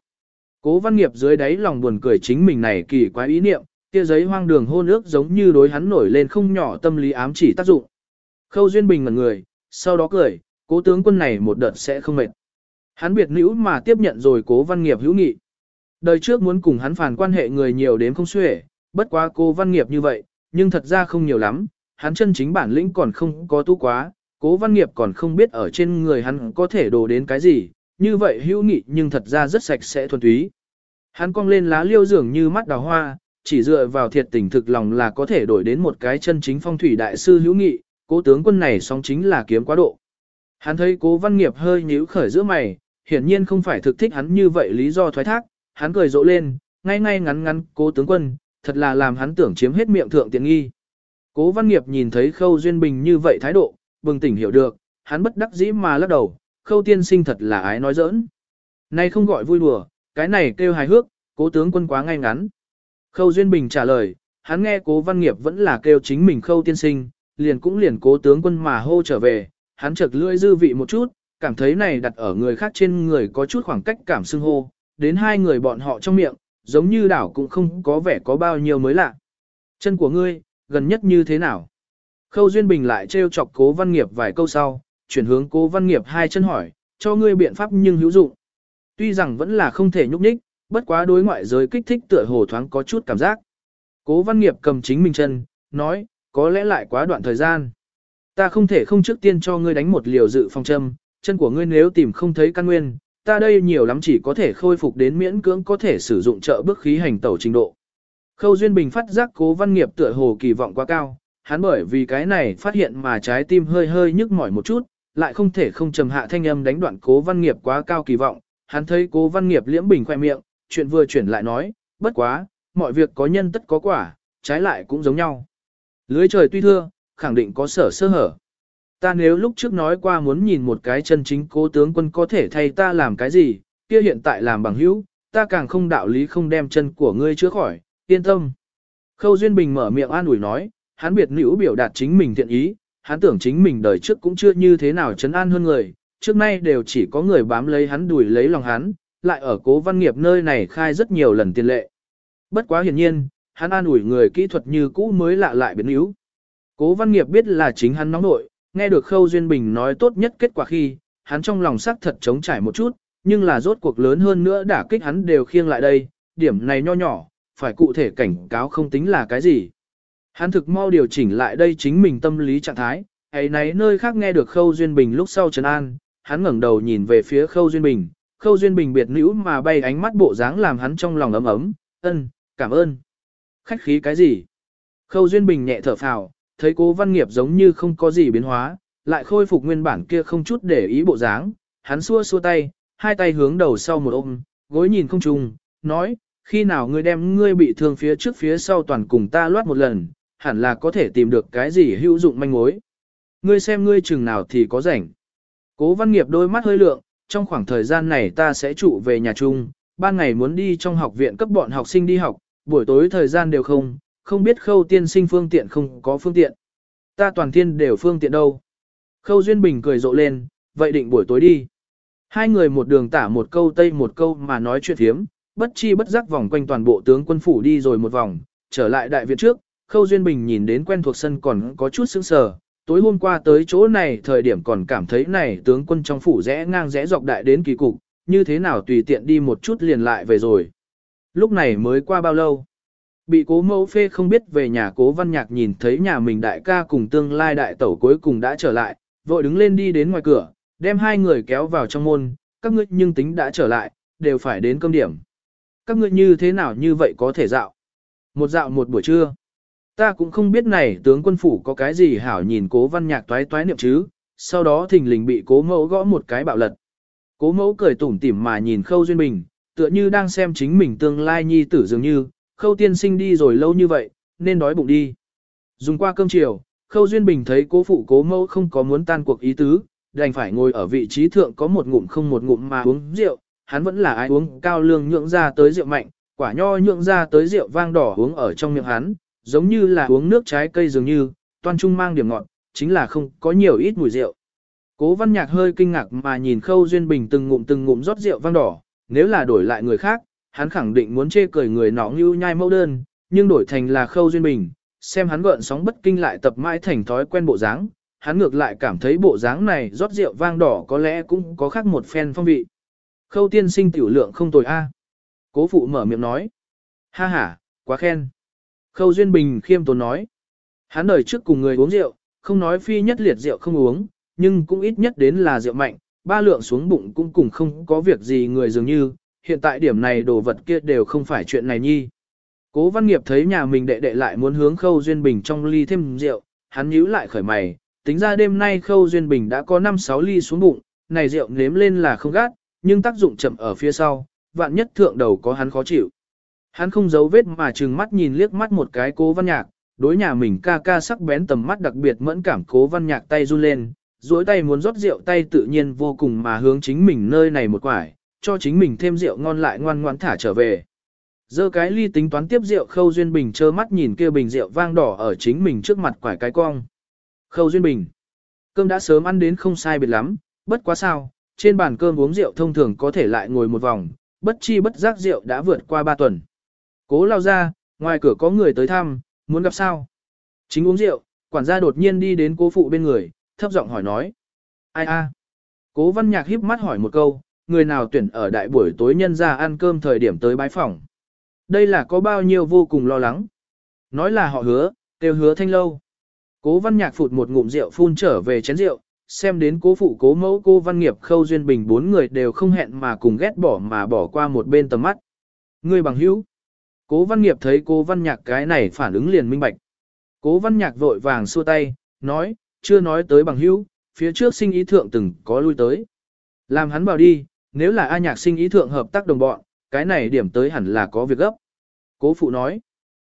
Cố văn nghiệp dưới đáy lòng buồn cười chính mình này kỳ quái ý niệm, kia giấy hoang đường hôn ước giống như đối hắn nổi lên không nhỏ tâm lý ám chỉ tác dụng. Khâu Duyên Bình ngẩn người, sau đó cười, cố tướng quân này một đợt sẽ không mệt. Hắn biệt nữ mà tiếp nhận rồi cố văn nghiệp hữu nghị. Đời trước muốn cùng hắn phản quan hệ người nhiều đến không xuể, bất quá cố văn nghiệp như vậy, nhưng thật ra không nhiều lắm, hắn chân chính bản lĩnh còn không có tu quá, cố văn nghiệp còn không biết ở trên người hắn có thể đồ đến cái gì, như vậy hữu nghị nhưng thật ra rất sạch sẽ thuần túy. Hắn cong lên lá liêu dường như mắt đào hoa, chỉ dựa vào thiệt tình thực lòng là có thể đổi đến một cái chân chính phong thủy đại sư hữu nghị, cố tướng quân này song chính là kiếm quá độ. Hắn thấy cố văn nghiệp hơi nhíu khởi giữa mày, hiển nhiên không phải thực thích hắn như vậy lý do thoái thác, hắn cười rộ lên, ngay ngay ngắn ngắn cố tướng quân, thật là làm hắn tưởng chiếm hết miệng thượng tiện nghi. Cố văn nghiệp nhìn thấy khâu duyên bình như vậy thái độ, bừng tỉnh hiểu được, hắn bất đắc dĩ mà lắc đầu, khâu tiên sinh thật là ái nói giỡn. Này không gọi vui đùa, cái này kêu hài hước, cố tướng quân quá ngay ngắn. Khâu Duyên Bình trả lời, hắn nghe cố văn nghiệp vẫn là kêu chính mình khâu tiên sinh, liền cũng liền cố tướng quân mà hô trở về, hắn chợt lưỡi dư vị một chút, cảm thấy này đặt ở người khác trên người có chút khoảng cách cảm xưng hô, đến hai người bọn họ trong miệng, giống như đảo cũng không có vẻ có bao nhiêu mới lạ. Chân của ngươi, gần nhất như thế nào? Khâu Duyên Bình lại trêu chọc cố văn nghiệp vài câu sau, chuyển hướng cố văn nghiệp hai chân hỏi, cho ngươi biện pháp nhưng hữu dụng. Tuy rằng vẫn là không thể nhúc nhích, bất quá đối ngoại giới kích thích tựa hồ thoáng có chút cảm giác. Cố văn nghiệp cầm chính mình chân, nói, có lẽ lại quá đoạn thời gian. Ta không thể không trước tiên cho ngươi đánh một liều dự phòng châm, chân của ngươi nếu tìm không thấy căn nguyên, ta đây nhiều lắm chỉ có thể khôi phục đến miễn cưỡng có thể sử dụng trợ bước khí hành tẩu trình độ. Khâu Duyên Bình phát giác cố văn nghiệp tựa hồ kỳ vọng quá cao, hắn bởi vì cái này phát hiện mà trái tim hơi hơi nhức mỏi một chút, lại không thể không trầm hạ thanh âm đánh đoạn cố văn nghiệp quá cao kỳ vọng, hắn thấy cố văn nghiệp liễm bình khoe miệng, chuyện vừa chuyển lại nói, bất quá, mọi việc có nhân tất có quả, trái lại cũng giống nhau. Lưới trời tuy thưa, khẳng định có sở sơ hở. Ta nếu lúc trước nói qua muốn nhìn một cái chân chính cố tướng quân có thể thay ta làm cái gì, kia hiện tại làm bằng hữu, ta càng không đạo lý không đem chân của ngươi chữa khỏi, yên tâm. Khâu Duyên Bình mở miệng an ủi nói, hắn biệt nữ biểu đạt chính mình thiện ý, hắn tưởng chính mình đời trước cũng chưa như thế nào chấn an hơn người, trước nay đều chỉ có người bám lấy hắn đuổi lấy lòng hắn, lại ở cố văn nghiệp nơi này khai rất nhiều lần tiền lệ. Bất quá hiển nhiên, hắn an ủi người kỹ thuật như cũ mới lạ lại biến yếu. Cố văn nghiệp biết là chính hắn nóng nội, nghe được Khâu Duyên Bình nói tốt nhất kết quả khi, hắn trong lòng sắc thật chống trải một chút, nhưng là rốt cuộc lớn hơn nữa đả kích hắn đều khiêng lại đây, điểm này nho nhỏ, phải cụ thể cảnh cáo không tính là cái gì. Hắn thực mau điều chỉnh lại đây chính mình tâm lý trạng thái, ấy nấy nơi khác nghe được Khâu Duyên Bình lúc sau Trần an, hắn ngẩng đầu nhìn về phía Khâu Duyên Bình, Khâu Duyên Bình biệt nữ mà bay ánh mắt bộ dáng làm hắn trong lòng ấm ấm, ân, cảm ơn. Khách khí cái gì? Khâu Duyên Bình nhẹ thở phào, thấy cố văn nghiệp giống như không có gì biến hóa, lại khôi phục nguyên bản kia không chút để ý bộ dáng, hắn xua xua tay, hai tay hướng đầu sau một ôm, gối nhìn không trùng, nói, khi nào ngươi đem ngươi bị thương phía trước phía sau toàn cùng ta loát một lần, hẳn là có thể tìm được cái gì hữu dụng manh mối. Ngươi xem ngươi chừng nào thì có rảnh. Cố văn nghiệp đôi mắt hơi lượng, trong khoảng thời gian này ta sẽ trụ về nhà chung, ban ngày muốn đi trong học viện cấp bọn học sinh đi học, buổi tối thời gian đều không, không biết khâu tiên sinh phương tiện không có phương tiện. Ta toàn thiên đều phương tiện đâu. Khâu Duyên Bình cười rộ lên, vậy định buổi tối đi. Hai người một đường tả một câu tây một câu mà nói chuyện thiếm, bất chi bất giác vòng quanh toàn bộ tướng quân phủ đi rồi một vòng, trở lại đại viện trước, Khâu Duyên Bình nhìn đến quen thuộc sân còn có chút sững sờ, tối hôm qua tới chỗ này thời điểm còn cảm thấy này tướng quân trong phủ rẽ ngang rẽ dọc đại đến kỳ cục, như thế nào tùy tiện đi một chút liền lại về rồi. Lúc này mới qua bao lâu? Bị cố mẫu phê không biết về nhà cố văn nhạc nhìn thấy nhà mình đại ca cùng tương lai đại tẩu cuối cùng đã trở lại, vội đứng lên đi đến ngoài cửa, đem hai người kéo vào trong môn, các ngươi nhưng tính đã trở lại, đều phải đến cơm điểm. Các ngươi như thế nào như vậy có thể dạo? Một dạo một buổi trưa. Ta cũng không biết này tướng quân phủ có cái gì hảo nhìn cố văn nhạc toái toái niệm chứ, sau đó thình lình bị cố mẫu gõ một cái bạo lật. Cố mẫu cười tủm tỉm mà nhìn khâu duyên bình, tựa như đang xem chính mình tương lai nhi tử dường như, khâu tiên sinh đi rồi lâu như vậy, nên đói bụng đi. Dùng qua cơm chiều, khâu duyên bình thấy cố phụ cố mẫu không có muốn tan cuộc ý tứ, đành phải ngồi ở vị trí thượng có một ngụm không một ngụm mà uống rượu, hắn vẫn là ai uống cao lương nhượng ra tới rượu mạnh, quả nho nhượng ra tới rượu vang đỏ uống ở trong miệng hắn, giống như là uống nước trái cây dường như, toan trung mang điểm ngọt, chính là không có nhiều ít mùi rượu. Cố văn nhạc hơi kinh ngạc mà nhìn khâu duyên bình từng ngụm từng ngụm rót rượu vang đỏ, nếu là đổi lại người khác, hắn khẳng định muốn chê cười người nọ như nhai mẫu đơn, nhưng đổi thành là khâu duyên bình, xem hắn gợn sóng bất kinh lại tập mãi thành thói quen bộ dáng, hắn ngược lại cảm thấy bộ dáng này rót rượu vang đỏ có lẽ cũng có khác một phen phong vị. Khâu tiên sinh tiểu lượng không tồi a. Cố phụ mở miệng nói. Ha ha, quá khen. Khâu Duyên Bình khiêm tốn nói. Hắn đời trước cùng người uống rượu, không nói phi nhất liệt rượu không uống, nhưng cũng ít nhất đến là rượu mạnh, ba lượng xuống bụng cũng cùng không có việc gì người dường như, hiện tại điểm này đồ vật kia đều không phải chuyện này nhi. Cố văn nghiệp thấy nhà mình đệ đệ lại muốn hướng Khâu Duyên Bình trong ly thêm rượu, hắn nhíu lại khởi mày, tính ra đêm nay Khâu Duyên Bình đã có 5-6 ly xuống bụng, này rượu nếm lên là không gắt, nhưng tác dụng chậm ở phía sau, vạn nhất thượng đầu có hắn khó chịu. Hắn không giấu vết mà trừng mắt nhìn liếc mắt một cái cố văn nhạc, đối nhà mình ca ca sắc bén tầm mắt đặc biệt mẫn cảm cố văn nhạc tay run lên, duỗi tay muốn rót rượu tay tự nhiên vô cùng mà hướng chính mình nơi này một quải, cho chính mình thêm rượu ngon lại ngoan ngoãn thả trở về. Dơ cái ly tính toán tiếp rượu Khâu Duyên Bình trơ mắt nhìn kia bình rượu vang đỏ ở chính mình trước mặt quải cái cong. Khâu Duyên Bình. Cơm đã sớm ăn đến không sai biệt lắm, bất quá sao, trên bàn cơm uống rượu thông thường có thể lại ngồi một vòng, bất chi bất giác rượu đã vượt qua ba tuần. Cố lao ra, ngoài cửa có người tới thăm, muốn gặp sao? Chính uống rượu, quản gia đột nhiên đi đến cố phụ bên người, thấp giọng hỏi nói. Ai a? Cố văn nhạc híp mắt hỏi một câu, người nào tuyển ở đại buổi tối nhân ra ăn cơm thời điểm tới bái phòng. Đây là có bao nhiêu vô cùng lo lắng. Nói là họ hứa, kêu hứa thanh lâu. Cố văn nhạc phụt một ngụm rượu phun trở về chén rượu, xem đến cố phụ cố mẫu cô văn nghiệp khâu duyên bình bốn người đều không hẹn mà cùng ghét bỏ mà bỏ qua một bên tầm mắt. Người bằng hữu. Cố văn nghiệp thấy cố văn nhạc cái này phản ứng liền minh bạch. Cố văn nhạc vội vàng xua tay, nói, chưa nói tới bằng hữu, phía trước sinh ý thượng từng có lui tới. Làm hắn bảo đi, nếu là A nhạc sinh ý thượng hợp tác đồng bọn, cái này điểm tới hẳn là có việc gấp. Cố phụ nói.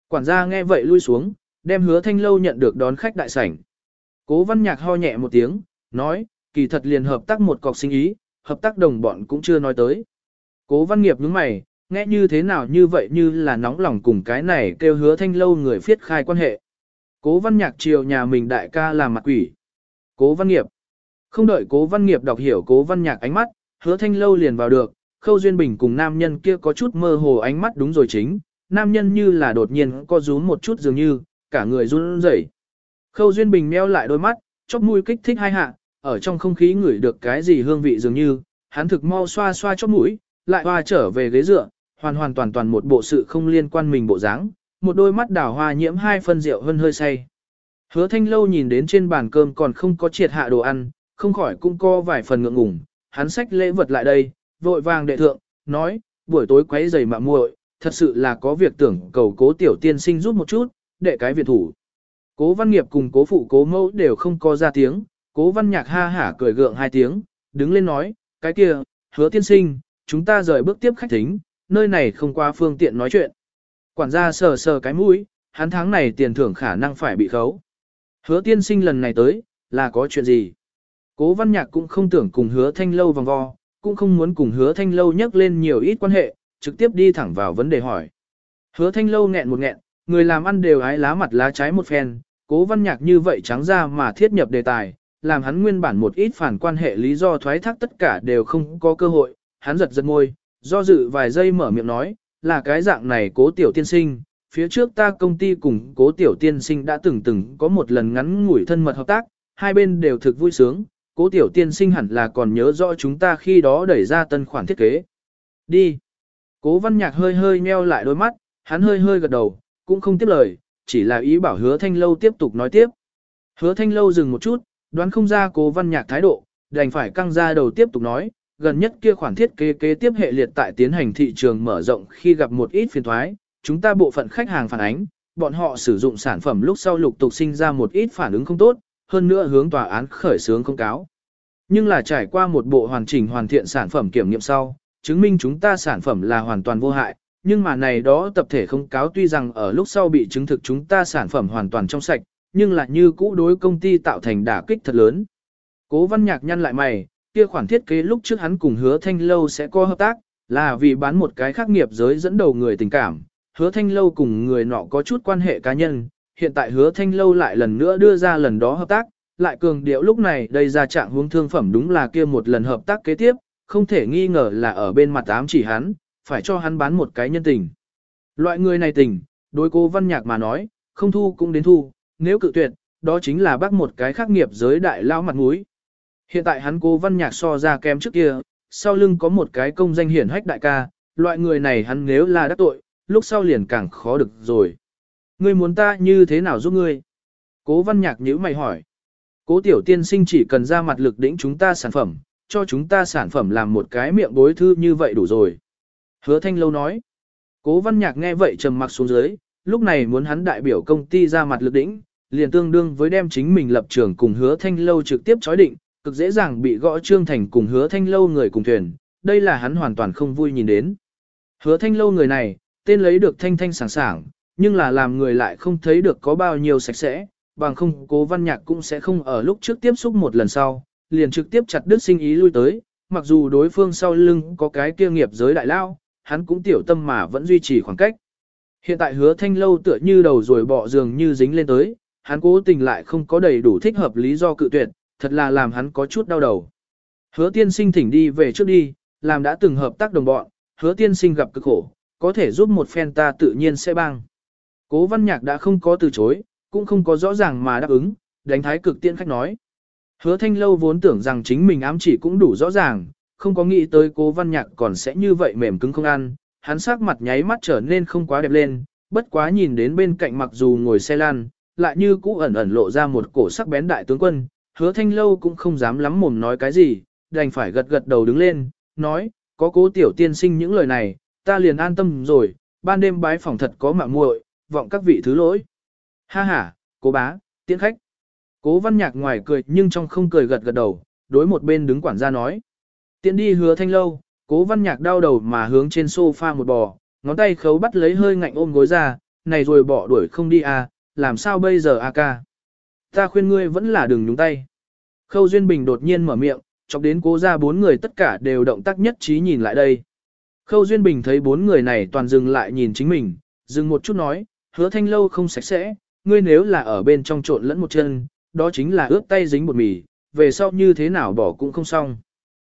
Quản gia nghe vậy lui xuống, đem hứa thanh lâu nhận được đón khách đại sảnh. Cố văn nhạc ho nhẹ một tiếng, nói, kỳ thật liền hợp tác một cọc sinh ý, hợp tác đồng bọn cũng chưa nói tới. Cố văn nghiệp nhướng mày, nghe như thế nào như vậy như là nóng lòng cùng cái này kêu hứa thanh lâu người phiết khai quan hệ. Cố văn nhạc chiều nhà mình đại ca làm mặt quỷ. Cố văn nghiệp. Không đợi cố văn nghiệp đọc hiểu cố văn nhạc ánh mắt, hứa thanh lâu liền vào được, khâu duyên bình cùng nam nhân kia có chút mơ hồ ánh mắt đúng rồi chính, nam nhân như là đột nhiên co rúm một chút dường như, cả người run rẩy. Khâu duyên bình meo lại đôi mắt, chóp mũi kích thích hai hạ, ở trong không khí ngửi được cái gì hương vị dường như, hắn thực mau xoa xoa chóp mũi, lại hoa trở về ghế dựa, hoàn hoàn toàn toàn một bộ sự không liên quan mình bộ dáng, một đôi mắt đảo hoa nhiễm hai phân rượu hơn hơi say. Hứa thanh lâu nhìn đến trên bàn cơm còn không có triệt hạ đồ ăn, không khỏi cũng co vài phần ngượng ngùng, hắn xách lễ vật lại đây, vội vàng đệ thượng, nói, buổi tối quấy giày mạ muội, thật sự là có việc tưởng cầu cố tiểu tiên sinh giúp một chút, đệ cái viện thủ. Cố văn nghiệp cùng cố phụ cố mẫu đều không có ra tiếng, cố văn nhạc ha hả cười gượng hai tiếng, đứng lên nói, cái kia, hứa tiên sinh, chúng ta rời bước tiếp khách thính, nơi này không qua phương tiện nói chuyện. Quản gia sờ sờ cái mũi, hắn tháng này tiền thưởng khả năng phải bị khấu. Hứa tiên sinh lần này tới, là có chuyện gì? Cố văn nhạc cũng không tưởng cùng hứa thanh lâu vòng vo, cũng không muốn cùng hứa thanh lâu nhắc lên nhiều ít quan hệ, trực tiếp đi thẳng vào vấn đề hỏi. Hứa thanh lâu nghẹn một nghẹn, người làm ăn đều ái lá mặt lá trái một phen, cố văn nhạc như vậy trắng ra mà thiết nhập đề tài, làm hắn nguyên bản một ít phản quan hệ lý do thoái thác tất cả đều không có cơ hội, hắn giật giật môi, do dự vài giây mở miệng nói, là cái dạng này cố tiểu tiên sinh, phía trước ta công ty cùng cố tiểu tiên sinh đã từng từng có một lần ngắn ngủi thân mật hợp tác, hai bên đều thực vui sướng, cố tiểu tiên sinh hẳn là còn nhớ rõ chúng ta khi đó đẩy ra tân khoản thiết kế. Đi. Cố văn nhạc hơi hơi meo lại đôi mắt, hắn hơi hơi gật đầu, cũng không tiếp lời, chỉ là ý bảo hứa thanh lâu tiếp tục nói tiếp. Hứa thanh lâu dừng một chút, đoán không ra cố văn nhạc thái độ, đành phải căng ra đầu tiếp tục nói, gần nhất kia khoản thiết kế kế tiếp hệ liệt tại tiến hành thị trường mở rộng khi gặp một ít phiền thoái, chúng ta bộ phận khách hàng phản ánh, bọn họ sử dụng sản phẩm lúc sau lục tục sinh ra một ít phản ứng không tốt, hơn nữa hướng tòa án khởi xướng công cáo. Nhưng là trải qua một bộ hoàn chỉnh hoàn thiện sản phẩm kiểm nghiệm sau, chứng minh chúng ta sản phẩm là hoàn toàn vô hại, nhưng mà này đó tập thể không cáo tuy rằng ở lúc sau bị chứng thực chúng ta sản phẩm hoàn toàn trong sạch, nhưng là như cũ đối công ty tạo thành đả kích thật lớn. Cố văn nhạc nhăn lại mày, kia khoản thiết kế lúc trước hắn cùng hứa thanh lâu sẽ có hợp tác, là vì bán một cái khác nghiệp giới dẫn đầu người tình cảm. Hứa thanh lâu cùng người nọ có chút quan hệ cá nhân, hiện tại hứa thanh lâu lại lần nữa đưa ra lần đó hợp tác, lại cường điệu lúc này đây ra trạng hướng thương phẩm đúng là kia một lần hợp tác kế tiếp, không thể nghi ngờ là ở bên mặt ám chỉ hắn, phải cho hắn bán một cái nhân tình. Loại người này tình, đối cô văn nhạc mà nói, không thu cũng đến thu, nếu cự tuyệt, đó chính là bác một cái khác nghiệp giới đại lao mặt mũi. Hiện tại hắn cố văn nhạc so ra kém trước kia, sau lưng có một cái công danh hiển hách đại ca, loại người này hắn nếu là đắc tội, lúc sau liền càng khó được rồi. Ngươi muốn ta như thế nào giúp ngươi? Cố văn nhạc nhữ mày hỏi. Cố tiểu tiên sinh chỉ cần ra mặt lực đỉnh chúng ta sản phẩm, cho chúng ta sản phẩm làm một cái miệng bối thư như vậy đủ rồi. Hứa thanh lâu nói. Cố văn nhạc nghe vậy trầm mặc xuống dưới, lúc này muốn hắn đại biểu công ty ra mặt lực đỉnh, liền tương đương với đem chính mình lập trường cùng hứa thanh lâu trực tiếp chói định, cực dễ dàng bị gõ trương thành cùng hứa thanh lâu người cùng thuyền, đây là hắn hoàn toàn không vui nhìn đến. Hứa thanh lâu người này, tên lấy được thanh thanh sảng sảng, nhưng là làm người lại không thấy được có bao nhiêu sạch sẽ, bằng không cố văn nhạc cũng sẽ không ở lúc trước tiếp xúc một lần sau, liền trực tiếp chặt đứt sinh ý lui tới, mặc dù đối phương sau lưng có cái kia nghiệp giới đại lao, hắn cũng tiểu tâm mà vẫn duy trì khoảng cách. Hiện tại hứa thanh lâu tựa như đầu rồi bỏ giường như dính lên tới, hắn cố tình lại không có đầy đủ thích hợp lý do cự tuyệt, thật là làm hắn có chút đau đầu. Hứa tiên sinh thỉnh đi về trước đi, làm đã từng hợp tác đồng bọn, hứa tiên sinh gặp cực khổ, có thể giúp một phen ta tự nhiên sẽ băng. Cố văn nhạc đã không có từ chối, cũng không có rõ ràng mà đáp ứng, đánh thái cực tiên khách nói. Hứa thanh lâu vốn tưởng rằng chính mình ám chỉ cũng đủ rõ ràng, không có nghĩ tới cố văn nhạc còn sẽ như vậy mềm cứng không ăn, hắn sắc mặt nháy mắt trở nên không quá đẹp lên, bất quá nhìn đến bên cạnh mặc dù ngồi xe lan, lại như cũ ẩn ẩn lộ ra một cổ sắc bén đại tướng quân, hứa thanh lâu cũng không dám lắm mồm nói cái gì, đành phải gật gật đầu đứng lên, nói, có cố tiểu tiên sinh những lời này, ta liền an tâm rồi, ban đêm bái phòng thật có mạng muội, vọng các vị thứ lỗi. Ha ha, cố bá, tiễn khách. Cố văn nhạc ngoài cười nhưng trong không cười gật gật đầu, đối một bên đứng quản gia nói. Tiễn đi hứa thanh lâu, cố văn nhạc đau đầu mà hướng trên sofa một bò, ngón tay khấu bắt lấy hơi ngạnh ôm gối ra, này rồi bỏ đuổi không đi à, làm sao bây giờ a ca. Ta khuyên ngươi vẫn là đừng nhúng tay. Khâu Duyên Bình đột nhiên mở miệng, chọc đến cố ra bốn người tất cả đều động tác nhất trí nhìn lại đây. Khâu Duyên Bình thấy bốn người này toàn dừng lại nhìn chính mình, dừng một chút nói, hứa thanh lâu không sạch sẽ, ngươi nếu là ở bên trong trộn lẫn một chân, đó chính là ướt tay dính bột mì, về sau như thế nào bỏ cũng không xong.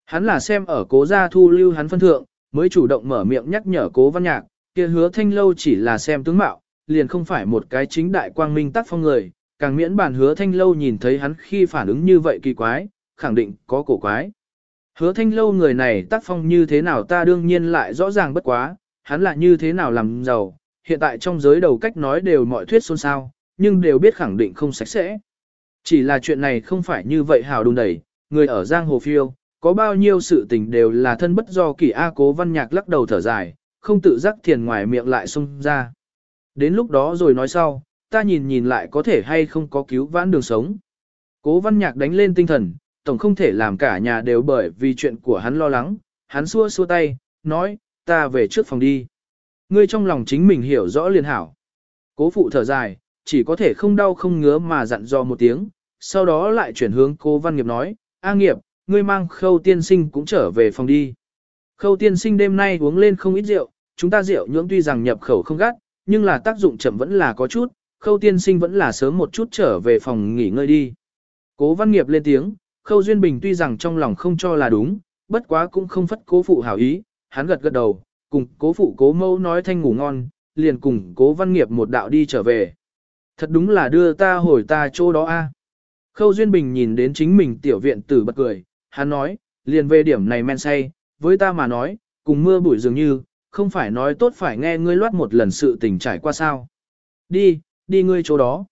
Hắn là xem ở cố gia thu lưu hắn phân thượng, mới chủ động mở miệng nhắc nhở cố văn nhạc, kia hứa thanh lâu chỉ là xem tướng mạo, liền không phải một cái chính đại quang minh tác phong người, càng miễn bản hứa thanh lâu nhìn thấy hắn khi phản ứng như vậy kỳ quái, khẳng định có cổ quái. Hứa thanh lâu người này tác phong như thế nào ta đương nhiên lại rõ ràng bất quá, hắn là như thế nào làm giàu, hiện tại trong giới đầu cách nói đều mọi thuyết xôn xao, nhưng đều biết khẳng định không sạch sẽ. Chỉ là chuyện này không phải như vậy hào đùng đẩy, người ở giang hồ phiêu, có bao nhiêu sự tình đều là thân bất do kỳ A cố văn nhạc lắc đầu thở dài, không tự giác thiền ngoài miệng lại xông ra. Đến lúc đó rồi nói sau, ta nhìn nhìn lại có thể hay không có cứu vãn đường sống. Cố văn nhạc đánh lên tinh thần, tổng không thể làm cả nhà đều bởi vì chuyện của hắn lo lắng, hắn xua xua tay, nói, ta về trước phòng đi. Ngươi trong lòng chính mình hiểu rõ liền hảo. Cố phụ thở dài, chỉ có thể không đau không ngứa mà dặn dò một tiếng, sau đó lại chuyển hướng cố văn nghiệp nói, A nghiệp, ngươi mang khâu tiên sinh cũng trở về phòng đi. Khâu tiên sinh đêm nay uống lên không ít rượu, chúng ta rượu nhưỡng tuy rằng nhập khẩu không gắt, nhưng là tác dụng chậm vẫn là có chút, khâu tiên sinh vẫn là sớm một chút trở về phòng nghỉ ngơi đi. Cố văn nghiệp lên tiếng, khâu duyên bình tuy rằng trong lòng không cho là đúng, bất quá cũng không phất cố phụ hảo ý, hắn gật gật đầu, cùng cố phụ cố mâu nói thanh ngủ ngon, liền cùng cố văn nghiệp một đạo đi trở về. Thật đúng là đưa ta hồi ta chỗ đó a. Khâu Duyên Bình nhìn đến chính mình tiểu viện tử bật cười, hắn nói, liền về điểm này men say, với ta mà nói, cùng mưa bụi dường như, không phải nói tốt phải nghe ngươi loát một lần sự tình trải qua sao. Đi, đi ngươi chỗ đó.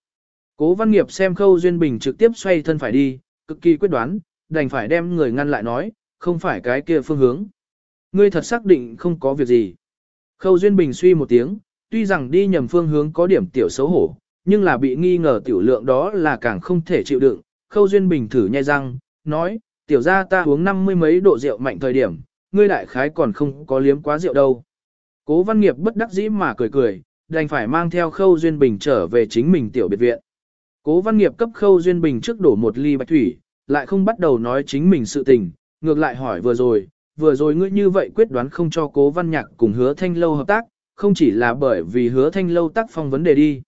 Cố văn nghiệp xem khâu duyên bình trực tiếp xoay thân phải đi, cực kỳ quyết đoán, đành phải đem người ngăn lại nói, không phải cái kia phương hướng. Ngươi thật xác định không có việc gì. Khâu duyên bình suy một tiếng, tuy rằng đi nhầm phương hướng có điểm tiểu xấu hổ, nhưng là bị nghi ngờ tiểu lượng đó là càng không thể chịu đựng. Khâu duyên bình thử nhai răng, nói, tiểu ra ta uống năm mươi mấy độ rượu mạnh thời điểm, ngươi đại khái còn không có liếm quá rượu đâu. Cố văn nghiệp bất đắc dĩ mà cười cười, đành phải mang theo khâu duyên bình trở về chính mình tiểu biệt viện. Cố văn nghiệp cấp khâu duyên bình trước đổ một ly bạch thủy, lại không bắt đầu nói chính mình sự tình, ngược lại hỏi vừa rồi, vừa rồi ngươi như vậy quyết đoán không cho cố văn nhạc cùng hứa thanh lâu hợp tác, không chỉ là bởi vì hứa thanh lâu tác phong vấn đề đi.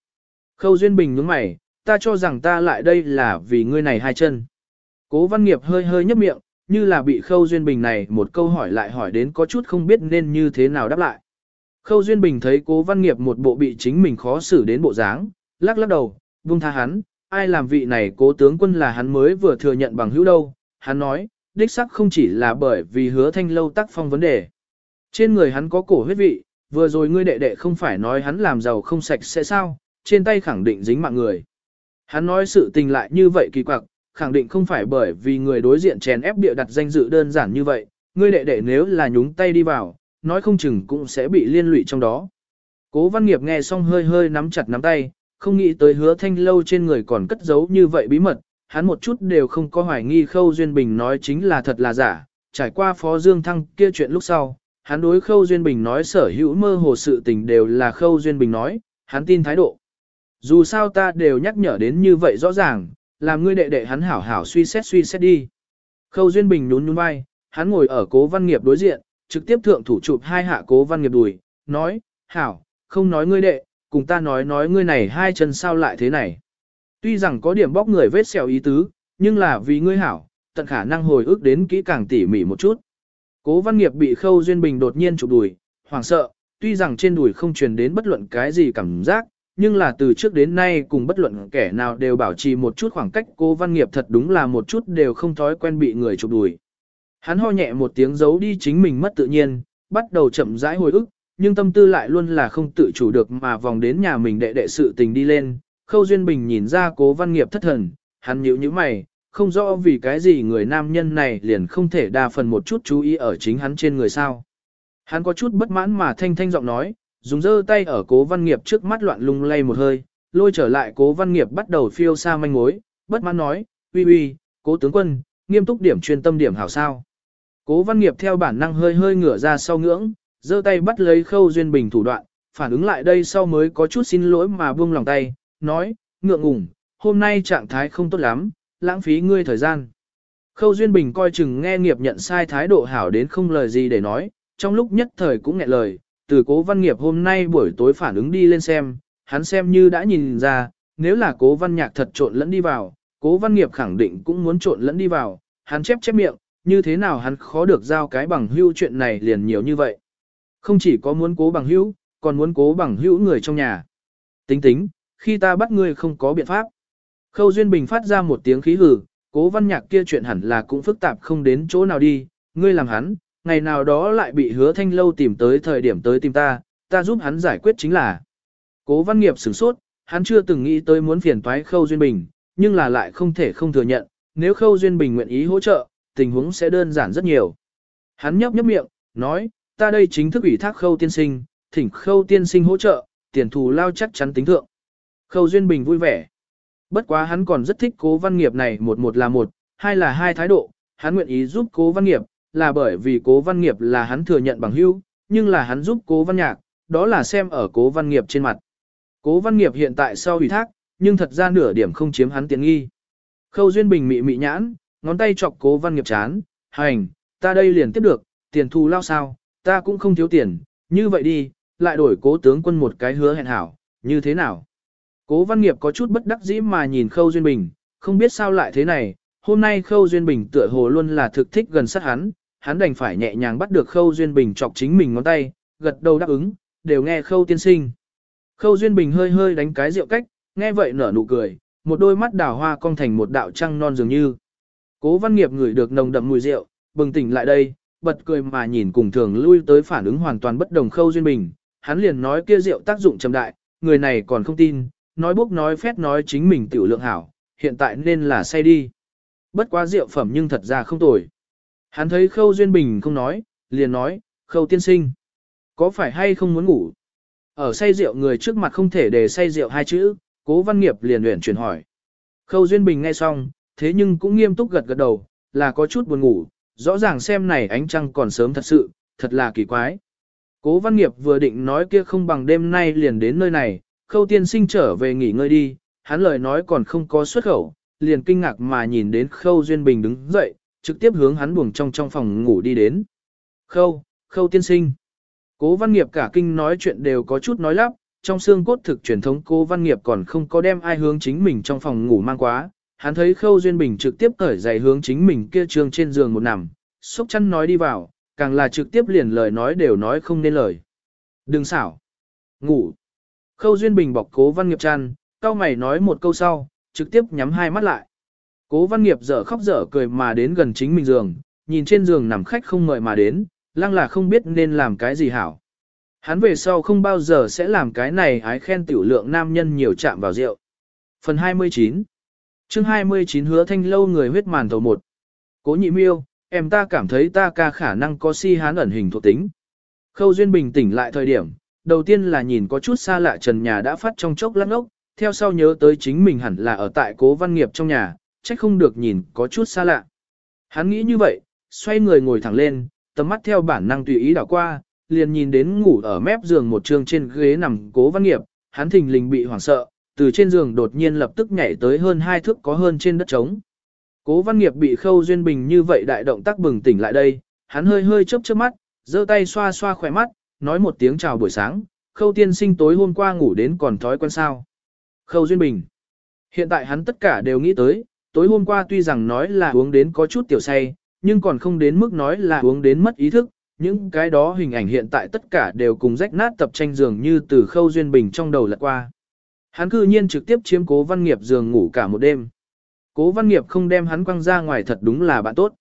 Khâu duyên bình nhướng mày, ta cho rằng ta lại đây là vì ngươi này hai chân. Cố văn nghiệp hơi hơi nhấp miệng, như là bị khâu duyên bình này một câu hỏi lại hỏi đến có chút không biết nên như thế nào đáp lại. Khâu Duyên Bình thấy cố văn nghiệp một bộ bị chính mình khó xử đến bộ dáng, lắc lắc đầu, buông tha hắn, ai làm vị này cố tướng quân là hắn mới vừa thừa nhận bằng hữu đâu, hắn nói, đích sắc không chỉ là bởi vì hứa thanh lâu tác phong vấn đề. Trên người hắn có cổ huyết vị, vừa rồi ngươi đệ đệ không phải nói hắn làm giàu không sạch sẽ sao, trên tay khẳng định dính mạng người. Hắn nói sự tình lại như vậy kỳ quặc, khẳng định không phải bởi vì người đối diện chèn ép địa đặt danh dự đơn giản như vậy, ngươi đệ đệ nếu là nhúng tay đi vào, nói không chừng cũng sẽ bị liên lụy trong đó. Cố văn nghiệp nghe xong hơi hơi nắm chặt nắm tay, không nghĩ tới hứa thanh lâu trên người còn cất giấu như vậy bí mật, hắn một chút đều không có hoài nghi Khâu Duyên Bình nói chính là thật là giả, trải qua Phó Dương Thăng kia chuyện lúc sau, hắn đối Khâu Duyên Bình nói sở hữu mơ hồ sự tình đều là Khâu Duyên Bình nói, hắn tin thái độ. Dù sao ta đều nhắc nhở đến như vậy rõ ràng, làm ngươi đệ đệ hắn hảo hảo suy xét suy xét đi. Khâu Duyên Bình nhún nhún vai, hắn ngồi ở cố văn nghiệp đối diện, trực tiếp thượng thủ chụp hai hạ cố văn nghiệp đùi, nói, hảo, không nói ngươi đệ, cùng ta nói nói ngươi này hai chân sao lại thế này. Tuy rằng có điểm bóc người vết xèo ý tứ, nhưng là vì ngươi hảo, tận khả năng hồi ức đến kỹ càng tỉ mỉ một chút. Cố văn nghiệp bị khâu duyên bình đột nhiên chụp đùi, hoảng sợ, tuy rằng trên đùi không truyền đến bất luận cái gì cảm giác, nhưng là từ trước đến nay cùng bất luận kẻ nào đều bảo trì một chút khoảng cách cố văn nghiệp thật đúng là một chút đều không thói quen bị người chụp đùi. Hắn ho nhẹ một tiếng giấu đi chính mình mất tự nhiên, bắt đầu chậm rãi hồi ức, nhưng tâm tư lại luôn là không tự chủ được mà vòng đến nhà mình đệ đệ sự tình đi lên, Khâu Duyên Bình nhìn ra cố văn nghiệp thất thần, hắn nhíu như mày, không rõ vì cái gì người nam nhân này liền không thể đa phần một chút chú ý ở chính hắn trên người sao. Hắn có chút bất mãn mà thanh thanh giọng nói, dùng dơ tay ở cố văn nghiệp trước mắt loạn lung lay một hơi, lôi trở lại cố văn nghiệp bắt đầu phiêu xa manh mối, bất mãn nói, uy uy, cố tướng quân, nghiêm túc điểm chuyên tâm điểm hảo sao. Cố văn nghiệp theo bản năng hơi hơi ngửa ra sau ngưỡng, giơ tay bắt lấy khâu duyên bình thủ đoạn, phản ứng lại đây sau mới có chút xin lỗi mà buông lòng tay, nói, ngượng ngùng, hôm nay trạng thái không tốt lắm, lãng phí ngươi thời gian. Khâu Duyên Bình coi chừng nghe nghiệp nhận sai thái độ hảo đến không lời gì để nói, trong lúc nhất thời cũng nghẹn lời, từ cố văn nghiệp hôm nay buổi tối phản ứng đi lên xem, hắn xem như đã nhìn ra, nếu là cố văn nhạc thật trộn lẫn đi vào, cố văn nghiệp khẳng định cũng muốn trộn lẫn đi vào, hắn chép chép miệng, như thế nào hắn khó được giao cái bằng hữu chuyện này liền nhiều như vậy. Không chỉ có muốn cố bằng hữu, còn muốn cố bằng hữu người trong nhà. Tính tính, khi ta bắt ngươi không có biện pháp. Khâu Duyên Bình phát ra một tiếng khí hử, cố văn nhạc kia chuyện hẳn là cũng phức tạp không đến chỗ nào đi, ngươi làm hắn, ngày nào đó lại bị hứa thanh lâu tìm tới thời điểm tới tìm ta, ta giúp hắn giải quyết chính là. Cố văn nghiệp sửng sốt, hắn chưa từng nghĩ tới muốn phiền toái Khâu Duyên Bình, nhưng là lại không thể không thừa nhận, nếu Khâu Duyên Bình nguyện ý hỗ trợ, tình huống sẽ đơn giản rất nhiều. Hắn nhấp nhấp miệng, nói, ta đây chính thức ủy thác Khâu tiên sinh, thỉnh Khâu tiên sinh hỗ trợ, tiền thù lao chắc chắn tính thượng. Khâu Duyên Bình vui vẻ. Bất quá hắn còn rất thích cố văn nghiệp này một một là một, hai là hai thái độ, hắn nguyện ý giúp cố văn nghiệp, là bởi vì cố văn nghiệp là hắn thừa nhận bằng hữu, nhưng là hắn giúp cố văn nhạc, đó là xem ở cố văn nghiệp trên mặt. Cố văn nghiệp hiện tại sau ủy thác, nhưng thật ra nửa điểm không chiếm hắn tiện nghi. Khâu Duyên Bình mị mị nhãn, ngón tay chọc cố văn nghiệp chán, hành, ta đây liền tiếp được, tiền thù lao sao, ta cũng không thiếu tiền, như vậy đi, lại đổi cố tướng quân một cái hứa hẹn hảo, như thế nào? Cố văn nghiệp có chút bất đắc dĩ mà nhìn Khâu Duyên Bình, không biết sao lại thế này, hôm nay Khâu Duyên Bình tựa hồ luôn là thực thích gần sát hắn, hắn đành phải nhẹ nhàng bắt được Khâu Duyên Bình chọc chính mình ngón tay, gật đầu đáp ứng, đều nghe Khâu tiên sinh. Khâu Duyên Bình hơi hơi đánh cái rượu cách, nghe vậy nở nụ cười, một đôi mắt đào hoa cong thành một đạo trăng non dường như. Cố văn nghiệp ngửi được nồng đậm mùi rượu, bừng tỉnh lại đây, bật cười mà nhìn cùng thường lui tới phản ứng hoàn toàn bất đồng Khâu Duyên Bình, hắn liền nói kia rượu tác dụng trầm đại, người này còn không tin, nói bốc nói phét nói chính mình tiểu lượng hảo, hiện tại nên là say đi. Bất quá rượu phẩm nhưng thật ra không tồi. Hắn thấy Khâu Duyên Bình không nói, liền nói, Khâu tiên sinh, có phải hay không muốn ngủ? Ở say rượu người trước mặt không thể để say rượu hai chữ, cố văn nghiệp liền luyện chuyển hỏi. Khâu Duyên Bình nghe xong, thế nhưng cũng nghiêm túc gật gật đầu, là có chút buồn ngủ, rõ ràng xem này ánh trăng còn sớm thật sự, thật là kỳ quái. Cố văn nghiệp vừa định nói kia không bằng đêm nay liền đến nơi này, khâu tiên sinh trở về nghỉ ngơi đi, hắn lời nói còn không có xuất khẩu, liền kinh ngạc mà nhìn đến khâu duyên bình đứng dậy, trực tiếp hướng hắn buồng trong trong phòng ngủ đi đến. Khâu, khâu tiên sinh. Cố văn nghiệp cả kinh nói chuyện đều có chút nói lắp, trong xương cốt thực truyền thống cố văn nghiệp còn không có đem ai hướng chính mình trong phòng ngủ mang quá. Hắn thấy khâu duyên bình trực tiếp cởi giày hướng chính mình kia trường trên giường một nằm, sốc chăn nói đi vào, càng là trực tiếp liền lời nói đều nói không nên lời. Đừng xảo. Ngủ. Khâu Duyên Bình bọc cố văn nghiệp chăn, cao mày nói một câu sau, trực tiếp nhắm hai mắt lại. Cố văn nghiệp dở khóc dở cười mà đến gần chính mình giường, nhìn trên giường nằm khách không mời mà đến, lăng là không biết nên làm cái gì hảo. Hắn về sau không bao giờ sẽ làm cái này ái khen tiểu lượng nam nhân nhiều chạm vào rượu. Phần 29 chương 29 hứa thanh lâu người huyết màn thầu một. Cố nhị miêu, em ta cảm thấy ta ca khả năng có si hán ẩn hình thuộc tính. Khâu Duyên bình tĩnh lại thời điểm, đầu tiên là nhìn có chút xa lạ trần nhà đã phát trong chốc lắc ốc, theo sau nhớ tới chính mình hẳn là ở tại cố văn nghiệp trong nhà, trách không được nhìn có chút xa lạ. Hắn nghĩ như vậy, xoay người ngồi thẳng lên, tầm mắt theo bản năng tùy ý đảo qua, liền nhìn đến ngủ ở mép giường một trường trên ghế nằm cố văn nghiệp, hắn thình lình bị hoảng sợ, từ trên giường đột nhiên lập tức nhảy tới hơn hai thước có hơn trên đất trống. Cố văn nghiệp bị khâu duyên bình như vậy đại động tác bừng tỉnh lại đây, hắn hơi hơi chớp chớp mắt, giơ tay xoa xoa khỏe mắt, nói một tiếng chào buổi sáng, khâu tiên sinh tối hôm qua ngủ đến còn thói quen sao. Khâu Duyên Bình. Hiện tại hắn tất cả đều nghĩ tới, tối hôm qua tuy rằng nói là uống đến có chút tiểu say, nhưng còn không đến mức nói là uống đến mất ý thức, những cái đó hình ảnh hiện tại tất cả đều cùng rách nát tập tranh giường như từ khâu Duyên Bình trong đầu lật qua. Hắn cư nhiên trực tiếp chiếm cố văn nghiệp giường ngủ cả một đêm. Cố văn nghiệp không đem hắn quăng ra ngoài thật đúng là bạn tốt.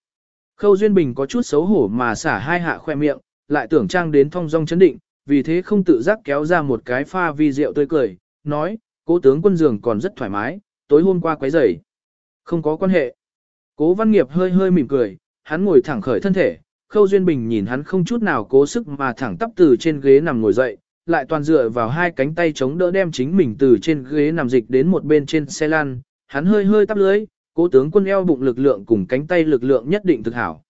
Khâu Duyên Bình có chút xấu hổ mà xả hai hạ khoe miệng, lại tưởng trang đến thong dong chấn định, vì thế không tự giác kéo ra một cái pha vi rượu tươi cười, nói, Cố tướng quân giường còn rất thoải mái, tối hôm qua quấy rầy. Không có quan hệ. Cố văn nghiệp hơi hơi mỉm cười, hắn ngồi thẳng khởi thân thể, Khâu Duyên Bình nhìn hắn không chút nào cố sức mà thẳng tắp từ trên ghế nằm ngồi dậy, lại toàn dựa vào hai cánh tay chống đỡ đem chính mình từ trên ghế nằm dịch đến một bên trên xe lăn, hắn hơi hơi tắp lưới, cố tướng quân eo bụng lực lượng cùng cánh tay lực lượng nhất định thực hảo.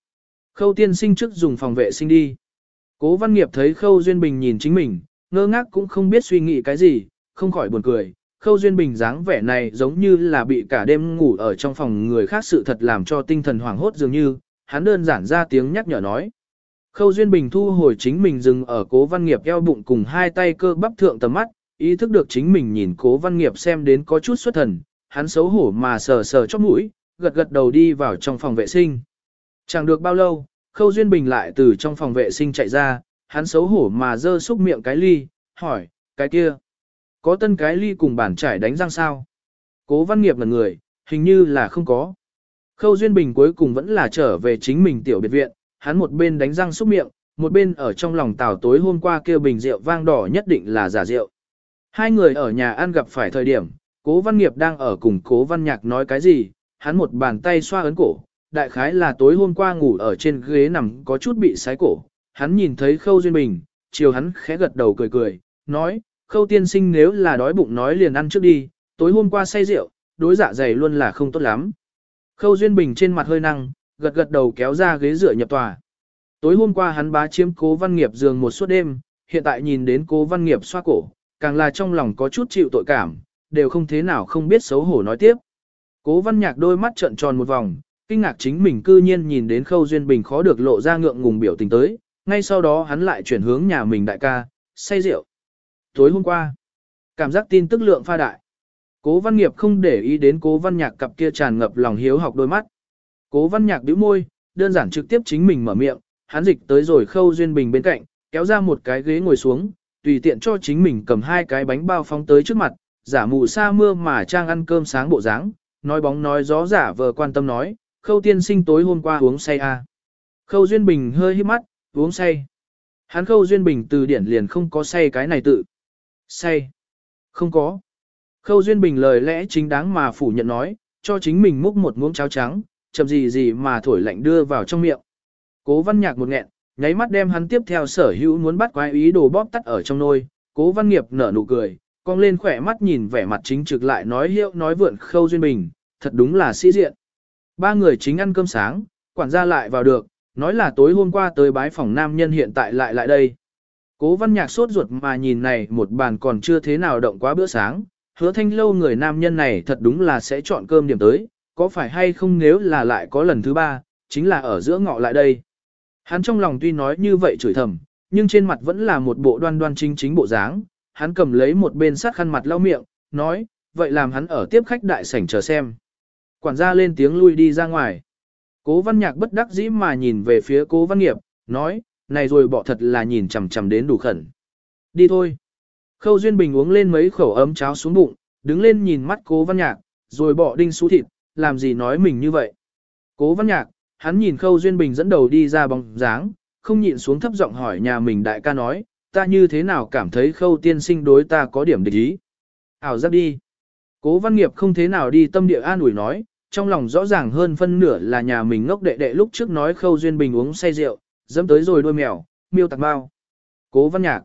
Khâu tiên sinh trước dùng phòng vệ sinh đi. Cố văn nghiệp thấy Khâu Duyên Bình nhìn chính mình, ngơ ngác cũng không biết suy nghĩ cái gì, không khỏi buồn cười. Khâu Duyên Bình dáng vẻ này giống như là bị cả đêm ngủ ở trong phòng người khác sự thật làm cho tinh thần hoảng hốt dường như, hắn đơn giản ra tiếng nhắc nhở nói. Khâu Duyên Bình thu hồi chính mình dừng ở cố văn nghiệp eo bụng cùng hai tay cơ bắp thượng tầm mắt, ý thức được chính mình nhìn cố văn nghiệp xem đến có chút xuất thần, hắn xấu hổ mà sờ sờ chóp mũi, gật gật đầu đi vào trong phòng vệ sinh. Chẳng được bao lâu, Khâu Duyên Bình lại từ trong phòng vệ sinh chạy ra, hắn xấu hổ mà dơ xúc miệng cái ly, hỏi, cái kia, có tân cái ly cùng bản trải đánh răng sao? Cố văn nghiệp là người, hình như là không có. Khâu Duyên Bình cuối cùng vẫn là trở về chính mình tiểu biệt viện, hắn một bên đánh răng xúc miệng, một bên ở trong lòng tào tối hôm qua kêu bình rượu vang đỏ nhất định là giả rượu. Hai người ở nhà ăn gặp phải thời điểm, cố văn nghiệp đang ở cùng cố văn nhạc nói cái gì, hắn một bàn tay xoa ấn cổ, đại khái là tối hôm qua ngủ ở trên ghế nằm có chút bị sái cổ, hắn nhìn thấy khâu duyên bình, chiều hắn khẽ gật đầu cười cười, nói, khâu tiên sinh nếu là đói bụng nói liền ăn trước đi, tối hôm qua say rượu, đối dạ dày luôn là không tốt lắm. Khâu duyên bình trên mặt hơi năng, gật gật đầu kéo ra ghế dựa nhập tòa. Tối hôm qua hắn bá chiếm cố văn nghiệp giường một suốt đêm, hiện tại nhìn đến cố văn nghiệp xoa cổ, càng là trong lòng có chút chịu tội cảm, đều không thế nào không biết xấu hổ nói tiếp. Cố văn nhạc đôi mắt trợn tròn một vòng, kinh ngạc chính mình cư nhiên nhìn đến khâu duyên bình khó được lộ ra ngượng ngùng biểu tình tới, ngay sau đó hắn lại chuyển hướng nhà mình đại ca, say rượu. Tối hôm qua, cảm giác tin tức lượng pha đại. Cố văn nghiệp không để ý đến cố văn nhạc cặp kia tràn ngập lòng hiếu học đôi mắt. Cố văn nhạc bĩu môi, đơn giản trực tiếp chính mình mở miệng, hắn dịch tới rồi khâu duyên bình bên cạnh, kéo ra một cái ghế ngồi xuống, tùy tiện cho chính mình cầm hai cái bánh bao phóng tới trước mặt, giả mù sa mưa mà trang ăn cơm sáng bộ dáng, nói bóng nói gió giả vờ quan tâm nói, khâu tiên sinh tối hôm qua uống say à. Khâu duyên bình hơi hít mắt, uống say. Hắn khâu duyên bình từ điển liền không có say cái này tự. Say. Không có. Khâu duyên bình lời lẽ chính đáng mà phủ nhận nói, cho chính mình múc một muỗng cháo trắng, chậm gì gì mà thổi lạnh đưa vào trong miệng. Cố văn nhạc một nghẹn, nháy mắt đem hắn tiếp theo sở hữu muốn bắt quái ý đồ bóp tắt ở trong nôi, cố văn nghiệp nở nụ cười, cong lên khỏe mắt nhìn vẻ mặt chính trực lại nói hiệu nói vượn khâu duyên bình, thật đúng là sĩ diện. Ba người chính ăn cơm sáng, quản gia lại vào được, nói là tối hôm qua tới bái phòng nam nhân hiện tại lại lại đây. Cố văn nhạc sốt ruột mà nhìn này một bàn còn chưa thế nào động quá bữa sáng, hứa thanh lâu người nam nhân này thật đúng là sẽ chọn cơm điểm tới, có phải hay không nếu là lại có lần thứ ba, chính là ở giữa ngọ lại đây. Hắn trong lòng tuy nói như vậy chửi thầm, nhưng trên mặt vẫn là một bộ đoan đoan chính chính bộ dáng, hắn cầm lấy một bên sát khăn mặt lau miệng, nói, vậy làm hắn ở tiếp khách đại sảnh chờ xem. Quản gia lên tiếng lui đi ra ngoài. Cố văn nhạc bất đắc dĩ mà nhìn về phía cố văn nghiệp, nói, này rồi bỏ thật là nhìn chằm chằm đến đủ khẩn. Đi thôi. Khâu Duyên Bình uống lên mấy khẩu ấm cháo xuống bụng, đứng lên nhìn mắt cố văn nhạc, rồi bỏ đinh xú thịt, làm gì nói mình như vậy. Cố văn nhạc, hắn nhìn Khâu Duyên Bình dẫn đầu đi ra bóng dáng, không nhịn xuống thấp giọng hỏi nhà mình đại ca nói, ta như thế nào cảm thấy Khâu tiên sinh đối ta có điểm địch ý. Ảo giác đi. Cố văn nghiệp không thế nào đi tâm địa an ủi nói, trong lòng rõ ràng hơn phân nửa là nhà mình ngốc đệ đệ lúc trước nói Khâu Duyên Bình uống say rượu, dẫm tới rồi đôi mèo, miêu tạc bao. Cố văn nhạc.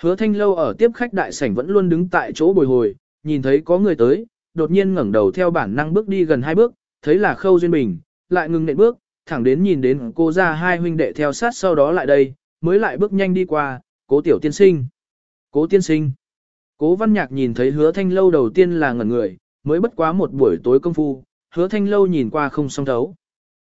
Hứa thanh lâu ở tiếp khách đại sảnh vẫn luôn đứng tại chỗ bồi hồi, nhìn thấy có người tới, đột nhiên ngẩng đầu theo bản năng bước đi gần hai bước, thấy là Khâu Duyên Bình, lại ngừng nện bước, thẳng đến nhìn đến cô ra hai huynh đệ theo sát sau đó lại đây, mới lại bước nhanh đi qua, cố tiểu tiên sinh. Cố tiên sinh. Cố văn nhạc nhìn thấy hứa thanh lâu đầu tiên là ngẩn người, mới bất quá một buổi tối công phu, hứa thanh lâu nhìn qua không song thấu.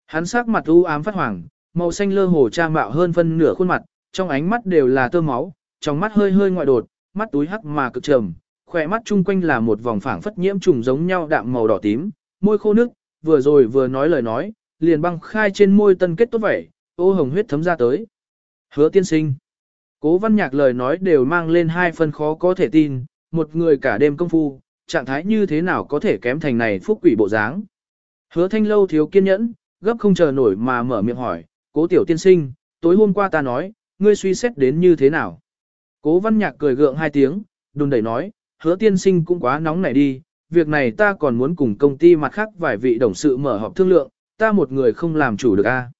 Hắn sắc mặt u ám phát hoàng, màu xanh lơ hồ trang mạo hơn phân nửa khuôn mặt, trong ánh mắt đều là tơ máu, trong mắt hơi hơi ngoại đột, mắt túi hắc mà cực trầm, khỏe mắt chung quanh là một vòng phảng phất nhiễm trùng giống nhau đạm màu đỏ tím, môi khô nước, vừa rồi vừa nói lời nói, liền băng khai trên môi tân kết tốt vậy, ô hồng huyết thấm ra tới. Hứa tiên sinh. Cố văn nhạc lời nói đều mang lên hai phần khó có thể tin, một người cả đêm công phu, trạng thái như thế nào có thể kém thành này phúc quỷ bộ dáng. Hứa thanh lâu thiếu kiên nhẫn, gấp không chờ nổi mà mở miệng hỏi, cố tiểu tiên sinh, tối hôm qua ta nói, ngươi suy xét đến như thế nào. Cố văn nhạc cười gượng hai tiếng, đùn đẩy nói, hứa tiên sinh cũng quá nóng này đi, việc này ta còn muốn cùng công ty mặt khác vài vị đồng sự mở họp thương lượng, ta một người không làm chủ được a.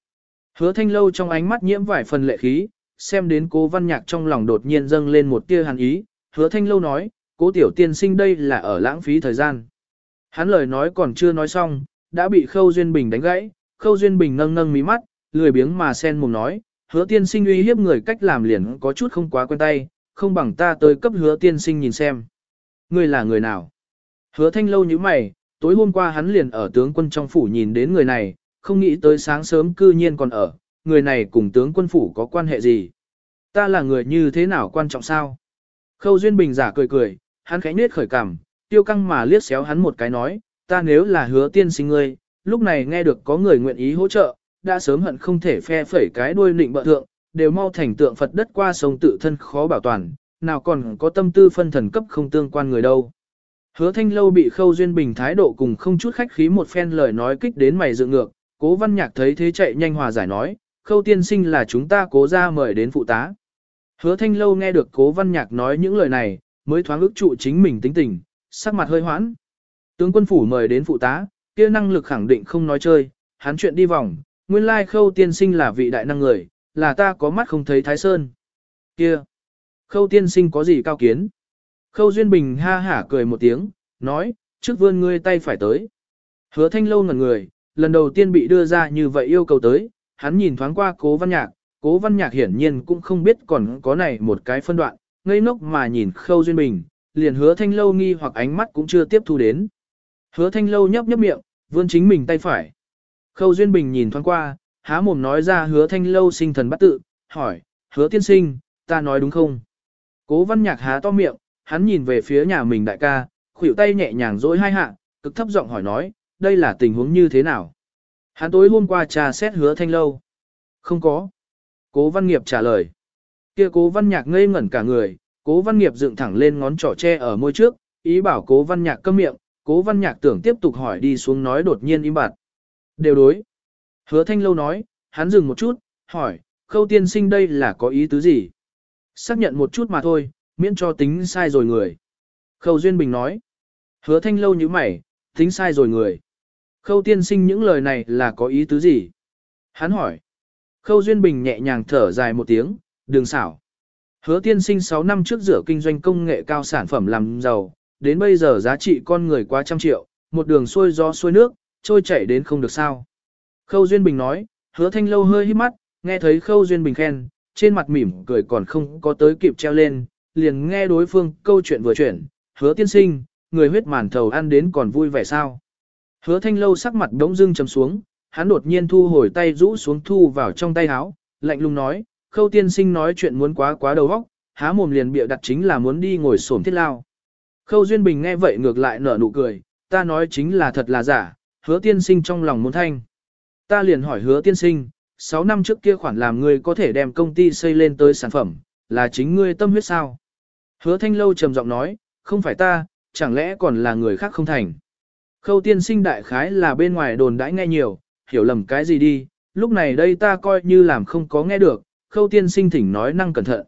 Hứa thanh lâu trong ánh mắt nhiễm vài phần lệ khí, xem đến cố văn nhạc trong lòng đột nhiên dâng lên một tia hàn ý, hứa thanh lâu nói, cố tiểu tiên sinh đây là ở lãng phí thời gian. Hắn lời nói còn chưa nói xong, đã bị Khâu Duyên Bình đánh gãy, Khâu Duyên Bình nâng nâng mí mắt, lười biếng mà sen mồm nói, hứa tiên sinh uy hiếp người cách làm liền có chút không quá quen tay, không bằng ta tới cấp hứa tiên sinh nhìn xem. Ngươi là người nào? Hứa thanh lâu như mày, tối hôm qua hắn liền ở tướng quân trong phủ nhìn đến người này, không nghĩ tới sáng sớm cư nhiên còn ở, người này cùng tướng quân phủ có quan hệ gì? Ta là người như thế nào quan trọng sao? Khâu Duyên Bình giả cười cười, hắn khẽ nết khởi cảm, tiêu căng mà liếc xéo hắn một cái nói, ta nếu là hứa tiên sinh ngươi, lúc này nghe được có người nguyện ý hỗ trợ, đã sớm hận không thể phe phẩy cái đuôi nịnh bợ thượng, đều mau thành tượng Phật đất qua sông tự thân khó bảo toàn, nào còn có tâm tư phân thần cấp không tương quan người đâu. Hứa thanh lâu bị khâu duyên bình thái độ cùng không chút khách khí một phen lời nói kích đến mày dựng ngược, cố văn nhạc thấy thế chạy nhanh hòa giải nói, khâu tiên sinh là chúng ta cố ra mời đến phụ tá. Hứa thanh lâu nghe được cố văn nhạc nói những lời này, mới thoáng ức trụ chính mình tính tình, sắc mặt hơi hoãn. Tướng quân phủ mời đến phụ tá, kia năng lực khẳng định không nói chơi, hắn chuyện đi vòng, nguyên lai khâu tiên sinh là vị đại năng người, là ta có mắt không thấy thái sơn. Kia, khâu tiên sinh có gì cao kiến? Khâu Duyên Bình ha hả cười một tiếng, nói, trước vươn ngươi tay phải tới. Hứa thanh lâu ngẩn người, lần đầu tiên bị đưa ra như vậy yêu cầu tới, hắn nhìn thoáng qua cố văn nhạc, cố văn nhạc hiển nhiên cũng không biết còn có này một cái phân đoạn, ngây ngốc mà nhìn khâu Duyên Bình, liền hứa thanh lâu nghi hoặc ánh mắt cũng chưa tiếp thu đến. Hứa thanh lâu nhấp nhấp miệng, vươn chính mình tay phải. Khâu Duyên Bình nhìn thoáng qua, há mồm nói ra hứa thanh lâu sinh thần bắt tự, hỏi, hứa tiên sinh, ta nói đúng không? Cố văn nhạc há to miệng, hắn nhìn về phía nhà mình đại ca, khuỷu tay nhẹ nhàng dối hai hạ, cực thấp giọng hỏi nói, đây là tình huống như thế nào? Hắn tối hôm qua trà xét hứa thanh lâu. Không có. Cố văn nghiệp trả lời. kia cố văn nhạc ngây ngẩn cả người, cố văn nghiệp dựng thẳng lên ngón trỏ tre ở môi trước, ý bảo cố văn nhạc câm miệng, cố văn nhạc tưởng tiếp tục hỏi đi xuống nói đột nhiên im bặt. Đều đối. Hứa thanh lâu nói, hắn dừng một chút, hỏi, khâu tiên sinh đây là có ý tứ gì? Xác nhận một chút mà thôi, miễn cho tính sai rồi người. Khâu Duyên Bình nói, hứa thanh lâu như mày, tính sai rồi người. Khâu tiên sinh những lời này là có ý tứ gì? Hắn hỏi. Khâu Duyên Bình nhẹ nhàng thở dài một tiếng, đường xảo. Hứa tiên sinh 6 năm trước rửa kinh doanh công nghệ cao sản phẩm làm giàu, đến bây giờ giá trị con người quá trăm triệu, một đường xuôi gió xuôi nước, trôi chảy đến không được sao. Khâu Duyên Bình nói, hứa thanh lâu hơi hít mắt, nghe thấy Khâu Duyên Bình khen, trên mặt mỉm cười còn không có tới kịp treo lên, liền nghe đối phương câu chuyện vừa chuyển, hứa tiên sinh, người huyết màn thầu ăn đến còn vui vẻ sao. Hứa thanh lâu sắc mặt đống dưng chấm xuống, hắn đột nhiên thu hồi tay rũ xuống thu vào trong tay áo, lạnh lùng nói, khâu tiên sinh nói chuyện muốn quá quá đầu óc, há mồm liền bịa đặt chính là muốn đi ngồi xổm thiết lao. Khâu Duyên Bình nghe vậy ngược lại nở nụ cười, ta nói chính là thật là giả, hứa tiên sinh trong lòng muốn thanh. Ta liền hỏi hứa tiên sinh, 6 năm trước kia khoản làm ngươi có thể đem công ty xây lên tới sản phẩm, là chính ngươi tâm huyết sao? Hứa thanh lâu trầm giọng nói, không phải ta, chẳng lẽ còn là người khác không thành. Khâu tiên sinh đại khái là bên ngoài đồn đãi nghe nhiều, hiểu lầm cái gì đi, lúc này đây ta coi như làm không có nghe được, khâu tiên sinh thỉnh nói năng cẩn thận.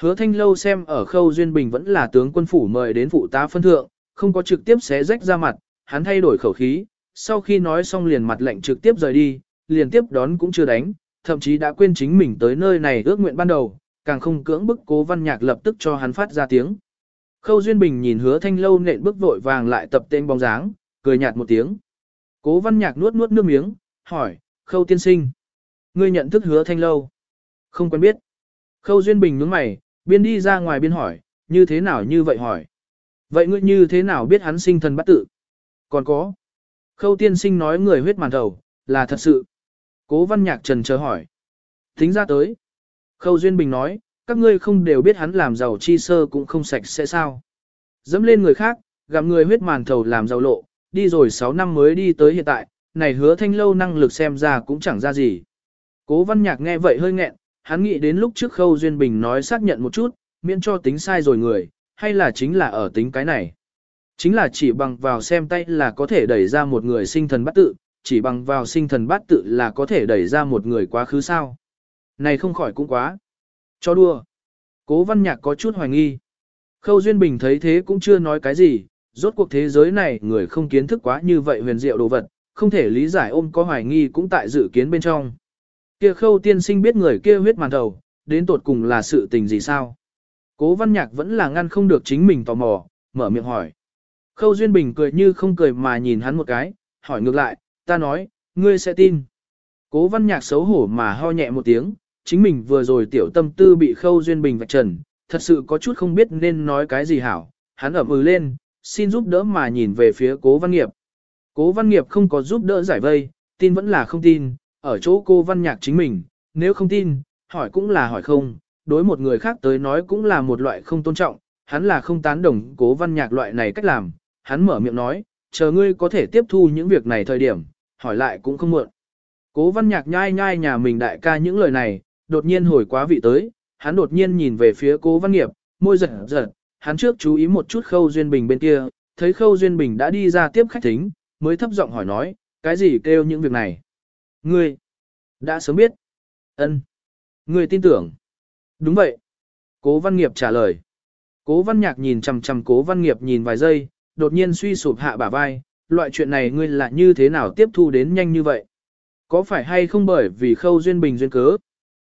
Hứa thanh lâu xem ở khâu duyên bình vẫn là tướng quân phủ mời đến phụ tá phân thượng, không có trực tiếp xé rách ra mặt, hắn thay đổi khẩu khí, sau khi nói xong liền mặt lệnh trực tiếp rời đi, liền tiếp đón cũng chưa đánh, thậm chí đã quên chính mình tới nơi này ước nguyện ban đầu, càng không cưỡng bức cố văn nhạc lập tức cho hắn phát ra tiếng. Khâu Duyên Bình nhìn hứa thanh lâu nện bước vội vàng lại tập tên bóng dáng, cười nhạt một tiếng. Cố văn nhạc nuốt nuốt nước miếng, hỏi, khâu tiên sinh. Ngươi nhận thức hứa thanh lâu? Không quen biết. Khâu Duyên Bình nhướng mày, biên đi ra ngoài biên hỏi, như thế nào như vậy hỏi. Vậy ngươi như thế nào biết hắn sinh thần bắt tự? Còn có. Khâu tiên sinh nói người huyết màn đầu, là thật sự. Cố văn nhạc trần chờ hỏi. Tính ra tới. Khâu Duyên Bình nói, các ngươi không đều biết hắn làm giàu chi sơ cũng không sạch sẽ sao. Dẫm lên người khác, gặp người huyết màn thầu làm giàu lộ, đi rồi 6 năm mới đi tới hiện tại, này hứa thanh lâu năng lực xem ra cũng chẳng ra gì. Cố văn nhạc nghe vậy hơi nghẹn, hắn nghĩ đến lúc trước Khâu Duyên Bình nói xác nhận một chút, miễn cho tính sai rồi người, hay là chính là ở tính cái này. Chính là chỉ bằng vào xem tay là có thể đẩy ra một người sinh thần bắt tự, chỉ bằng vào sinh thần bát tự là có thể đẩy ra một người quá khứ sao. Này không khỏi cũng quá. Cho đua. Cố văn nhạc có chút hoài nghi. Khâu Duyên Bình thấy thế cũng chưa nói cái gì, rốt cuộc thế giới này người không kiến thức quá như vậy huyền diệu đồ vật, không thể lý giải ôm có hoài nghi cũng tại dự kiến bên trong. Kia khâu tiên sinh biết người kia huyết màn đầu, đến tột cùng là sự tình gì sao? Cố văn nhạc vẫn là ngăn không được chính mình tò mò, mở miệng hỏi. Khâu Duyên Bình cười như không cười mà nhìn hắn một cái, hỏi ngược lại, ta nói, ngươi sẽ tin. Cố văn nhạc xấu hổ mà ho nhẹ một tiếng, chính mình vừa rồi tiểu tâm tư bị Khâu Duyên Bình vạch trần, thật sự có chút không biết nên nói cái gì hảo. Hắn ẩm ừ lên, xin giúp đỡ mà nhìn về phía cố văn nghiệp. Cố văn nghiệp không có giúp đỡ giải vây, tin vẫn là không tin, ở chỗ cô văn nhạc chính mình, nếu không tin, hỏi cũng là hỏi không, đối một người khác tới nói cũng là một loại không tôn trọng, hắn là không tán đồng cố văn nhạc loại này cách làm, hắn mở miệng nói, chờ ngươi có thể tiếp thu những việc này thời điểm, hỏi lại cũng không muộn. Cố văn nhạc nhai nhai nhà mình đại ca những lời này, đột nhiên hồi quá vị tới, hắn đột nhiên nhìn về phía cố văn nghiệp, môi giật giật, hắn trước chú ý một chút khâu duyên bình bên kia, thấy khâu duyên bình đã đi ra tiếp khách thính, mới thấp giọng hỏi nói, cái gì kêu những việc này? Ngươi, đã sớm biết. ân Ngươi tin tưởng. Đúng vậy. Cố văn nghiệp trả lời. Cố văn nhạc nhìn chằm chằm cố văn nghiệp nhìn vài giây, đột nhiên suy sụp hạ bả vai, loại chuyện này ngươi là như thế nào tiếp thu đến nhanh như vậy? Có phải hay không bởi vì khâu duyên bình duyên cớ?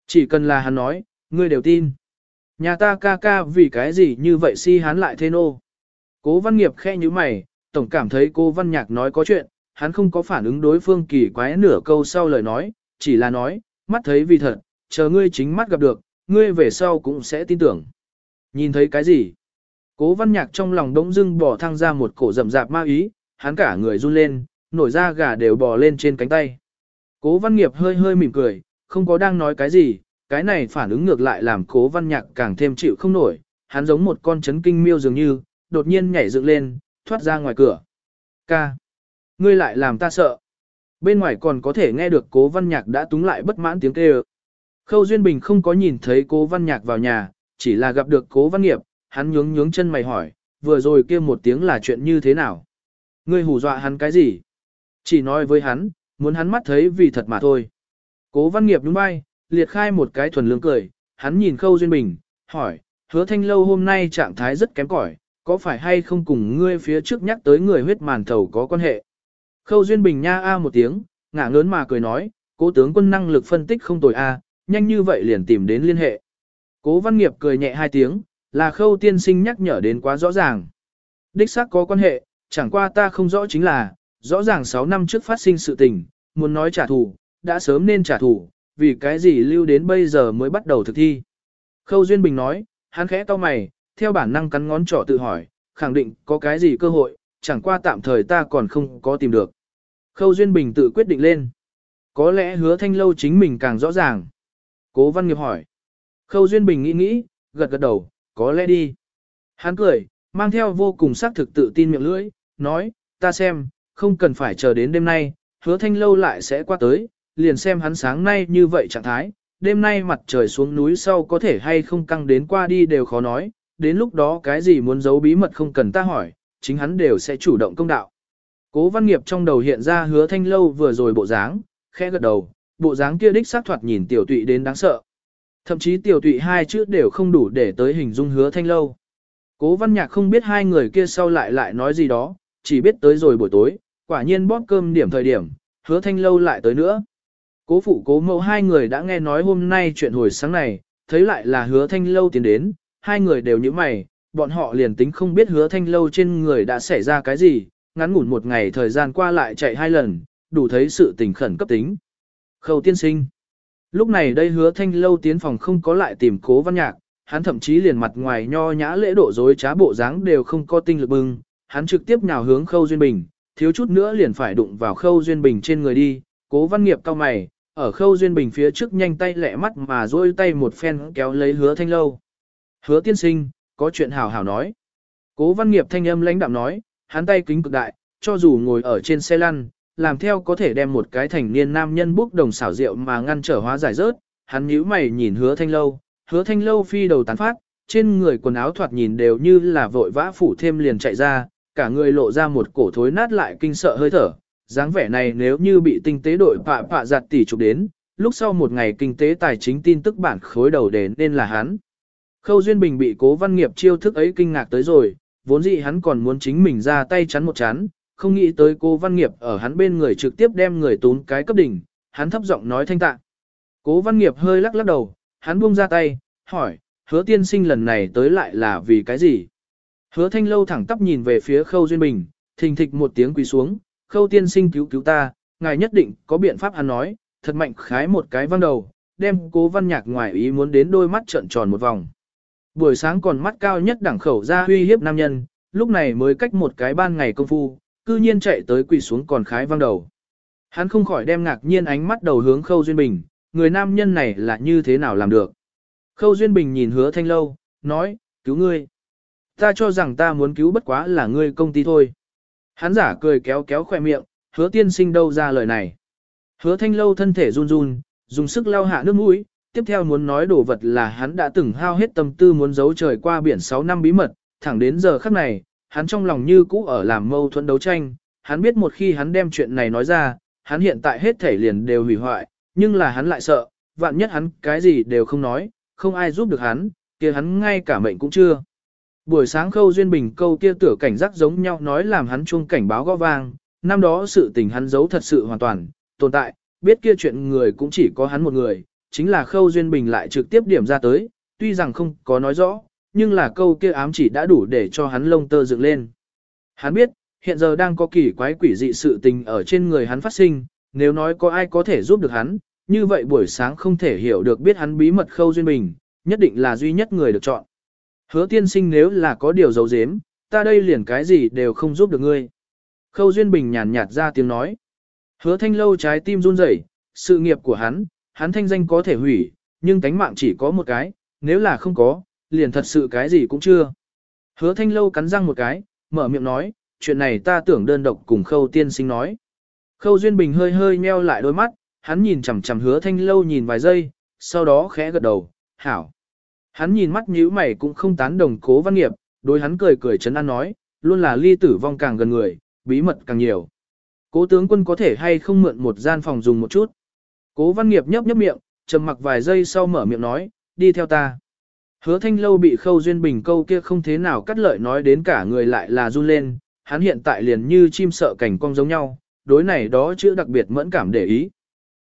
Chỉ cần là hắn nói, ngươi đều tin. Nhà ta ca ca vì cái gì như vậy si hắn lại thế nô? Cố văn nghiệp khe như mày, tổng cảm thấy cô văn nhạc nói có chuyện, hắn không có phản ứng đối phương kỳ quái nửa câu sau lời nói, chỉ là nói, mắt thấy vì thật, chờ ngươi chính mắt gặp được, ngươi về sau cũng sẽ tin tưởng. Nhìn thấy cái gì? Cố văn nhạc trong lòng đống dưng bỏ thăng ra một cổ rậm rạp ma ý, hắn cả người run lên, nổi da gà đều bò lên trên cánh tay. Cố văn nghiệp hơi hơi mỉm cười, không có đang nói cái gì, cái này phản ứng ngược lại làm cố văn nhạc càng thêm chịu không nổi, hắn giống một con chấn kinh miêu dường như, đột nhiên nhảy dựng lên, thoát ra ngoài cửa. Ca! Ngươi lại làm ta sợ. Bên ngoài còn có thể nghe được cố văn nhạc đã túng lại bất mãn tiếng kêu. Khâu Duyên Bình không có nhìn thấy cố văn nhạc vào nhà, chỉ là gặp được cố văn nghiệp, hắn nhướng nhướng chân mày hỏi, vừa rồi kia một tiếng là chuyện như thế nào? Ngươi hù dọa hắn cái gì? Chỉ nói với hắn, muốn hắn mắt thấy vì thật mà thôi. Cố văn nghiệp đúng bay, liệt khai một cái thuần lương cười, hắn nhìn Khâu Duyên Bình, hỏi, hứa thanh lâu hôm nay trạng thái rất kém cỏi, có phải hay không cùng ngươi phía trước nhắc tới người huyết màn thầu có quan hệ? Khâu Duyên Bình nha a một tiếng, ngả ngớn mà cười nói, cố tướng quân năng lực phân tích không tồi a, nhanh như vậy liền tìm đến liên hệ. Cố Văn Nghiệp cười nhẹ hai tiếng, là khâu tiên sinh nhắc nhở đến quá rõ ràng. Đích xác có quan hệ, chẳng qua ta không rõ chính là, rõ ràng 6 năm trước phát sinh sự tình, muốn nói trả thù, đã sớm nên trả thù, vì cái gì lưu đến bây giờ mới bắt đầu thực thi. Khâu Duyên Bình nói, hắn khẽ to mày, theo bản năng cắn ngón trỏ tự hỏi, khẳng định có cái gì cơ hội, chẳng qua tạm thời ta còn không có tìm được. Khâu Duyên Bình tự quyết định lên. Có lẽ hứa thanh lâu chính mình càng rõ ràng. Cố Văn Nghiệp hỏi. Khâu Duyên Bình nghĩ nghĩ, gật gật đầu, có lẽ đi. Hắn cười, mang theo vô cùng xác thực tự tin miệng lưỡi, nói, ta xem, không cần phải chờ đến đêm nay, hứa thanh lâu lại sẽ qua tới, liền xem hắn sáng nay như vậy trạng thái, đêm nay mặt trời xuống núi sau có thể hay không căng đến qua đi đều khó nói, đến lúc đó cái gì muốn giấu bí mật không cần ta hỏi, chính hắn đều sẽ chủ động công đạo. Cố văn nghiệp trong đầu hiện ra hứa thanh lâu vừa rồi bộ dáng, khẽ gật đầu, bộ dáng kia đích xác thoạt nhìn tiểu tụy đến đáng sợ. Thậm chí tiểu tụy hai chữ đều không đủ để tới hình dung hứa thanh lâu. Cố văn nhạc không biết hai người kia sau lại lại nói gì đó, chỉ biết tới rồi buổi tối, quả nhiên bóp cơm điểm thời điểm, hứa thanh lâu lại tới nữa. Cố phụ cố mẫu hai người đã nghe nói hôm nay chuyện hồi sáng này, thấy lại là hứa thanh lâu tiến đến, hai người đều như mày, bọn họ liền tính không biết hứa thanh lâu trên người đã xảy ra cái gì, ngắn ngủn một ngày thời gian qua lại chạy hai lần, đủ thấy sự tình khẩn cấp tính. Khâu tiên sinh. Lúc này đây hứa thanh lâu tiến phòng không có lại tìm cố văn nhạc, hắn thậm chí liền mặt ngoài nho nhã lễ độ dối trá bộ dáng đều không có tinh lực bưng, hắn trực tiếp nhào hướng khâu duyên bình, thiếu chút nữa liền phải đụng vào khâu duyên bình trên người đi, cố văn nghiệp cao mày, ở khâu duyên bình phía trước nhanh tay lẹ mắt mà dôi tay một phen kéo lấy hứa thanh lâu. Hứa tiên sinh, có chuyện hảo hảo nói. Cố văn nghiệp thanh âm lãnh đạm nói, hắn tay kính cực đại, cho dù ngồi ở trên xe lăn, làm theo có thể đem một cái thành niên nam nhân bốc đồng xảo rượu mà ngăn trở hóa giải rớt, hắn nhíu mày nhìn hứa thanh lâu, hứa thanh lâu phi đầu tán phát, trên người quần áo thoạt nhìn đều như là vội vã phủ thêm liền chạy ra, cả người lộ ra một cổ thối nát lại kinh sợ hơi thở, dáng vẻ này nếu như bị tinh tế đội pạ pạ giặt tỷ chụp đến, lúc sau một ngày kinh tế tài chính tin tức bản khối đầu đề nên là hắn. Khâu Duyên Bình bị cố văn nghiệp chiêu thức ấy kinh ngạc tới rồi, vốn dĩ hắn còn muốn chính mình ra tay chắn một chắn, không nghĩ tới cô văn nghiệp ở hắn bên người trực tiếp đem người tún cái cấp đỉnh, hắn thấp giọng nói thanh tạ. Cố văn nghiệp hơi lắc lắc đầu, hắn buông ra tay, hỏi, hứa tiên sinh lần này tới lại là vì cái gì? Hứa thanh lâu thẳng tắp nhìn về phía khâu duyên bình, thình thịch một tiếng quỳ xuống, khâu tiên sinh cứu cứu ta, ngài nhất định có biện pháp hắn nói, thật mạnh khái một cái văn đầu, đem cố văn nhạc ngoài ý muốn đến đôi mắt trợn tròn một vòng. Buổi sáng còn mắt cao nhất đẳng khẩu ra uy hiếp nam nhân, lúc này mới cách một cái ban ngày công phu, cư nhiên chạy tới quỳ xuống còn khái văng đầu. Hắn không khỏi đem ngạc nhiên ánh mắt đầu hướng Khâu Duyên Bình, người nam nhân này là như thế nào làm được. Khâu Duyên Bình nhìn hứa thanh lâu, nói, cứu ngươi. Ta cho rằng ta muốn cứu bất quá là ngươi công ty thôi. Hắn giả cười kéo kéo khỏe miệng, hứa tiên sinh đâu ra lời này. Hứa thanh lâu thân thể run run, dùng sức lau hạ nước mũi, tiếp theo muốn nói đồ vật là hắn đã từng hao hết tâm tư muốn giấu trời qua biển 6 năm bí mật, thẳng đến giờ khắc này, hắn trong lòng như cũ ở làm mâu thuẫn đấu tranh, hắn biết một khi hắn đem chuyện này nói ra, hắn hiện tại hết thể liền đều hủy hoại, nhưng là hắn lại sợ, vạn nhất hắn cái gì đều không nói, không ai giúp được hắn, kia hắn ngay cả mệnh cũng chưa. Buổi sáng khâu duyên bình câu kia tử cảnh giác giống nhau nói làm hắn chuông cảnh báo gõ vang, năm đó sự tình hắn giấu thật sự hoàn toàn, tồn tại, biết kia chuyện người cũng chỉ có hắn một người, chính là khâu duyên bình lại trực tiếp điểm ra tới, tuy rằng không có nói rõ, nhưng là câu kia ám chỉ đã đủ để cho hắn lông tơ dựng lên. Hắn biết, hiện giờ đang có kỳ quái quỷ dị sự tình ở trên người hắn phát sinh, nếu nói có ai có thể giúp được hắn, như vậy buổi sáng không thể hiểu được biết hắn bí mật khâu duyên bình, nhất định là duy nhất người được chọn. Hứa tiên sinh nếu là có điều giấu giếm, ta đây liền cái gì đều không giúp được ngươi. Khâu duyên bình nhàn nhạt ra tiếng nói. Hứa thanh lâu trái tim run rẩy, sự nghiệp của hắn, hắn thanh danh có thể hủy, nhưng tánh mạng chỉ có một cái, nếu là không có, liền thật sự cái gì cũng chưa. Hứa thanh lâu cắn răng một cái, mở miệng nói, chuyện này ta tưởng đơn độc cùng khâu tiên sinh nói. Khâu Duyên Bình hơi hơi nheo lại đôi mắt, hắn nhìn chằm chằm hứa thanh lâu nhìn vài giây, sau đó khẽ gật đầu, hảo. Hắn nhìn mắt nhíu mày cũng không tán đồng cố văn nghiệp, đối hắn cười cười chấn an nói, luôn là ly tử vong càng gần người, bí mật càng nhiều. Cố tướng quân có thể hay không mượn một gian phòng dùng một chút. Cố văn nghiệp nhấp nhấp miệng, trầm mặc vài giây sau mở miệng nói, đi theo ta. Hứa thanh lâu bị khâu duyên bình câu kia không thế nào cắt lợi nói đến cả người lại là run lên, hắn hiện tại liền như chim sợ cảnh cong giống nhau, đối này đó chữ đặc biệt mẫn cảm để ý.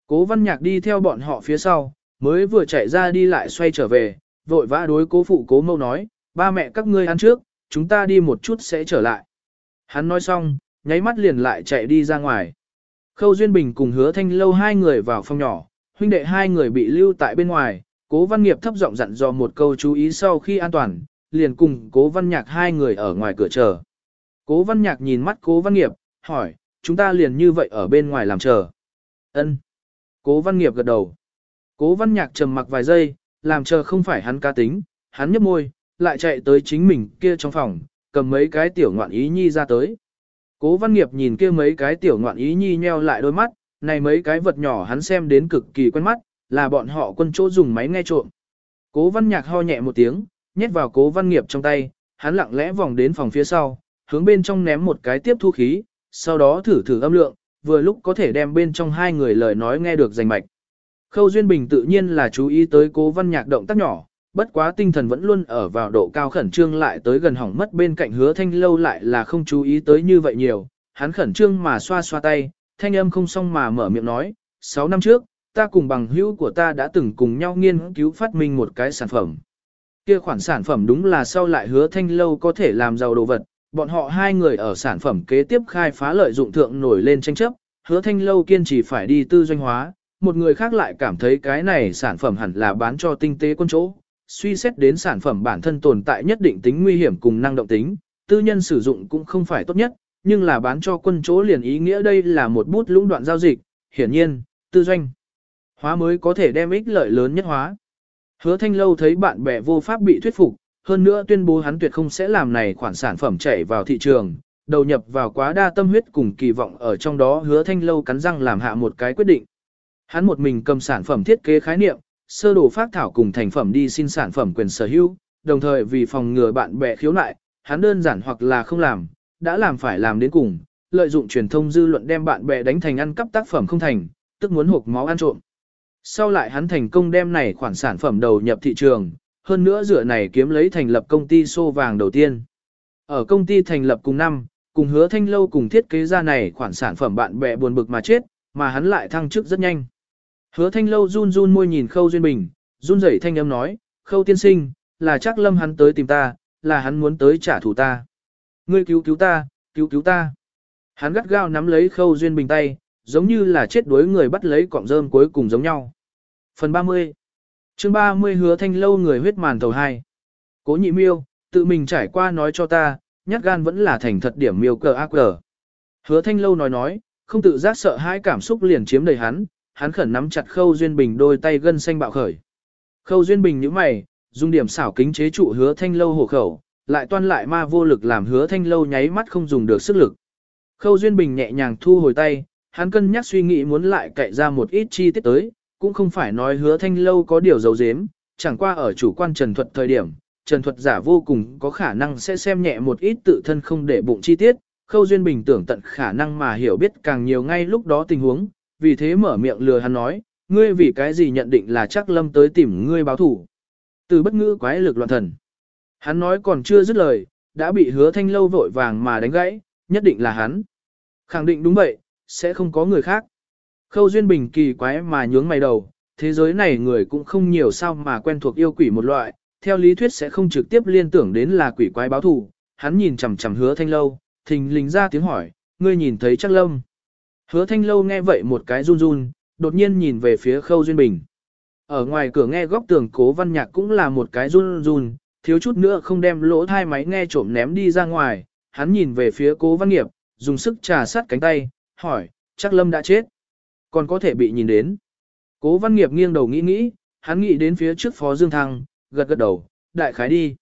Cố văn nhạc đi theo bọn họ phía sau, mới vừa chạy ra đi lại xoay trở về, vội vã đối cố phụ cố mâu nói, ba mẹ các ngươi ăn trước, chúng ta đi một chút sẽ trở lại. Hắn nói xong, nháy mắt liền lại chạy đi ra ngoài. Khâu Duyên Bình cùng hứa thanh lâu hai người vào phòng nhỏ, huynh đệ hai người bị lưu tại bên ngoài, cố văn nghiệp thấp giọng dặn dò một câu chú ý sau khi an toàn, liền cùng cố văn nhạc hai người ở ngoài cửa chờ. Cố văn nhạc nhìn mắt cố văn nghiệp, hỏi, chúng ta liền như vậy ở bên ngoài làm chờ. Ân. Cố văn nghiệp gật đầu. Cố văn nhạc trầm mặc vài giây, làm chờ không phải hắn ca tính, hắn nhấp môi, lại chạy tới chính mình kia trong phòng, cầm mấy cái tiểu ngoạn ý nhi ra tới. Cố văn nghiệp nhìn kia mấy cái tiểu ngoạn ý nhi nheo lại đôi mắt, này mấy cái vật nhỏ hắn xem đến cực kỳ quen mắt, là bọn họ quân chỗ dùng máy nghe trộm. Cố văn nhạc ho nhẹ một tiếng, nhét vào cố văn nghiệp trong tay, hắn lặng lẽ vòng đến phòng phía sau, hướng bên trong ném một cái tiếp thu khí, sau đó thử thử âm lượng, vừa lúc có thể đem bên trong hai người lời nói nghe được rành mạch. Khâu Duyên Bình tự nhiên là chú ý tới cố văn nhạc động tác nhỏ, bất quá tinh thần vẫn luôn ở vào độ cao khẩn trương lại tới gần hỏng mất bên cạnh hứa thanh lâu lại là không chú ý tới như vậy nhiều, hắn khẩn trương mà xoa xoa tay, thanh âm không xong mà mở miệng nói, 6 năm trước, ta cùng bằng hữu của ta đã từng cùng nhau nghiên cứu phát minh một cái sản phẩm. Kia khoản sản phẩm đúng là sau lại hứa thanh lâu có thể làm giàu đồ vật, bọn họ hai người ở sản phẩm kế tiếp khai phá lợi dụng thượng nổi lên tranh chấp, hứa thanh lâu kiên trì phải đi tư doanh hóa, một người khác lại cảm thấy cái này sản phẩm hẳn là bán cho tinh tế quân chỗ, suy xét đến sản phẩm bản thân tồn tại nhất định tính nguy hiểm cùng năng động tính, tư nhân sử dụng cũng không phải tốt nhất, nhưng là bán cho quân chỗ liền ý nghĩa đây là một bút lũng đoạn giao dịch, hiển nhiên, tư doanh hóa mới có thể đem ích lợi lớn nhất hóa. Hứa thanh lâu thấy bạn bè vô pháp bị thuyết phục, hơn nữa tuyên bố hắn tuyệt không sẽ làm này khoản sản phẩm chảy vào thị trường, đầu nhập vào quá đa tâm huyết cùng kỳ vọng ở trong đó hứa thanh lâu cắn răng làm hạ một cái quyết định. Hắn một mình cầm sản phẩm thiết kế khái niệm, sơ đồ phát thảo cùng thành phẩm đi xin sản phẩm quyền sở hữu, đồng thời vì phòng ngừa bạn bè khiếu nại, hắn đơn giản hoặc là không làm, đã làm phải làm đến cùng, lợi dụng truyền thông dư luận đem bạn bè đánh thành ăn cắp tác phẩm không thành, tức muốn hộp máu ăn trộm. Sau lại hắn thành công đem này khoản sản phẩm đầu nhập thị trường, hơn nữa dựa này kiếm lấy thành lập công ty xô vàng đầu tiên. Ở công ty thành lập cùng năm, cùng hứa thanh lâu cùng thiết kế ra này khoản sản phẩm bạn bè buồn bực mà chết, mà hắn lại thăng chức rất nhanh. Hứa thanh lâu run run môi nhìn khâu duyên bình, run rẩy thanh âm nói, khâu tiên sinh, là chắc lâm hắn tới tìm ta, là hắn muốn tới trả thù ta. Ngươi cứu cứu ta, cứu cứu ta. Hắn gắt gao nắm lấy khâu duyên bình tay, giống như là chết đuối người bắt lấy cọng rơm cuối cùng giống nhau. Phần 30 chương 30 hứa thanh lâu người huyết màn thầu 2. Cố nhị miêu, tự mình trải qua nói cho ta, nhát gan vẫn là thành thật điểm miêu cờ ác cờ. Hứa thanh lâu nói nói, không tự giác sợ hãi cảm xúc liền chiếm đầy hắn, hắn khẩn nắm chặt khâu duyên bình đôi tay gân xanh bạo khởi. Khâu duyên bình nhíu mày, dùng điểm xảo kính chế trụ hứa thanh lâu hổ khẩu, lại toan lại ma vô lực làm hứa thanh lâu nháy mắt không dùng được sức lực. Khâu duyên bình nhẹ nhàng thu hồi tay, hắn cân nhắc suy nghĩ muốn lại cậy ra một ít chi tiết tới, cũng không phải nói hứa thanh lâu có điều giấu giếm, chẳng qua ở chủ quan trần thuật thời điểm, trần thuật giả vô cùng có khả năng sẽ xem nhẹ một ít tự thân không để bụng chi tiết, khâu duyên bình tưởng tận khả năng mà hiểu biết càng nhiều ngay lúc đó tình huống, vì thế mở miệng lừa hắn nói, ngươi vì cái gì nhận định là chắc lâm tới tìm ngươi báo thủ. Từ bất ngữ quái lực loạn thần. Hắn nói còn chưa dứt lời, đã bị hứa thanh lâu vội vàng mà đánh gãy, nhất định là hắn. Khẳng định đúng vậy, sẽ không có người khác. Khâu Duyên Bình kỳ quái mà nhướng mày đầu, thế giới này người cũng không nhiều sao mà quen thuộc yêu quỷ một loại, theo lý thuyết sẽ không trực tiếp liên tưởng đến là quỷ quái báo thù. Hắn nhìn chằm chằm hứa thanh lâu, thình lình ra tiếng hỏi, ngươi nhìn thấy chắc lâm. Hứa thanh lâu nghe vậy một cái run run, đột nhiên nhìn về phía khâu duyên bình. Ở ngoài cửa nghe góc tường cố văn nhạc cũng là một cái run run, thiếu chút nữa không đem lỗ thai máy nghe trộm ném đi ra ngoài, hắn nhìn về phía cố văn nghiệp, dùng sức trà sát cánh tay, hỏi, chắc lâm đã chết. Còn có thể bị nhìn đến. Cố văn nghiệp nghiêng đầu nghĩ nghĩ, hắn nghĩ đến phía trước phó dương thăng, gật gật đầu, đại khái đi.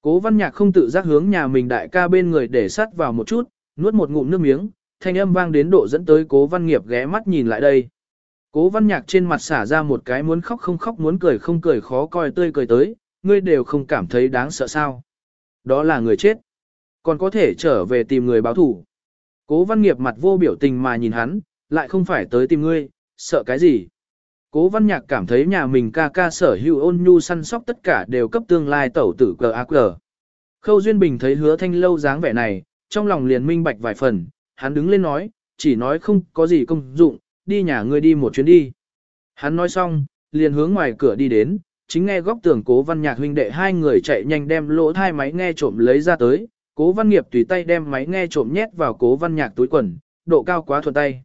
Cố văn nhạc không tự giác hướng nhà mình đại ca bên người để sát vào một chút, nuốt một ngụm nước miếng, thanh âm vang đến độ dẫn tới cố văn nghiệp ghé mắt nhìn lại đây. Cố văn nhạc trên mặt xả ra một cái muốn khóc không khóc muốn cười không cười khó coi tươi cười tới, ngươi đều không cảm thấy đáng sợ sao. Đó là người chết. Còn có thể trở về tìm người báo thủ. Cố văn nghiệp mặt vô biểu tình mà nhìn hắn, lại không phải tới tìm ngươi, sợ cái gì. Cố văn nhạc cảm thấy nhà mình ca ca sở hữu ôn nhu săn sóc tất cả đều cấp tương lai tẩu tử cờ ác cờ. Khâu Duyên Bình thấy hứa thanh lâu dáng vẻ này, trong lòng liền minh bạch vài phần, hắn đứng lên nói, chỉ nói không có gì công dụng, đi nhà ngươi đi một chuyến đi. Hắn nói xong, liền hướng ngoài cửa đi đến, chính nghe góc tường cố văn nhạc huynh đệ hai người chạy nhanh đem lỗ thai máy nghe trộm lấy ra tới, cố văn nghiệp tùy tay đem máy nghe trộm nhét vào cố văn nhạc túi quần, độ cao quá thuận tay.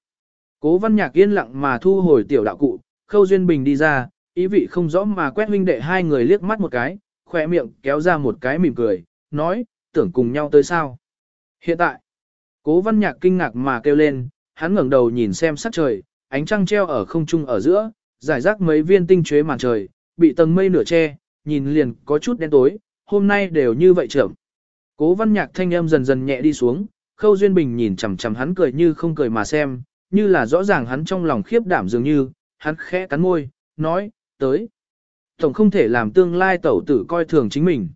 Cố văn nhạc yên lặng mà thu hồi tiểu đạo cụ, khâu duyên bình đi ra, ý vị không rõ mà quét huynh đệ hai người liếc mắt một cái, khỏe miệng kéo ra một cái mỉm cười, nói, tưởng cùng nhau tới sao. Hiện tại, cố văn nhạc kinh ngạc mà kêu lên, hắn ngẩng đầu nhìn xem sắc trời, ánh trăng treo ở không trung ở giữa, giải rác mấy viên tinh chế màn trời, bị tầng mây nửa che, nhìn liền có chút đen tối, hôm nay đều như vậy trưởng. Cố văn nhạc thanh âm dần dần nhẹ đi xuống, khâu duyên bình nhìn chằm chằm hắn cười như không cười mà xem, như là rõ ràng hắn trong lòng khiếp đảm dường như, hắn khẽ cắn môi, nói, tới. Tổng không thể làm tương lai tẩu tử coi thường chính mình.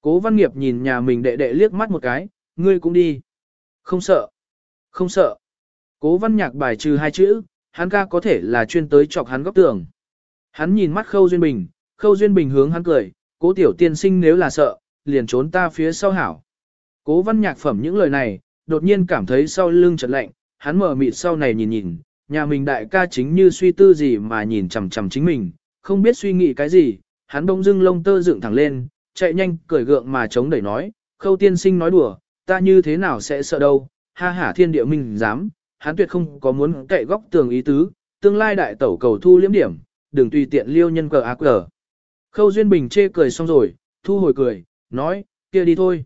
Cố văn nghiệp nhìn nhà mình đệ đệ liếc mắt một cái, ngươi cũng đi. Không sợ. Không sợ. Cố văn nhạc bài trừ hai chữ, hắn ca có thể là chuyên tới chọc hắn góc tường. Hắn nhìn mắt khâu duyên bình, khâu duyên bình hướng hắn cười, cố tiểu tiên sinh nếu là sợ, liền trốn ta phía sau hảo. Cố văn nhạc phẩm những lời này, đột nhiên cảm thấy sau lưng chợt lạnh, hắn mở mịt sau này nhìn nhìn, nhà mình đại ca chính như suy tư gì mà nhìn chằm chằm chính mình, không biết suy nghĩ cái gì, hắn bỗng dưng lông tơ dựng thẳng lên, chạy nhanh, cười gượng mà chống đẩy nói, khâu tiên sinh nói đùa, ta như thế nào sẽ sợ đâu, ha hả thiên địa mình dám, hắn tuyệt không có muốn cậy góc tường ý tứ, tương lai đại tẩu cầu thu liếm điểm, đừng tùy tiện liêu nhân cờ ác cờ. Khâu Duyên Bình chê cười xong rồi, thu hồi cười, nói, kia đi thôi.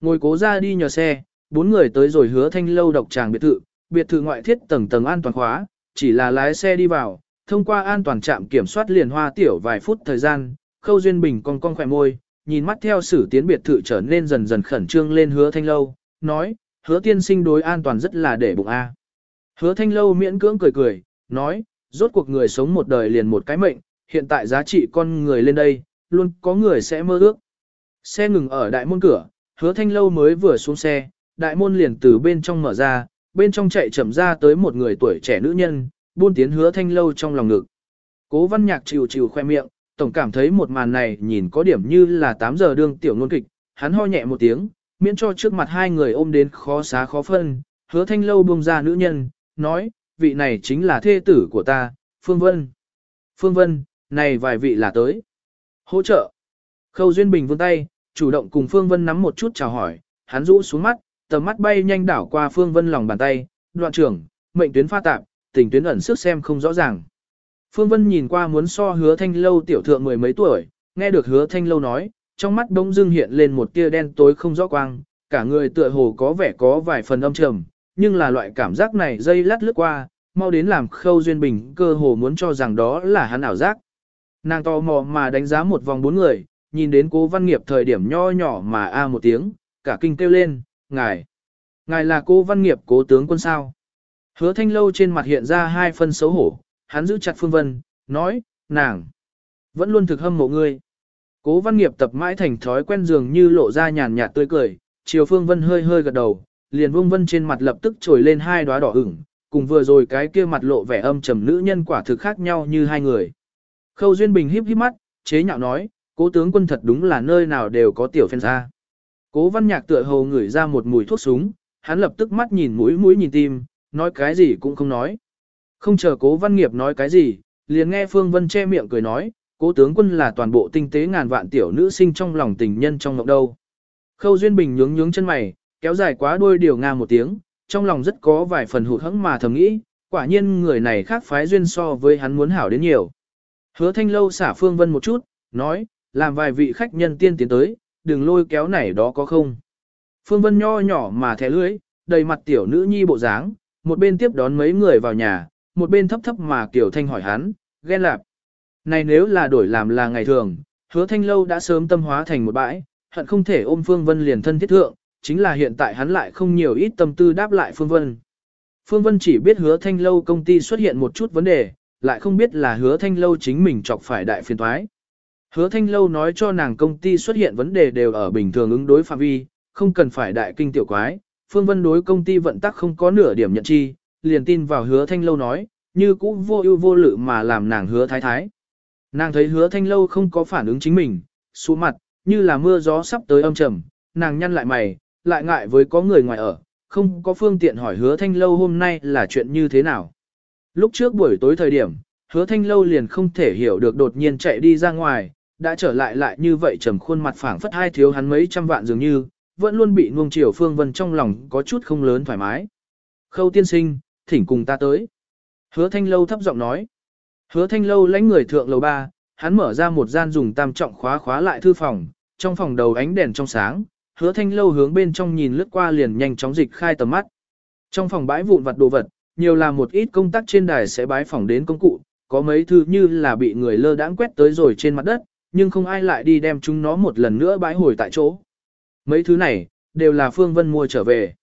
Ngồi cố ra đi nhờ xe, bốn người tới rồi hứa thanh lâu độc tràng biệt thự, biệt thự ngoại thiết tầng tầng an toàn khóa, chỉ là lái xe đi vào, thông qua an toàn trạm kiểm soát liền hoa tiểu vài phút thời gian, Khâu Duyên Bình cong cong khỏe môi, nhìn mắt theo sử tiến biệt thự trở nên dần dần khẩn trương lên hứa thanh lâu, nói, hứa tiên sinh đối an toàn rất là để bụng a. Hứa thanh lâu miễn cưỡng cười cười, nói, rốt cuộc người sống một đời liền một cái mệnh, hiện tại giá trị con người lên đây, luôn có người sẽ mơ ước. Xe ngừng ở đại môn cửa, hứa thanh lâu mới vừa xuống xe, đại môn liền từ bên trong mở ra, bên trong chạy chậm ra tới một người tuổi trẻ nữ nhân, buôn tiến hứa thanh lâu trong lòng ngực. Cố văn nhạc chịu chịu khoe miệng, tổng cảm thấy một màn này nhìn có điểm như là 8 giờ đương tiểu ngôn kịch, hắn ho nhẹ một tiếng, miễn cho trước mặt hai người ôm đến khó xá khó phân, hứa thanh lâu buông ra nữ nhân, nói, vị này chính là thê tử của ta, Phương Vân. Phương Vân, này vài vị là tới. Hỗ trợ. Khâu Duyên Bình vươn tay, chủ động cùng Phương Vân nắm một chút chào hỏi, hắn rũ xuống mắt, tầm mắt bay nhanh đảo qua Phương Vân lòng bàn tay, đoạn trưởng, mệnh tuyến pha tạp, tình tuyến ẩn sức xem không rõ ràng. Phương Vân nhìn qua muốn so hứa thanh lâu tiểu thượng mười mấy tuổi, nghe được hứa thanh lâu nói, trong mắt đông dưng hiện lên một tia đen tối không rõ quang, cả người tựa hồ có vẻ có vài phần âm trầm, nhưng là loại cảm giác này dây lát lướt qua, mau đến làm khâu duyên bình cơ hồ muốn cho rằng đó là hắn ảo giác. Nàng to mò mà đánh giá một vòng bốn người, nhìn đến cố văn nghiệp thời điểm nho nhỏ mà a một tiếng, cả kinh kêu lên, ngài, ngài là cố văn nghiệp cố tướng quân sao. Hứa thanh lâu trên mặt hiện ra hai phân xấu hổ, hắn giữ chặt phương vân, nói, nàng, vẫn luôn thực hâm mộ ngươi. Cố văn nghiệp tập mãi thành thói quen dường như lộ ra nhàn nhạt tươi cười, chiều phương vân hơi hơi gật đầu, liền vung vân trên mặt lập tức trồi lên hai đóa đỏ ửng, cùng vừa rồi cái kia mặt lộ vẻ âm trầm nữ nhân quả thực khác nhau như hai người. Khâu Duyên Bình híp híp mắt, chế nhạo nói, cố tướng quân thật đúng là nơi nào đều có tiểu phen ra. Cố văn nhạc tựa hồ ngửi ra một mùi thuốc súng, hắn lập tức mắt nhìn mũi mũi nhìn tim, nói cái gì cũng không nói. Không chờ cố văn nghiệp nói cái gì, liền nghe Phương Vân che miệng cười nói, cố tướng quân là toàn bộ tinh tế ngàn vạn tiểu nữ sinh trong lòng tình nhân trong ngọc đâu. Khâu Duyên Bình nhướng nhướng chân mày, kéo dài quá đuôi điều nga một tiếng, trong lòng rất có vài phần hụt hẫng mà thầm nghĩ, quả nhiên người này khác phái duyên so với hắn muốn hảo đến nhiều. Hứa thanh lâu xả Phương Vân một chút, nói, làm vài vị khách nhân tiên tiến tới, đừng lôi kéo này đó có không. Phương Vân nho nhỏ mà thẻ lưới, đầy mặt tiểu nữ nhi bộ dáng, một bên tiếp đón mấy người vào nhà, một bên thấp thấp mà kiểu thanh hỏi hắn, ghen lạp. Này nếu là đổi làm là ngày thường, hứa thanh lâu đã sớm tâm hóa thành một bãi, hận không thể ôm Phương Vân liền thân thiết thượng, chính là hiện tại hắn lại không nhiều ít tâm tư đáp lại Phương Vân. Phương Vân chỉ biết hứa thanh lâu công ty xuất hiện một chút vấn đề, lại không biết là hứa thanh lâu chính mình chọc phải đại phiền thoái. Hứa thanh lâu nói cho nàng công ty xuất hiện vấn đề đều ở bình thường ứng đối phạm vi, không cần phải đại kinh tiểu quái. Phương Vân đối công ty vận tắc không có nửa điểm nhận chi, liền tin vào hứa thanh lâu nói, như cũ vô ưu vô lự mà làm nàng hứa thái thái. Nàng thấy hứa thanh lâu không có phản ứng chính mình, xuống mặt, như là mưa gió sắp tới âm trầm, nàng nhăn lại mày, lại ngại với có người ngoài ở, không có phương tiện hỏi hứa thanh lâu hôm nay là chuyện như thế nào. Lúc trước buổi tối thời điểm, hứa thanh lâu liền không thể hiểu được đột nhiên chạy đi ra ngoài, đã trở lại lại như vậy trầm khuôn mặt phảng phất hai thiếu hắn mấy trăm vạn dường như, vẫn luôn bị nuông chiều phương vân trong lòng có chút không lớn thoải mái. Khâu tiên sinh, thỉnh cùng ta tới. Hứa thanh lâu thấp giọng nói. Hứa thanh lâu lãnh người thượng lầu ba, hắn mở ra một gian dùng tam trọng khóa khóa lại thư phòng, trong phòng đầu ánh đèn trong sáng, hứa thanh lâu hướng bên trong nhìn lướt qua liền nhanh chóng dịch khai tầm mắt. Trong phòng bãi vụn vặt đồ vật, nhiều là một ít công tác trên đài sẽ bái phòng đến công cụ, có mấy thứ như là bị người lơ đãng quét tới rồi trên mặt đất, nhưng không ai lại đi đem chúng nó một lần nữa bãi hồi tại chỗ. Mấy thứ này, đều là Phương Vân mua trở về.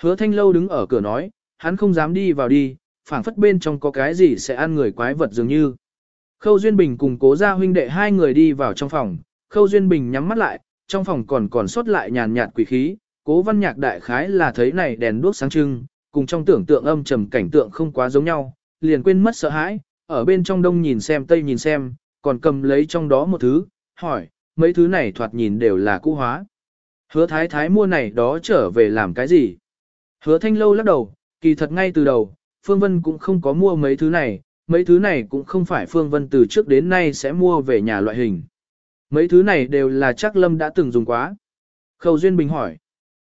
Hứa thanh lâu đứng ở cửa nói, hắn không dám đi vào đi, phảng phất bên trong có cái gì sẽ ăn người quái vật dường như. Khâu Duyên Bình cùng cố gia huynh đệ hai người đi vào trong phòng, Khâu Duyên Bình nhắm mắt lại, trong phòng còn còn sót lại nhàn nhạt quỷ khí, cố văn nhạc đại khái là thấy này đèn đuốc sáng trưng, cùng trong tưởng tượng âm trầm cảnh tượng không quá giống nhau, liền quên mất sợ hãi, ở bên trong đông nhìn xem tây nhìn xem, còn cầm lấy trong đó một thứ, hỏi, mấy thứ này thoạt nhìn đều là cũ hóa. Hứa thái thái mua này đó trở về làm cái gì? Hứa thanh lâu lắc đầu, kỳ thật ngay từ đầu, Phương Vân cũng không có mua mấy thứ này, mấy thứ này cũng không phải Phương Vân từ trước đến nay sẽ mua về nhà loại hình. Mấy thứ này đều là chắc Lâm đã từng dùng quá. Khâu Duyên Bình hỏi.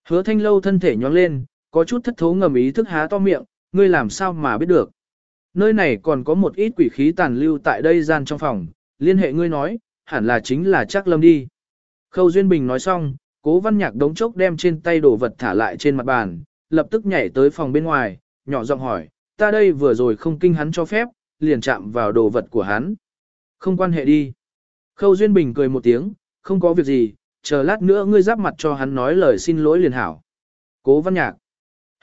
Hứa thanh lâu thân thể nhóng lên, có chút thất thố ngầm ý thức há to miệng, ngươi làm sao mà biết được. Nơi này còn có một ít quỷ khí tàn lưu tại đây gian trong phòng, liên hệ ngươi nói, hẳn là chính là chắc lâm đi. Khâu Duyên Bình nói xong, cố văn nhạc đống chốc đem trên tay đồ vật thả lại trên mặt bàn, lập tức nhảy tới phòng bên ngoài, nhỏ giọng hỏi, ta đây vừa rồi không kinh hắn cho phép, liền chạm vào đồ vật của hắn. Không quan hệ đi. Khâu Duyên Bình cười một tiếng, không có việc gì, chờ lát nữa ngươi giáp mặt cho hắn nói lời xin lỗi liền hảo. Cố văn nhạc.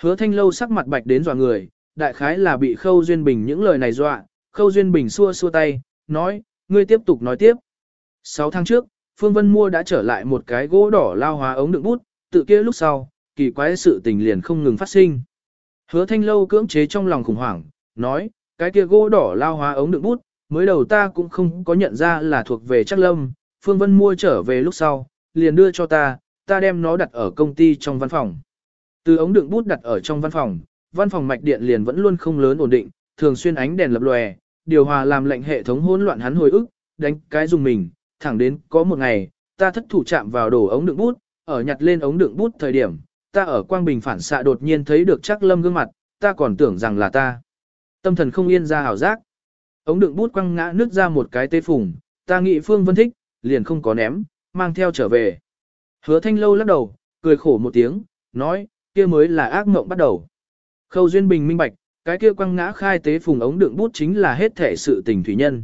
Hứa thanh lâu sắc mặt bạch đến dò người, đại khái là bị Khâu Duyên Bình những lời này dọa, Khâu Duyên Bình xua xua tay, nói, ngươi tiếp tục nói tiếp. 6 tháng trước, Phương Vân mua đã trở lại một cái gỗ đỏ lao hóa ống đựng bút, tự kia lúc sau, kỳ quái sự tình liền không ngừng phát sinh. Hứa thanh lâu cưỡng chế trong lòng khủng hoảng, nói, cái kia gỗ đỏ lao hóa ống đựng bút, mới đầu ta cũng không có nhận ra là thuộc về Trác lâm, Phương Vân mua trở về lúc sau, liền đưa cho ta, ta đem nó đặt ở công ty trong văn phòng. Từ ống đựng bút đặt ở trong văn phòng, văn phòng mạch điện liền vẫn luôn không lớn ổn định, thường xuyên ánh đèn lập lòe, điều hòa làm lệnh hệ thống hỗn loạn hắn hồi ức, đánh cái dùng mình, thẳng đến có một ngày, ta thất thủ chạm vào đổ ống đựng bút, ở nhặt lên ống đựng bút thời điểm, ta ở quang bình phản xạ đột nhiên thấy được chắc lâm gương mặt, ta còn tưởng rằng là ta. Tâm thần không yên ra hảo giác. Ống đựng bút quăng ngã nước ra một cái tê phùng, ta nghĩ Phương Vân thích, liền không có ném, mang theo trở về. Hứa thanh lâu lắc đầu, cười khổ một tiếng, nói, kia mới là ác mộng bắt đầu. Khâu Duyên Bình minh bạch, cái kia quăng ngã khai tế phùng ống đựng bút chính là hết thể sự tình thủy nhân.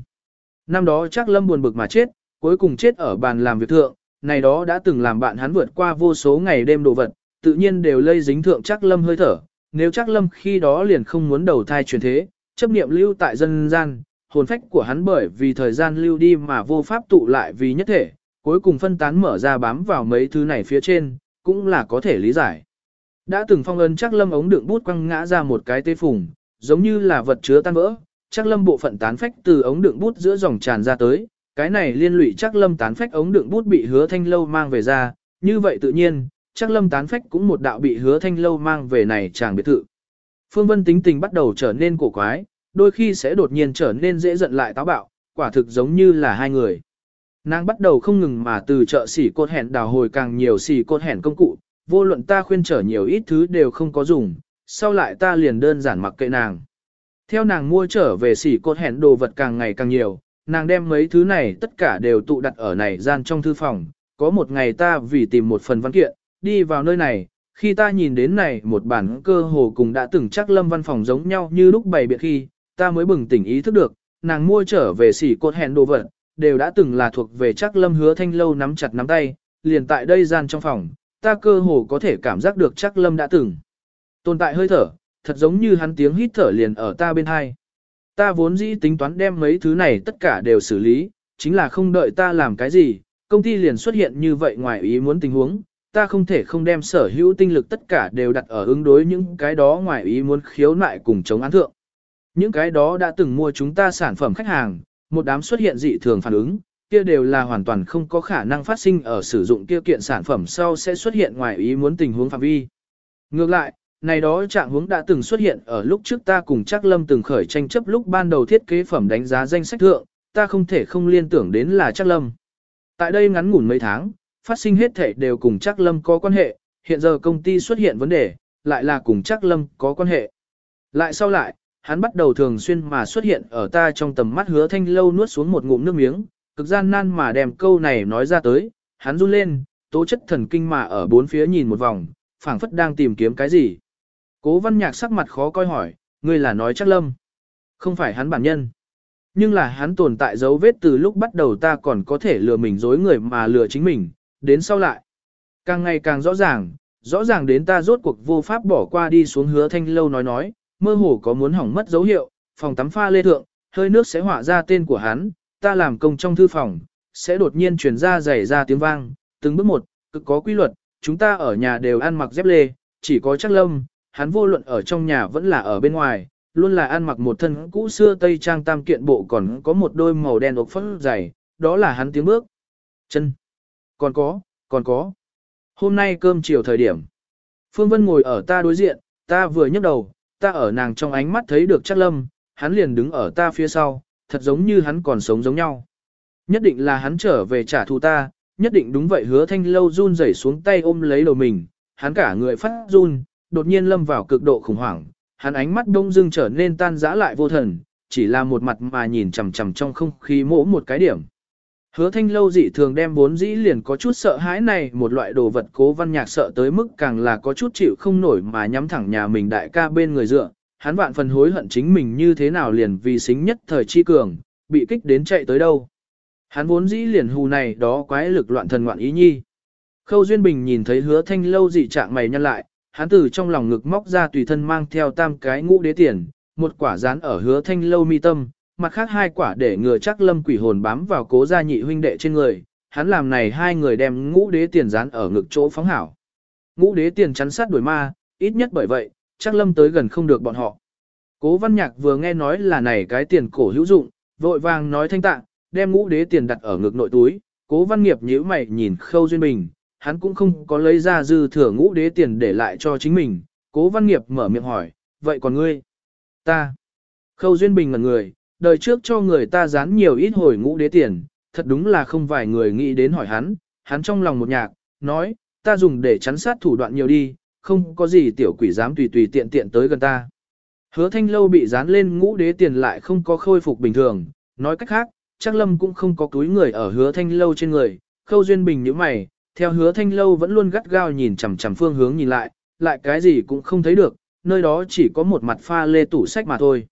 Năm đó chắc lâm buồn bực mà chết, cuối cùng chết ở bàn làm việc thượng, này đó đã từng làm bạn hắn vượt qua vô số ngày đêm đồ vật, tự nhiên đều lây dính thượng chắc lâm hơi thở. Nếu chắc lâm khi đó liền không muốn đầu thai chuyển thế, chấp niệm lưu tại dân gian, hồn phách của hắn bởi vì thời gian lưu đi mà vô pháp tụ lại vì nhất thể, cuối cùng phân tán mở ra bám vào mấy thứ này phía trên, cũng là có thể lý giải. Đã từng phong ấn chắc lâm ống đựng bút quăng ngã ra một cái tê phùng, giống như là vật chứa tan vỡ, chắc lâm bộ phận tán phách từ ống đựng bút giữa dòng tràn ra tới, cái này liên lụy chắc lâm tán phách ống đựng bút bị hứa thanh lâu mang về ra, như vậy tự nhiên, chắc lâm tán phách cũng một đạo bị hứa thanh lâu mang về này chàng biệt thự. Phương Vân tính tình bắt đầu trở nên cổ quái, đôi khi sẽ đột nhiên trở nên dễ giận lại táo bạo, quả thực giống như là hai người. Nàng bắt đầu không ngừng mà từ chợ xỉ cột hẻn đào hồi càng nhiều xỉ cột hẻn công cụ, vô luận ta khuyên trở nhiều ít thứ đều không có dùng, sau lại ta liền đơn giản mặc kệ nàng. Theo nàng mua trở về xỉ cột hẹn đồ vật càng ngày càng nhiều, nàng đem mấy thứ này tất cả đều tụ đặt ở này gian trong thư phòng. Có một ngày ta vì tìm một phần văn kiện, đi vào nơi này, khi ta nhìn đến này một bản cơ hồ cùng đã từng chắc lâm văn phòng giống nhau như lúc bày biện khi, ta mới bừng tỉnh ý thức được, nàng mua trở về xỉ cột hẹn đồ vật, đều đã từng là thuộc về chắc lâm hứa thanh lâu nắm chặt nắm tay, liền tại đây gian trong phòng, ta cơ hồ có thể cảm giác được chắc lâm đã từng tồn tại hơi thở, thật giống như hắn tiếng hít thở liền ở ta bên hai. Ta vốn dĩ tính toán đem mấy thứ này tất cả đều xử lý, chính là không đợi ta làm cái gì, công ty liền xuất hiện như vậy ngoài ý muốn tình huống, ta không thể không đem sở hữu tinh lực tất cả đều đặt ở ứng đối những cái đó ngoài ý muốn khiếu nại cùng chống án thượng. Những cái đó đã từng mua chúng ta sản phẩm khách hàng, một đám xuất hiện dị thường phản ứng, kia đều là hoàn toàn không có khả năng phát sinh ở sử dụng kia kiện sản phẩm sau sẽ xuất hiện ngoài ý muốn tình huống phạm vi. Ngược lại, này đó trạng huống đã từng xuất hiện ở lúc trước ta cùng chắc lâm từng khởi tranh chấp lúc ban đầu thiết kế phẩm đánh giá danh sách thượng, ta không thể không liên tưởng đến là chắc lâm. Tại đây ngắn ngủn mấy tháng, phát sinh hết thể đều cùng chắc lâm có quan hệ, hiện giờ công ty xuất hiện vấn đề, lại là cùng chắc lâm có quan hệ. Lại sau lại, hắn bắt đầu thường xuyên mà xuất hiện ở ta trong tầm mắt hứa thanh lâu nuốt xuống một ngụm nước miếng, cực gian nan mà đem câu này nói ra tới, hắn run lên, tố chất thần kinh mà ở bốn phía nhìn một vòng, phảng phất đang tìm kiếm cái gì. Cố văn nhạc sắc mặt khó coi hỏi, ngươi là nói chắc lâm. Không phải hắn bản nhân. Nhưng là hắn tồn tại dấu vết từ lúc bắt đầu ta còn có thể lừa mình dối người mà lừa chính mình, đến sau lại. Càng ngày càng rõ ràng, rõ ràng đến ta rốt cuộc vô pháp bỏ qua đi xuống hứa thanh lâu nói nói, mơ hồ có muốn hỏng mất dấu hiệu, phòng tắm pha lê thượng, hơi nước sẽ hỏa ra tên của hắn, ta làm công trong thư phòng, sẽ đột nhiên truyền ra dày ra tiếng vang, từng bước một, cực có quy luật, chúng ta ở nhà đều ăn mặc dép lê, chỉ có chắc lâm, hắn vô luận ở trong nhà vẫn là ở bên ngoài, luôn là ăn mặc một thân cũ xưa tây trang tam kiện bộ còn có một đôi màu đen ốc phất dày, đó là hắn tiếng bước. Chân. Còn có, còn có. Hôm nay cơm chiều thời điểm. Phương Vân ngồi ở ta đối diện, ta vừa nhấc đầu, ta ở nàng trong ánh mắt thấy được chắc lâm, hắn liền đứng ở ta phía sau, thật giống như hắn còn sống giống nhau. Nhất định là hắn trở về trả thù ta, nhất định đúng vậy hứa thanh lâu run rẩy xuống tay ôm lấy đầu mình, hắn cả người phát run, đột nhiên lâm vào cực độ khủng hoảng, hắn ánh mắt đông dưng trở nên tan rã lại vô thần, chỉ là một mặt mà nhìn chằm chằm trong không khí mỗ một cái điểm. Hứa thanh lâu dị thường đem bốn dĩ liền có chút sợ hãi này một loại đồ vật cố văn nhạc sợ tới mức càng là có chút chịu không nổi mà nhắm thẳng nhà mình đại ca bên người dựa, hắn vạn phần hối hận chính mình như thế nào liền vì xính nhất thời chi cường, bị kích đến chạy tới đâu. Hắn vốn dĩ liền hù này đó quái lực loạn thần ngoạn ý nhi. Khâu Duyên Bình nhìn thấy hứa thanh lâu dị trạng mày nhăn lại, hắn từ trong lòng ngực móc ra tùy thân mang theo tam cái ngũ đế tiền, một quả dán ở hứa thanh lâu mi tâm, mặt khác hai quả để ngừa chắc lâm quỷ hồn bám vào cố gia nhị huynh đệ trên người, hắn làm này hai người đem ngũ đế tiền dán ở ngực chỗ phóng hảo. Ngũ đế tiền chắn sát đuổi ma, ít nhất bởi vậy, chắc lâm tới gần không được bọn họ. Cố văn nhạc vừa nghe nói là này cái tiền cổ hữu dụng, vội vàng nói thanh tạng, đem ngũ đế tiền đặt ở ngực nội túi, cố văn nghiệp nhíu mày nhìn khâu duyên bình, hắn cũng không có lấy ra dư thừa ngũ đế tiền để lại cho chính mình, cố văn nghiệp mở miệng hỏi, vậy còn ngươi? Ta. Khâu duyên bình ngẩn người, đời trước cho người ta dán nhiều ít hồi ngũ đế tiền, thật đúng là không vài người nghĩ đến hỏi hắn, hắn trong lòng một nhạc, nói, ta dùng để chắn sát thủ đoạn nhiều đi, không có gì tiểu quỷ dám tùy tùy tiện tiện tới gần ta. Hứa thanh lâu bị dán lên ngũ đế tiền lại không có khôi phục bình thường, nói cách khác, chắc lâm cũng không có túi người ở hứa thanh lâu trên người, khâu duyên bình như mày, theo hứa thanh lâu vẫn luôn gắt gao nhìn chằm chằm phương hướng nhìn lại, lại cái gì cũng không thấy được, nơi đó chỉ có một mặt pha lê tủ sách mà thôi.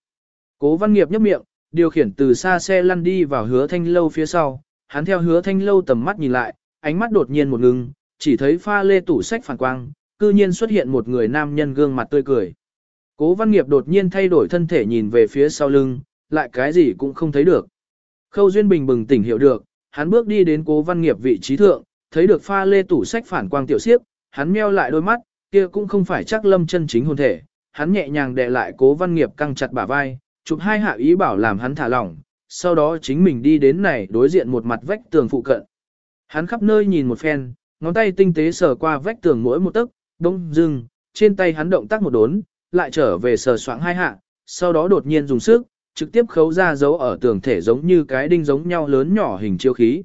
Cố văn nghiệp nhấp miệng, điều khiển từ xa xe lăn đi vào hứa thanh lâu phía sau, hắn theo hứa thanh lâu tầm mắt nhìn lại, ánh mắt đột nhiên một ngừng, chỉ thấy pha lê tủ sách phản quang, cư nhiên xuất hiện một người nam nhân gương mặt tươi cười. Cố văn nghiệp đột nhiên thay đổi thân thể nhìn về phía sau lưng, lại cái gì cũng không thấy được. Khâu Duyên Bình bừng tỉnh hiểu được, hắn bước đi đến cố văn nghiệp vị trí thượng, thấy được pha lê tủ sách phản quang tiểu siếp, hắn meo lại đôi mắt, kia cũng không phải chắc lâm chân chính hồn thể, hắn nhẹ nhàng đè lại cố văn nghiệp căng chặt bả vai, chụp hai hạ ý bảo làm hắn thả lỏng, sau đó chính mình đi đến này đối diện một mặt vách tường phụ cận. Hắn khắp nơi nhìn một phen, ngón tay tinh tế sờ qua vách tường mỗi một tấc, đông dưng, trên tay hắn động tác một đốn, lại trở về sờ soạng hai hạ, sau đó đột nhiên dùng sức, trực tiếp khấu ra dấu ở tường thể giống như cái đinh giống nhau lớn nhỏ hình chiếu khí.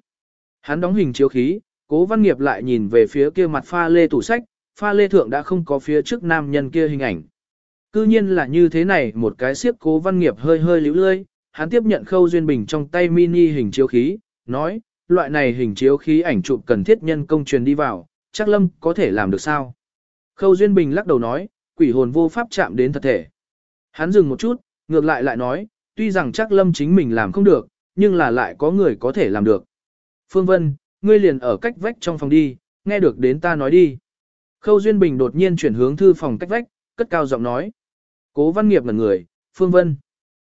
Hắn đóng hình chiếu khí, cố văn nghiệp lại nhìn về phía kia mặt pha lê tủ sách, pha lê thượng đã không có phía trước nam nhân kia hình ảnh. Cư nhiên là như thế này một cái siếp cố văn nghiệp hơi hơi liễu lơi, hắn tiếp nhận khâu duyên bình trong tay mini hình chiếu khí, nói, loại này hình chiếu khí ảnh chụp cần thiết nhân công truyền đi vào, chắc lâm có thể làm được sao? Khâu duyên bình lắc đầu nói, quỷ hồn vô pháp chạm đến thật thể. Hắn dừng một chút, ngược lại lại nói, tuy rằng chắc lâm chính mình làm không được, nhưng là lại có người có thể làm được. Phương Vân, ngươi liền ở cách vách trong phòng đi, nghe được đến ta nói đi. Khâu Duyên Bình đột nhiên chuyển hướng thư phòng cách vách, cất cao giọng nói. Cố văn nghiệp ngẩn người, Phương Vân.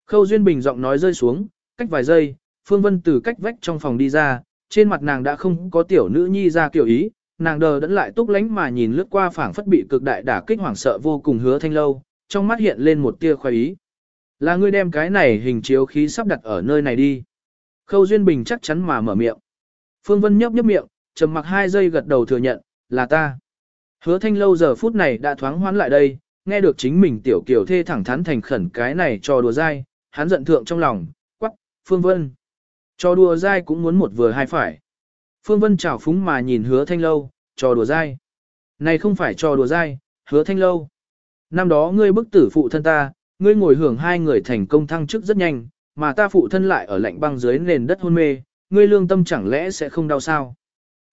Khâu Duyên Bình giọng nói rơi xuống, cách vài giây, Phương Vân từ cách vách trong phòng đi ra, trên mặt nàng đã không có tiểu nữ nhi ra kiểu ý, nàng đờ đẫn lại túc lánh mà nhìn lướt qua phảng phất bị cực đại đả kích hoảng sợ vô cùng hứa thanh lâu, trong mắt hiện lên một tia khoái ý. Là ngươi đem cái này hình chiếu khí sắp đặt ở nơi này đi. Khâu Duyên Bình chắc chắn mà mở miệng. Phương Vân nhấp nhấp miệng, trầm mặc hai giây gật đầu thừa nhận, là ta. Hứa thanh lâu giờ phút này đã thoáng hoán lại đây, nghe được chính mình tiểu kiều thê thẳng thắn thành khẩn cái này cho đùa dai, hắn giận thượng trong lòng, quắc, Phương Vân. Cho đùa dai cũng muốn một vừa hai phải. Phương Vân chào phúng mà nhìn hứa thanh lâu, trò đùa dai. Này không phải trò đùa dai, hứa thanh lâu. Năm đó ngươi bức tử phụ thân ta, ngươi ngồi hưởng hai người thành công thăng chức rất nhanh, mà ta phụ thân lại ở lạnh băng dưới nền đất hôn mê, ngươi lương tâm chẳng lẽ sẽ không đau sao?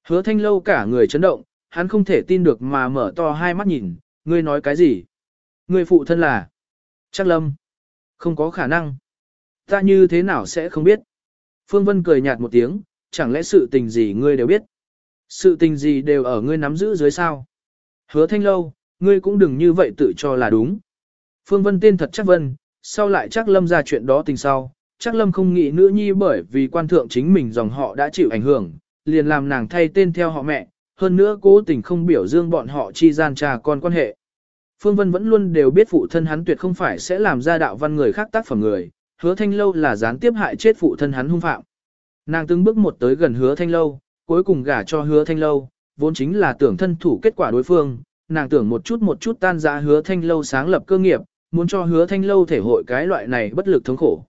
Hứa thanh lâu cả người chấn động, hắn không thể tin được mà mở to hai mắt nhìn, ngươi nói cái gì? Ngươi phụ thân là? Chắc lâm. Không có khả năng. Ta như thế nào sẽ không biết? Phương Vân cười nhạt một tiếng, chẳng lẽ sự tình gì ngươi đều biết? Sự tình gì đều ở ngươi nắm giữ dưới sao? Hứa thanh lâu, ngươi cũng đừng như vậy tự cho là đúng. Phương Vân tên thật chắc Vân, sau lại chắc Lâm ra chuyện đó tình sau, chắc Lâm không nghĩ nữ nhi bởi vì quan thượng chính mình dòng họ đã chịu ảnh hưởng, liền làm nàng thay tên theo họ mẹ, hơn nữa cố tình không biểu dương bọn họ chi gian trà con quan hệ. Phương Vân vẫn luôn đều biết phụ thân hắn tuyệt không phải sẽ làm ra đạo văn người khác tác phẩm người, hứa thanh lâu là gián tiếp hại chết phụ thân hắn hung phạm. Nàng từng bước một tới gần hứa thanh lâu, cuối cùng gả cho hứa thanh lâu, vốn chính là tưởng thân thủ kết quả đối phương, nàng tưởng một chút một chút tan ra hứa thanh lâu sáng lập cơ nghiệp, muốn cho hứa thanh lâu thể hội cái loại này bất lực thống khổ.